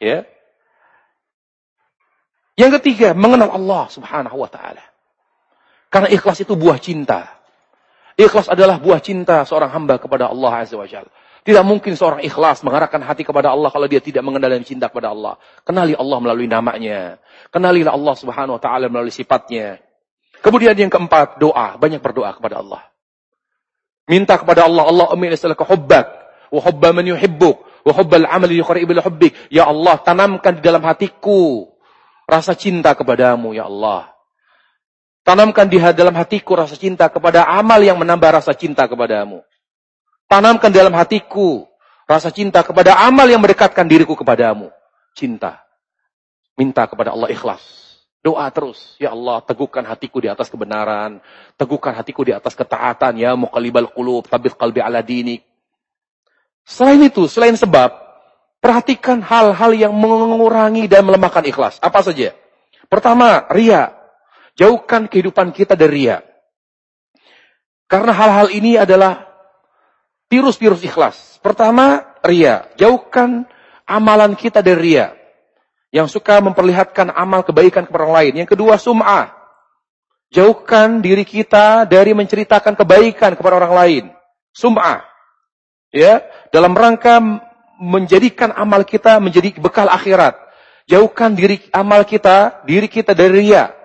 Speaker 1: Ya. Yang ketiga, mengenal Allah subhanahu wa ta'ala. Karena ikhlas itu buah cinta. Ikhlas adalah buah cinta seorang hamba kepada Allah Azza wa Jalla. Tidak mungkin seorang ikhlas mengarahkan hati kepada Allah kalau dia tidak mengenal dan cinta kepada Allah. Kenali Allah melalui namanya. Kenalilah Allah subhanahu wa ta'ala melalui sifatnya. Kemudian yang keempat, doa. Banyak berdoa kepada Allah. Minta kepada Allah, Allah amin asalaka hubbak. Wa hubba man yuhibbuk. Wa hubbal amali yukharibil hubbik. Ya Allah, tanamkan di dalam hatiku rasa cinta kepadamu, ya Allah. Tanamkan di dalam hatiku rasa cinta kepada amal yang menambah rasa cinta kepadamu. Tanamkan dalam hatiku rasa cinta kepada amal yang mendekatkan diriku kepadamu. Cinta. Minta kepada Allah ikhlas. Doa terus. Ya Allah, teguhkan hatiku di atas kebenaran. Teguhkan hatiku di atas ketaatan. Ya muqallibal qulub, tabit qalbi ala dinik. Selain itu, selain sebab, perhatikan hal-hal yang mengurangi dan melemahkan ikhlas. Apa saja? Pertama, ria. Jauhkan kehidupan kita dari ria. Karena hal-hal ini adalah virus-virus ikhlas. Pertama, ria. Jauhkan amalan kita dari ria. Yang suka memperlihatkan amal kebaikan kepada orang lain. Yang kedua, sum'ah. Jauhkan diri kita dari menceritakan kebaikan kepada orang lain. Sum'ah. Ya, dalam rangka menjadikan amal kita menjadi bekal akhirat. Jauhkan diri amal kita, diri kita dari ria.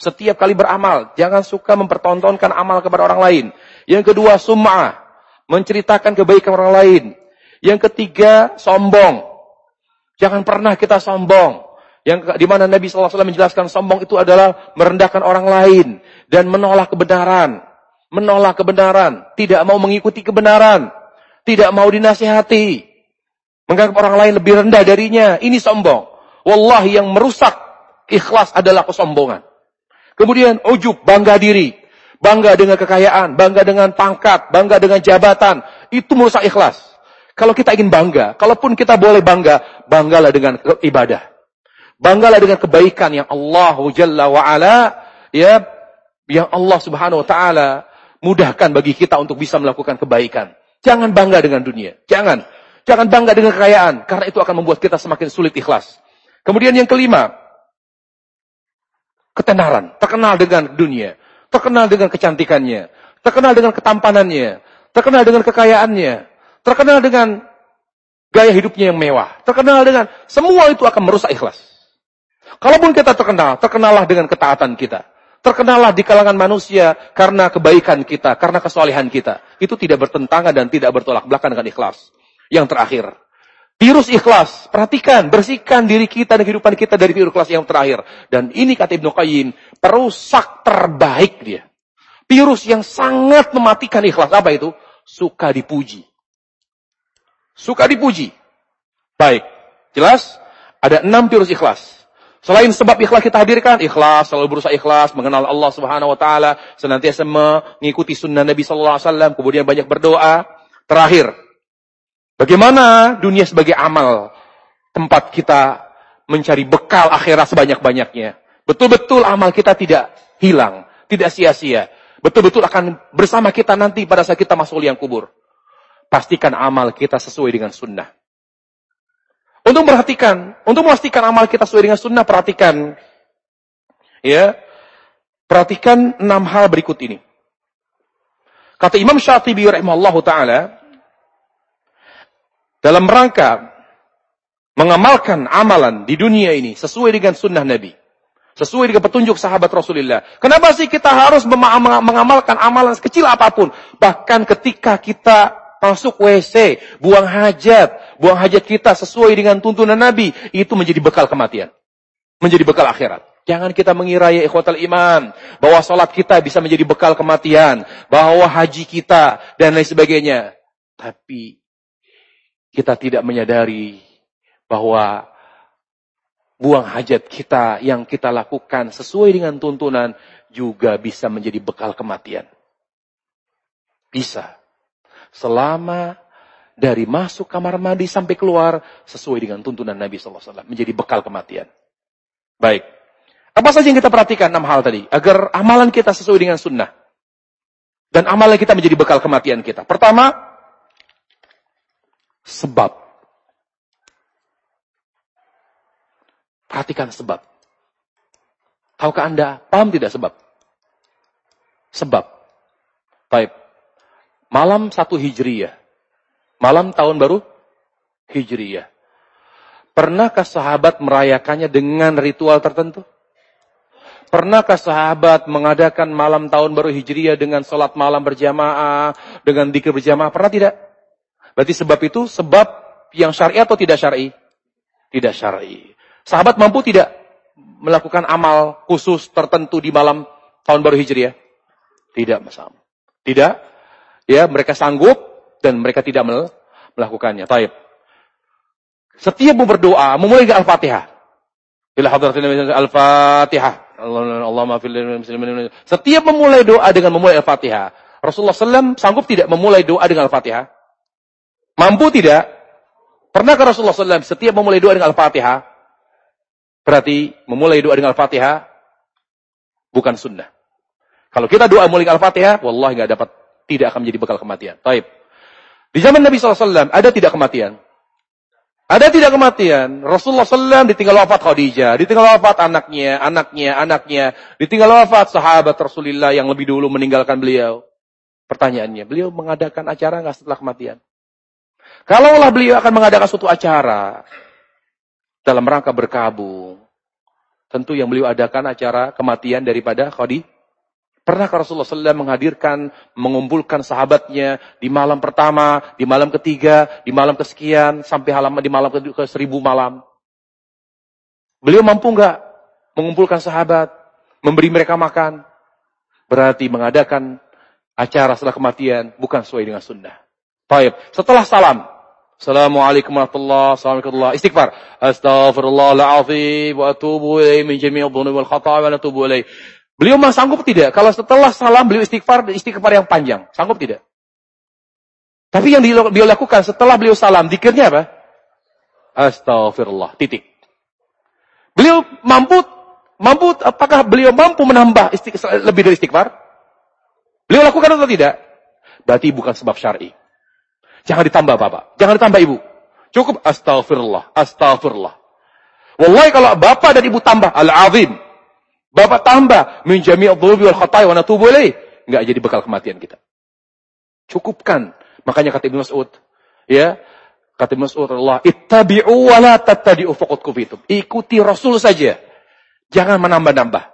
Speaker 1: Setiap kali beramal, jangan suka mempertontonkan amal kepada orang lain. Yang kedua, sum'ah menceritakan kebaikan orang lain. Yang ketiga, sombong. Jangan pernah kita sombong. Yang di mana Nabi SAW menjelaskan sombong itu adalah merendahkan orang lain dan menolak kebenaran. Menolak kebenaran, tidak mau mengikuti kebenaran, tidak mau dinasihati. Menganggap orang lain lebih rendah darinya, ini sombong. Wallahi yang merusak ikhlas adalah kesombongan. Kemudian ujub, bangga diri. Bangga dengan kekayaan, bangga dengan pangkat, bangga dengan jabatan. Itu merusak ikhlas. Kalau kita ingin bangga, kalaupun kita boleh bangga, banggalah dengan ibadah. Banggalah dengan kebaikan yang Allah Jalla wa'ala, ya, yang Allah subhanahu wa ta'ala mudahkan bagi kita untuk bisa melakukan kebaikan. Jangan bangga dengan dunia. Jangan. Jangan bangga dengan kekayaan. Karena itu akan membuat kita semakin sulit ikhlas. Kemudian yang kelima. Ketenaran. Terkenal dengan dunia terkenal dengan kecantikannya, terkenal dengan ketampanannya, terkenal dengan kekayaannya, terkenal dengan gaya hidupnya yang mewah, terkenal dengan semua itu akan merusak ikhlas. Kalaupun kita terkenal, terkenallah dengan ketaatan kita. Terkenallah di kalangan manusia karena kebaikan kita, karena kesolehan kita. Itu tidak bertentangan dan tidak bertolak belakang dengan ikhlas. Yang terakhir, Virus ikhlas. Perhatikan, bersihkan diri kita dan kehidupan kita dari virus ikhlas yang terakhir. Dan ini kata Ibnu Qayyim, perusak terbaik dia. Virus yang sangat mematikan ikhlas. Apa itu? Suka dipuji. Suka dipuji. Baik. Jelas? Ada enam virus ikhlas. Selain sebab ikhlas kita hadirkan, ikhlas, selalu berusaha ikhlas, mengenal Allah Subhanahu wa taala, senantiasa mengikuti sunnah Nabi sallallahu alaihi wasallam, kemudian banyak berdoa. Terakhir, Bagaimana dunia sebagai amal tempat kita mencari bekal akhirat sebanyak-banyaknya. Betul-betul amal kita tidak hilang, tidak sia-sia. Betul-betul akan bersama kita nanti pada saat kita masuk liang kubur. Pastikan amal kita sesuai dengan sunnah. Untuk perhatikan, untuk memastikan amal kita sesuai dengan sunnah, perhatikan. Ya, perhatikan enam hal berikut ini. Kata Imam Syatibi rahimahullah ta'ala, dalam rangka mengamalkan amalan di dunia ini sesuai dengan sunnah Nabi. Sesuai dengan petunjuk sahabat Rasulullah. Kenapa sih kita harus mengamalkan amalan sekecil apa pun? Bahkan ketika kita masuk WC, buang hajat, buang hajat kita sesuai dengan tuntunan Nabi, itu menjadi bekal kematian. Menjadi bekal akhirat. Jangan kita mengira ya ikhwatal iman, bahwa sholat kita bisa menjadi bekal kematian, bahwa haji kita, dan lain sebagainya. Tapi kita tidak menyadari bahwa buang hajat kita yang kita lakukan sesuai dengan tuntunan juga bisa menjadi bekal kematian. Bisa. Selama dari masuk kamar mandi sampai keluar sesuai dengan tuntunan Nabi SAW. Menjadi bekal kematian. Baik. Apa saja yang kita perhatikan enam hal tadi. Agar amalan kita sesuai dengan sunnah. Dan amalan kita menjadi bekal kematian kita. Pertama, sebab. Perhatikan sebab. Tahukah Anda, paham tidak sebab? Sebab. Baik. Malam satu Hijriyah. Malam tahun baru Hijriyah. Pernahkah sahabat merayakannya dengan ritual tertentu? Pernahkah sahabat mengadakan malam tahun baru Hijriyah dengan sholat malam berjamaah, dengan dikir berjamaah? Pernah tidak? Berarti sebab itu sebab yang syar'i atau tidak syar'i? Tidak syar'i. Sahabat mampu tidak melakukan amal khusus tertentu di malam tahun baru Hijriah? Tidak, masalah. Tidak. Ya, mereka sanggup dan mereka tidak melakukannya. Taib. Setiap mau berdoa, memulai dengan Al-Fatihah. Bila hadratin Al-Fatihah. Allah Setiap memulai doa dengan memulai Al-Fatihah. Rasulullah SAW sanggup tidak memulai doa dengan Al-Fatihah? Mampu tidak? Pernahkah Rasulullah SAW setiap memulai doa dengan Al-Fatihah? Berarti memulai doa dengan Al-Fatihah bukan sunnah. Kalau kita doa memulai Al-Fatihah, wallahi nggak dapat, tidak akan menjadi bekal kematian. Taib. Di zaman Nabi SAW ada tidak kematian? Ada tidak kematian? Rasulullah SAW ditinggal wafat Khadijah, ditinggal wafat anaknya, anaknya, anaknya, ditinggal wafat sahabat Rasulullah yang lebih dulu meninggalkan beliau. Pertanyaannya, beliau mengadakan acara nggak setelah kematian? Kalaulah beliau akan mengadakan suatu acara dalam rangka berkabung, tentu yang beliau adakan acara kematian daripada Khadijah Pernahkah Rasulullah SAW menghadirkan, mengumpulkan sahabatnya di malam pertama, di malam ketiga, di malam kesekian, sampai halaman di malam ke, ke seribu malam? Beliau mampu nggak mengumpulkan sahabat, memberi mereka makan? Berarti mengadakan acara setelah kematian bukan sesuai dengan sunnah. Baik, setelah salam, Assalamualaikum warahmatullahi wabarakatuh. Istighfar. Astaghfirullahaladzim wa atubu ilaih min jami'il dhunubi wal khata'a wa natubu ilaih. Beliau mah sanggup tidak? Kalau setelah salam beliau istighfar, istighfar yang panjang. Sanggup tidak? Tapi yang beliau lakukan setelah beliau salam, dikirnya apa? Astagfirullah. Titik. Beliau mampu, mampu, apakah beliau mampu menambah lebih dari istighfar? Beliau lakukan atau tidak? Berarti bukan sebab syar'i. Jangan ditambah bapak. Jangan ditambah ibu. Cukup astagfirullah. Astagfirullah. Wallahi kalau bapak dan ibu tambah. Al-azim. Bapak tambah min jami' dhunubi wal khata'i wa natubu. Enggak jadi bekal kematian kita. Cukupkan. Makanya kata Ibnu Mas'ud, ya, kata Ibnu Mas'ud Allah, ittabi'u wa la tattabi'u faqad kufitum. Ikuti Rasul saja. Jangan menambah-nambah.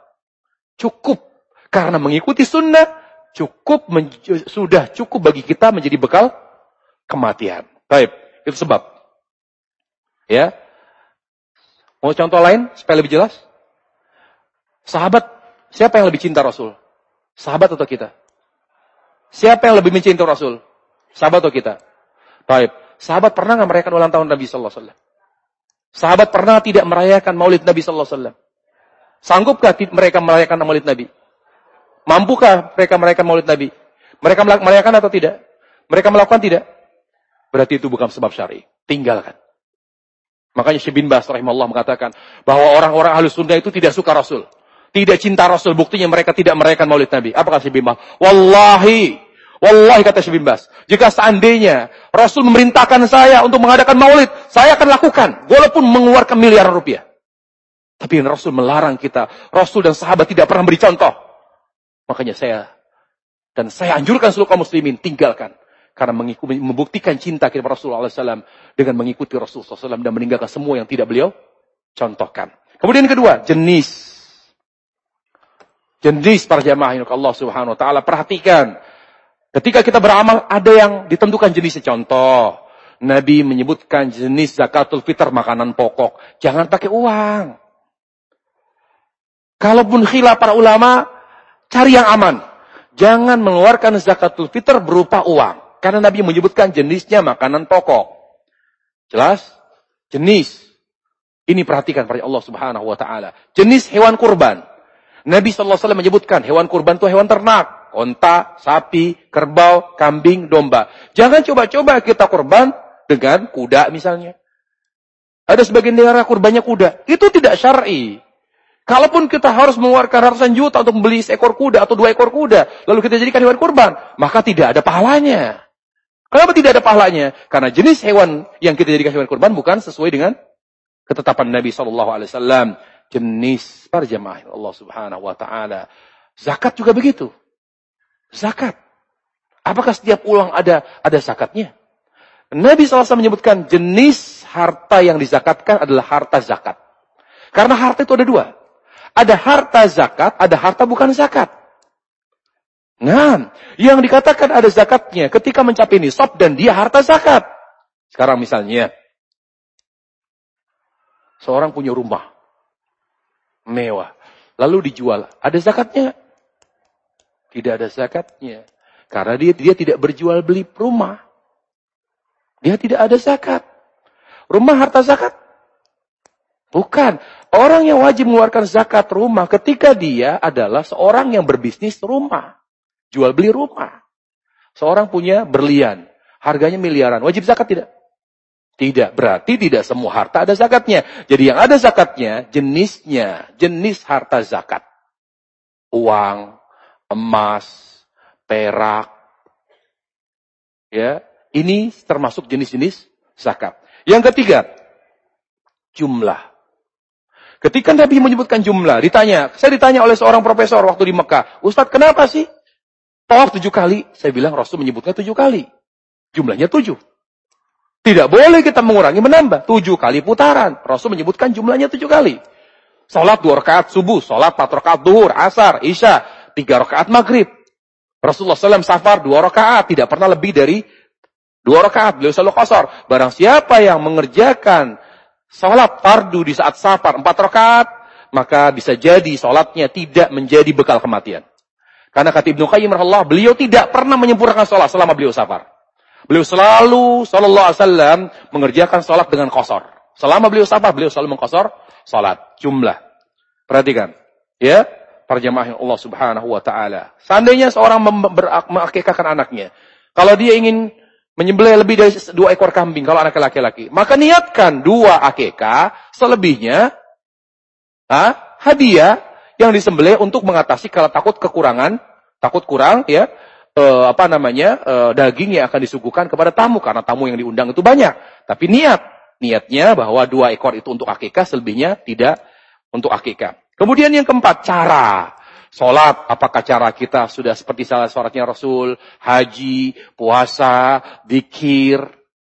Speaker 1: Cukup karena mengikuti sunnah cukup sudah cukup bagi kita menjadi bekal kematian. Baik, itu sebab. Ya. Mau contoh lain supaya lebih jelas? Sahabat, siapa yang lebih cinta Rasul? Sahabat atau kita? Siapa yang lebih mencintai Rasul? Sahabat atau kita? Baik. Sahabat pernah nggak merayakan ulang tahun Nabi Sallallahu Alaihi Wasallam? Sahabat pernah tidak merayakan Maulid Nabi Sallallahu Alaihi Wasallam? Sanggupkah mereka merayakan Maulid Nabi? Mampukah mereka merayakan Maulid Nabi? Mereka merayakan atau tidak? Mereka melakukan tidak? Berarti itu bukan sebab syari. Tinggalkan. Makanya Syekh bin Bas rahimahullah mengatakan bahwa orang-orang ahli sunnah itu tidak suka Rasul. Tidak cinta Rasul, buktinya mereka tidak merayakan maulid Nabi. Apa kata Syekh Bimbas? Wallahi, wallahi kata Syekh Bimbas, jika seandainya Rasul memerintahkan saya untuk mengadakan maulid, saya akan lakukan, walaupun mengeluarkan miliaran rupiah. Tapi Rasul melarang kita, Rasul dan sahabat tidak pernah beri contoh. Makanya saya dan saya anjurkan seluruh kaum muslimin tinggalkan karena mengikuti, membuktikan cinta kepada Rasulullah SAW dengan mengikuti Rasulullah SAW dan meninggalkan semua yang tidak beliau contohkan. Kemudian kedua, jenis jenis para jamaah yang Allah Subhanahu wa taala perhatikan. Ketika kita beramal ada yang ditentukan jenisnya. Contoh, Nabi menyebutkan jenis zakatul fitr makanan pokok. Jangan pakai uang. Kalaupun khilaf para ulama, cari yang aman. Jangan mengeluarkan zakatul fitr berupa uang. Karena Nabi menyebutkan jenisnya makanan pokok. Jelas? Jenis. Ini perhatikan pada Allah subhanahu wa ta'ala. Jenis hewan kurban. Nabi SAW menyebutkan hewan kurban itu hewan ternak. Onta, sapi, kerbau, kambing, domba. Jangan coba-coba kita kurban dengan kuda misalnya. Ada sebagian daerah kurbannya kuda. Itu tidak syar'i. Kalaupun kita harus mengeluarkan ratusan juta untuk membeli seekor kuda atau dua ekor kuda, lalu kita jadikan hewan kurban, maka tidak ada pahalanya. Kenapa tidak ada pahalanya? Karena jenis hewan yang kita jadikan hewan kurban bukan sesuai dengan ketetapan Nabi Shallallahu Alaihi Wasallam jenis para jemaah Allah Subhanahu wa taala. Zakat juga begitu. Zakat. Apakah setiap uang ada ada zakatnya? Nabi SAW menyebutkan jenis harta yang dizakatkan adalah harta zakat. Karena harta itu ada dua. Ada harta zakat, ada harta bukan zakat. Nah, yang dikatakan ada zakatnya ketika mencapai nisab dan dia harta zakat. Sekarang misalnya, seorang punya rumah mewah, lalu dijual, ada zakatnya? Tidak ada zakatnya. Karena dia dia tidak berjual beli rumah. Dia tidak ada zakat. Rumah harta zakat? Bukan. Orang yang wajib mengeluarkan zakat rumah ketika dia adalah seorang yang berbisnis rumah. Jual beli rumah. Seorang punya berlian. Harganya miliaran. Wajib zakat tidak? Tidak. Berarti tidak semua harta ada zakatnya. Jadi yang ada zakatnya jenisnya. Jenis harta zakat. Uang, emas, perak. Ya, ini termasuk jenis-jenis zakat. Yang ketiga, jumlah. Ketika Nabi menyebutkan jumlah, ditanya, saya ditanya oleh seorang profesor waktu di Mekah, Ustadz kenapa sih tawaf tujuh kali? Saya bilang Rasul menyebutnya tujuh kali. Jumlahnya tujuh. Tidak boleh kita mengurangi menambah. Tujuh kali putaran. Rasul menyebutkan jumlahnya tujuh kali. Salat dua rakaat subuh, salat empat rakaat duhur, asar, isya, tiga rakaat maghrib. Rasulullah SAW safar dua rakaat, tidak pernah lebih dari Dua rakaat, beliau selalu kosor. Barang siapa yang mengerjakan sholat fardu di saat safar empat rakaat, maka bisa jadi sholatnya tidak menjadi bekal kematian. Karena kata Ibnu Qayyim Allah, beliau tidak pernah menyempurnakan sholat selama beliau safar. Beliau selalu, sallallahu alaihi wasallam, mengerjakan sholat dengan kosor. Selama beliau safar, beliau selalu mengkosor sholat. Jumlah. Perhatikan. Ya, yang Allah subhanahu wa ta'ala. Seandainya seorang mengakikahkan anaknya. Kalau dia ingin menyembelih lebih dari dua ekor kambing kalau anak laki-laki. Maka niatkan dua akekah, selebihnya ha, hadiah yang disembelih untuk mengatasi kalau takut kekurangan, takut kurang ya, e, apa namanya e, daging yang akan disuguhkan kepada tamu karena tamu yang diundang itu banyak. Tapi niat, niatnya bahwa dua ekor itu untuk akekah, selebihnya tidak untuk akekah. Kemudian yang keempat, cara. Sholat, apakah cara kita sudah seperti salah sholatnya Rasul, haji, puasa, dikir.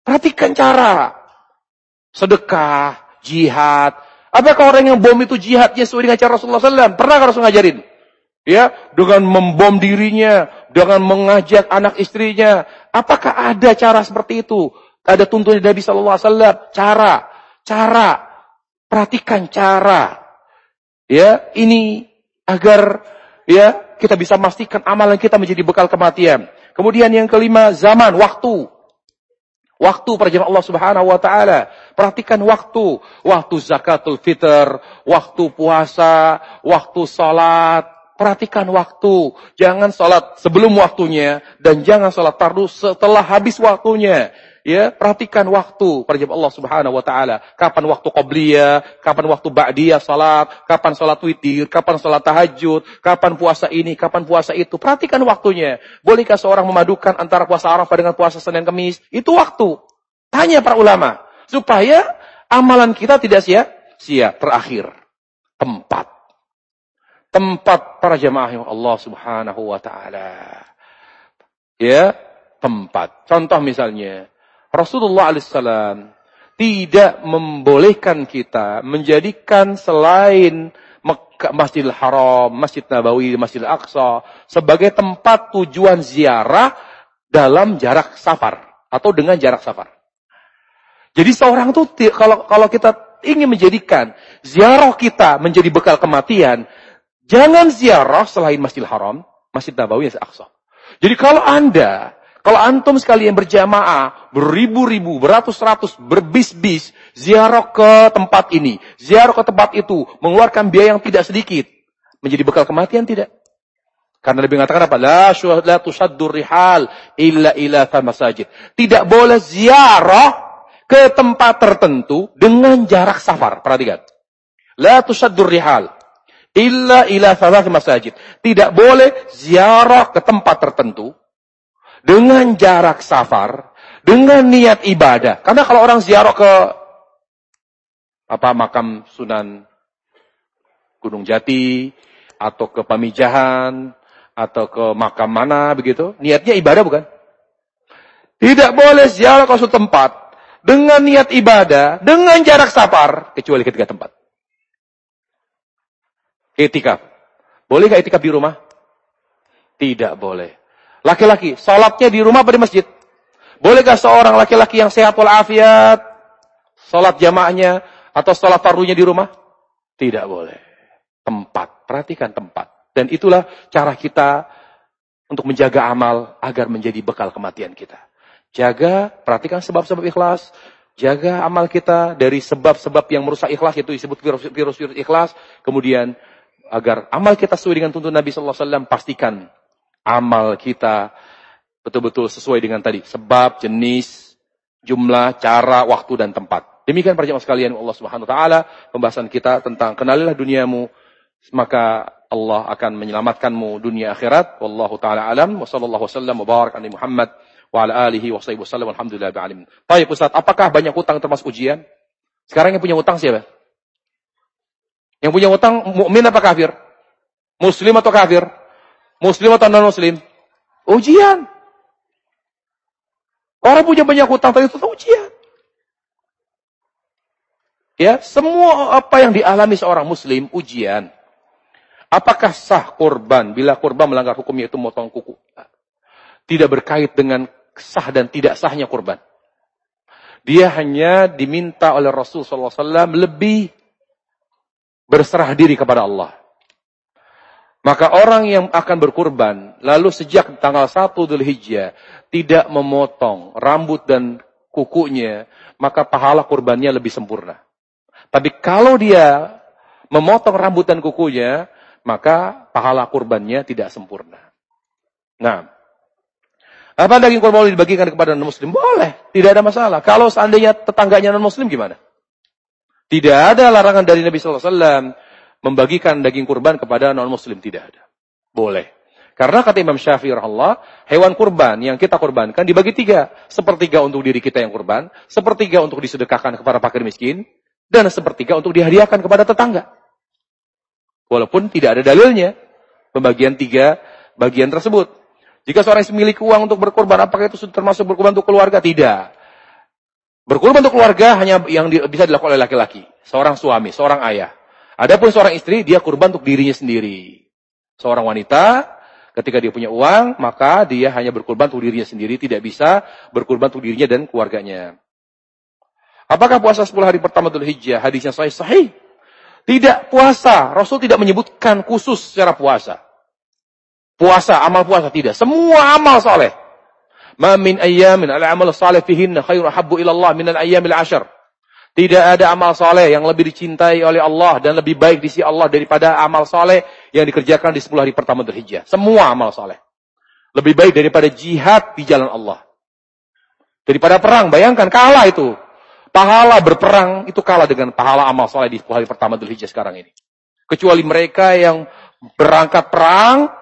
Speaker 1: Perhatikan cara. Sedekah, jihad. Apakah orang yang bom itu jihadnya sesuai dengan cara Rasulullah SAW? Pernah Rasul ngajarin? Ya, dengan membom dirinya, dengan mengajak anak istrinya. Apakah ada cara seperti itu? Ada tuntunan Nabi Sallallahu Alaihi Wasallam. Cara, cara, perhatikan cara. Ya, ini agar ya kita bisa memastikan amalan kita menjadi bekal kematian. Kemudian yang kelima, zaman, waktu. Waktu jemaah Allah Subhanahu wa taala. Perhatikan waktu, waktu zakatul fitr, waktu puasa, waktu salat. Perhatikan waktu. Jangan salat sebelum waktunya dan jangan salat fardu setelah habis waktunya. Ya, perhatikan waktu pada Allah Subhanahu wa taala. Kapan waktu qabliyah, kapan waktu ba'diyah salat, kapan salat witir, kapan salat tahajud, kapan puasa ini, kapan puasa itu. Perhatikan waktunya. Bolehkah seorang memadukan antara puasa Arafah dengan puasa Senin Kamis? Itu waktu. Tanya para ulama supaya amalan kita tidak sia-sia. Terakhir, tempat. Tempat para jemaah yang Allah Subhanahu wa taala. Ya, tempat. Contoh misalnya, Rasulullah alaihissalam tidak membolehkan kita menjadikan selain Masjidil Haram, Masjid Nabawi, Masjidil Aqsa sebagai tempat tujuan ziarah dalam jarak safar atau dengan jarak safar. Jadi seorang tuh kalau kalau kita ingin menjadikan ziarah kita menjadi bekal kematian, jangan ziarah selain Masjidil Haram, Masjid Nabawi, Masjid Aqsa. Jadi kalau Anda kalau antum sekalian berjamaah, beribu-ribu, beratus-ratus, berbis-bis, ziarah ke tempat ini, ziarah ke tempat itu, mengeluarkan biaya yang tidak sedikit. Menjadi bekal kematian tidak? Karena lebih mengatakan apa? La, la tusaddur rihal illa ila masajid. Tidak boleh ziarah ke tempat tertentu dengan jarak safar. Perhatikan. La tusaddur rihal illa ila masajid. Tidak boleh ziarah ke tempat tertentu dengan jarak safar, dengan niat ibadah. Karena kalau orang ziarah ke apa makam Sunan Gunung Jati atau ke Pamijahan atau ke makam mana begitu, niatnya ibadah bukan? Tidak boleh ziarah ke suatu tempat dengan niat ibadah, dengan jarak safar, kecuali ketiga tempat. Etika. Boleh gak di rumah? Tidak boleh. Laki-laki, salatnya di rumah apa di masjid? Bolehkah seorang laki-laki yang sehat walafiat, salat jamaahnya atau salat fardunya di rumah? Tidak boleh. Tempat, perhatikan tempat. Dan itulah cara kita untuk menjaga amal agar menjadi bekal kematian kita. Jaga, perhatikan sebab-sebab ikhlas. Jaga amal kita dari sebab-sebab yang merusak ikhlas, itu disebut virus-virus ikhlas. Kemudian, agar amal kita sesuai dengan tuntun Nabi Sallallahu Alaihi Wasallam, pastikan amal kita betul-betul sesuai dengan tadi. Sebab, jenis, jumlah, cara, waktu, dan tempat. Demikian para jemaah sekalian Allah Subhanahu wa taala pembahasan kita tentang kenalilah duniamu maka Allah akan menyelamatkanmu dunia akhirat wallahu taala alam wa sallallahu wasallam Muhammad wa ala alihi wa sahbihi wasallam alhamdulillah alamin. Baik Ustaz, apakah banyak hutang termasuk ujian? Sekarang yang punya hutang siapa? Yang punya hutang mukmin apa kafir? Muslim atau kafir? Muslim atau non muslim? Ujian. Orang punya banyak hutang tapi itu ujian. Ya, semua apa yang dialami seorang muslim ujian. Apakah sah korban bila korban melanggar hukum yaitu motong kuku? Tidak berkait dengan sah dan tidak sahnya kurban. Dia hanya diminta oleh Rasul SAW lebih berserah diri kepada Allah. Maka orang yang akan berkurban, lalu sejak tanggal 1 Dhul Hijjah, tidak memotong rambut dan kukunya, maka pahala kurbannya lebih sempurna. Tapi kalau dia memotong rambut dan kukunya, maka pahala kurbannya tidak sempurna. Nah, apa daging kurban boleh dibagikan kepada non-muslim? Boleh, tidak ada masalah. Kalau seandainya tetangganya non-muslim gimana? Tidak ada larangan dari Nabi SAW membagikan daging kurban kepada non-muslim. Tidak ada. Boleh. Karena kata Imam Syafi'i Allah, hewan kurban yang kita kurbankan dibagi tiga. Sepertiga untuk diri kita yang kurban, sepertiga untuk disedekahkan kepada fakir miskin, dan sepertiga untuk dihadiahkan kepada tetangga. Walaupun tidak ada dalilnya pembagian tiga bagian tersebut. Jika seorang memiliki uang untuk berkorban, apakah itu termasuk berkorban untuk keluarga? Tidak. Berkorban untuk keluarga hanya yang bisa dilakukan oleh laki-laki. Seorang suami, seorang ayah. Adapun seorang istri, dia kurban untuk dirinya sendiri. Seorang wanita, ketika dia punya uang, maka dia hanya berkorban untuk dirinya sendiri, tidak bisa berkorban untuk dirinya dan keluarganya. Apakah puasa 10 hari pertama Dhul Hijjah? Hadisnya sahih sahih. Tidak puasa. Rasul tidak menyebutkan khusus secara puasa. Puasa, amal puasa tidak. Semua amal soleh. Ma min ayyamin al-amal salih fihinna khairu habbu ilallah min al-ayyamil ashar. Tidak ada amal soleh yang lebih dicintai oleh Allah dan lebih baik di sisi Allah daripada amal soleh yang dikerjakan di 10 hari pertama Dzulhijjah. Semua amal soleh. Lebih baik daripada jihad di jalan Allah. Daripada perang, bayangkan kalah itu. Pahala berperang itu kalah dengan pahala amal soleh di 10 hari pertama Dzulhijjah sekarang ini. Kecuali mereka yang berangkat perang,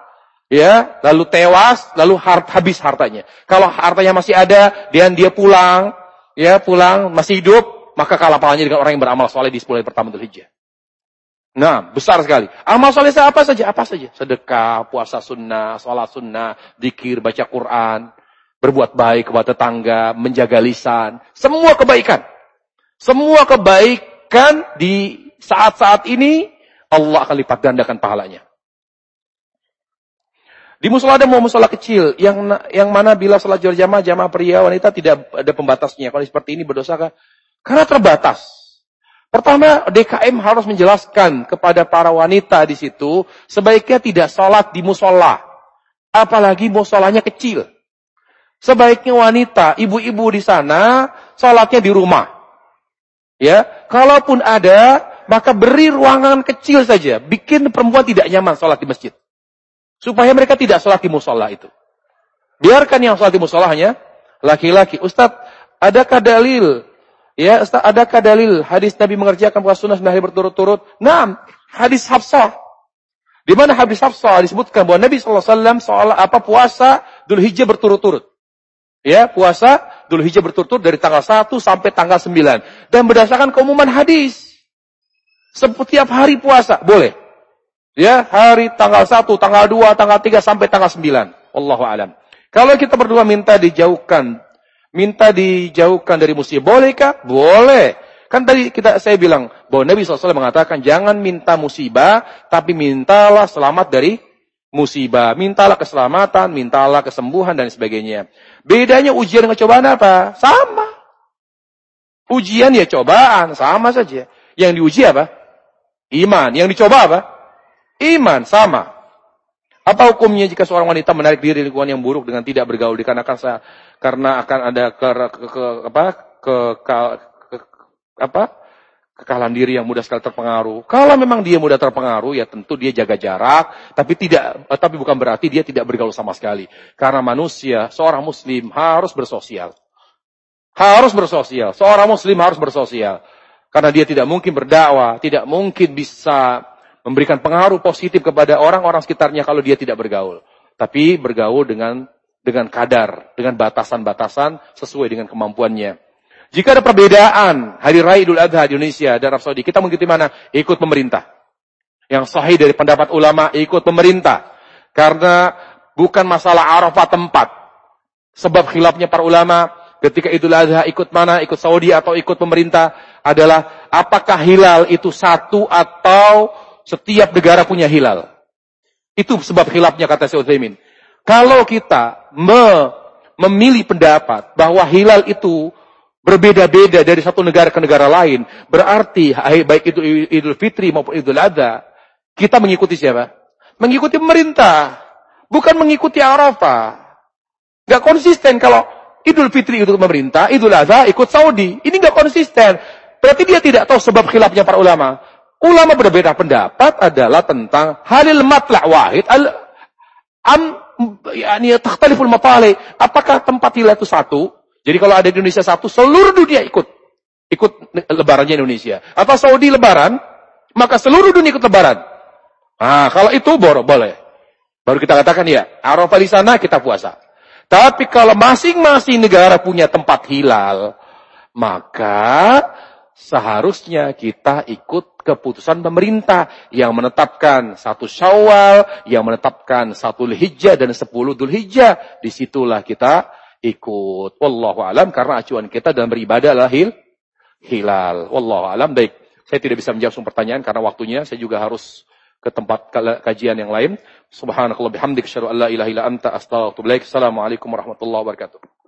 Speaker 1: ya, lalu tewas, lalu hart, habis hartanya. Kalau hartanya masih ada dan dia pulang, ya, pulang masih hidup, maka kalah pahalanya dengan orang yang beramal soleh di 10 hari pertama Dzulhijjah. Nah, besar sekali. Amal soleh apa saja? Apa saja? Sedekah, puasa sunnah, sholat sunnah, dikir, baca Quran, berbuat baik kepada tetangga, menjaga lisan. Semua kebaikan. Semua kebaikan di saat-saat ini, Allah akan lipat gandakan pahalanya. Di musola ada mau musola kecil yang yang mana bila sholat jamaah jamaah pria wanita tidak ada pembatasnya. Kalau seperti ini berdosa kah? Karena terbatas. Pertama, DKM harus menjelaskan kepada para wanita di situ sebaiknya tidak sholat di musola, apalagi musolanya kecil. Sebaiknya wanita, ibu-ibu di sana sholatnya di rumah. Ya, kalaupun ada, maka beri ruangan kecil saja. Bikin perempuan tidak nyaman sholat di masjid. Supaya mereka tidak sholat di musola itu. Biarkan yang sholat di musola laki-laki. Ustadz, adakah dalil? Ya, Ustaz, adakah dalil hadis Nabi mengerjakan puasa sunnah sembilan hari berturut-turut? Nah, hadis Hafsah. Di mana hadis Hafsah disebutkan bahwa Nabi SAW soal apa puasa Dhul Hijjah berturut-turut. Ya, puasa Dhul Hijjah berturut-turut dari tanggal 1 sampai tanggal 9. Dan berdasarkan keumuman hadis. Setiap hari puasa, boleh. Ya, hari tanggal 1, tanggal 2, tanggal 3 sampai tanggal 9. Allahu alam. Kalau kita berdua minta dijauhkan Minta dijauhkan dari musibah. Bolehkah? Boleh. Kan tadi kita saya bilang bahwa Nabi SAW mengatakan jangan minta musibah, tapi mintalah selamat dari musibah. Mintalah keselamatan, mintalah kesembuhan dan sebagainya. Bedanya ujian dengan cobaan apa? Sama. Ujian ya cobaan, sama saja. Yang diuji apa? Iman. Yang dicoba apa? Iman, sama. Apa hukumnya jika seorang wanita menarik diri di lingkungan yang buruk dengan tidak bergaul dikarenakan saya, karena akan ada ke, ke, ke apa ke, ke, ke apa kekalahan diri yang mudah sekali terpengaruh. Kalau memang dia mudah terpengaruh, ya tentu dia jaga jarak, tapi tidak, eh, tapi bukan berarti dia tidak bergaul sama sekali. Karena manusia, seorang muslim harus bersosial. Harus bersosial. Seorang muslim harus bersosial. Karena dia tidak mungkin berdakwah, tidak mungkin bisa memberikan pengaruh positif kepada orang-orang sekitarnya kalau dia tidak bergaul. Tapi bergaul dengan dengan kadar, dengan batasan-batasan sesuai dengan kemampuannya. Jika ada perbedaan hari raya Idul Adha di Indonesia dan Arab Saudi, kita mengikuti mana? Ikut pemerintah. Yang sahih dari pendapat ulama ikut pemerintah. Karena bukan masalah Arafah tempat. Sebab khilafnya para ulama ketika Idul Adha ikut mana? Ikut Saudi atau ikut pemerintah adalah apakah hilal itu satu atau setiap negara punya hilal. Itu sebab hilafnya kata Syekh Utsaimin. Kalau kita me memilih pendapat bahwa hilal itu berbeda-beda dari satu negara ke negara lain, berarti baik itu Idul Fitri maupun Idul Adha, kita mengikuti siapa? Mengikuti pemerintah, bukan mengikuti Arafah. Gak konsisten kalau Idul Fitri ikut pemerintah, Idul Adha ikut Saudi. Ini gak konsisten. Berarti dia tidak tahu sebab khilafnya para ulama. Ulama berbeda pendapat adalah tentang halil matla' wahid al am yakni takhtaliful mafali. Apakah tempat hilal itu satu? Jadi kalau ada di Indonesia satu, seluruh dunia ikut. Ikut lebarannya Indonesia. Atau Saudi lebaran, maka seluruh dunia ikut lebaran. Nah, kalau itu boro, boleh. Baru kita katakan ya, Arafah di sana kita puasa. Tapi kalau masing-masing negara punya tempat hilal, maka seharusnya kita ikut keputusan pemerintah yang menetapkan satu syawal, yang menetapkan satu hijjah dan sepuluh dul hijjah. Di situlah kita ikut. Wallahu alam karena acuan kita dalam beribadah adalah hil, hilal. Wallahu alam. Baik, saya tidak bisa menjawab semua pertanyaan karena waktunya saya juga harus ke tempat kajian yang lain. Subhanakallah bihamdik asyhadu an la ilaha illa anta atubu Assalamualaikum warahmatullahi wabarakatuh.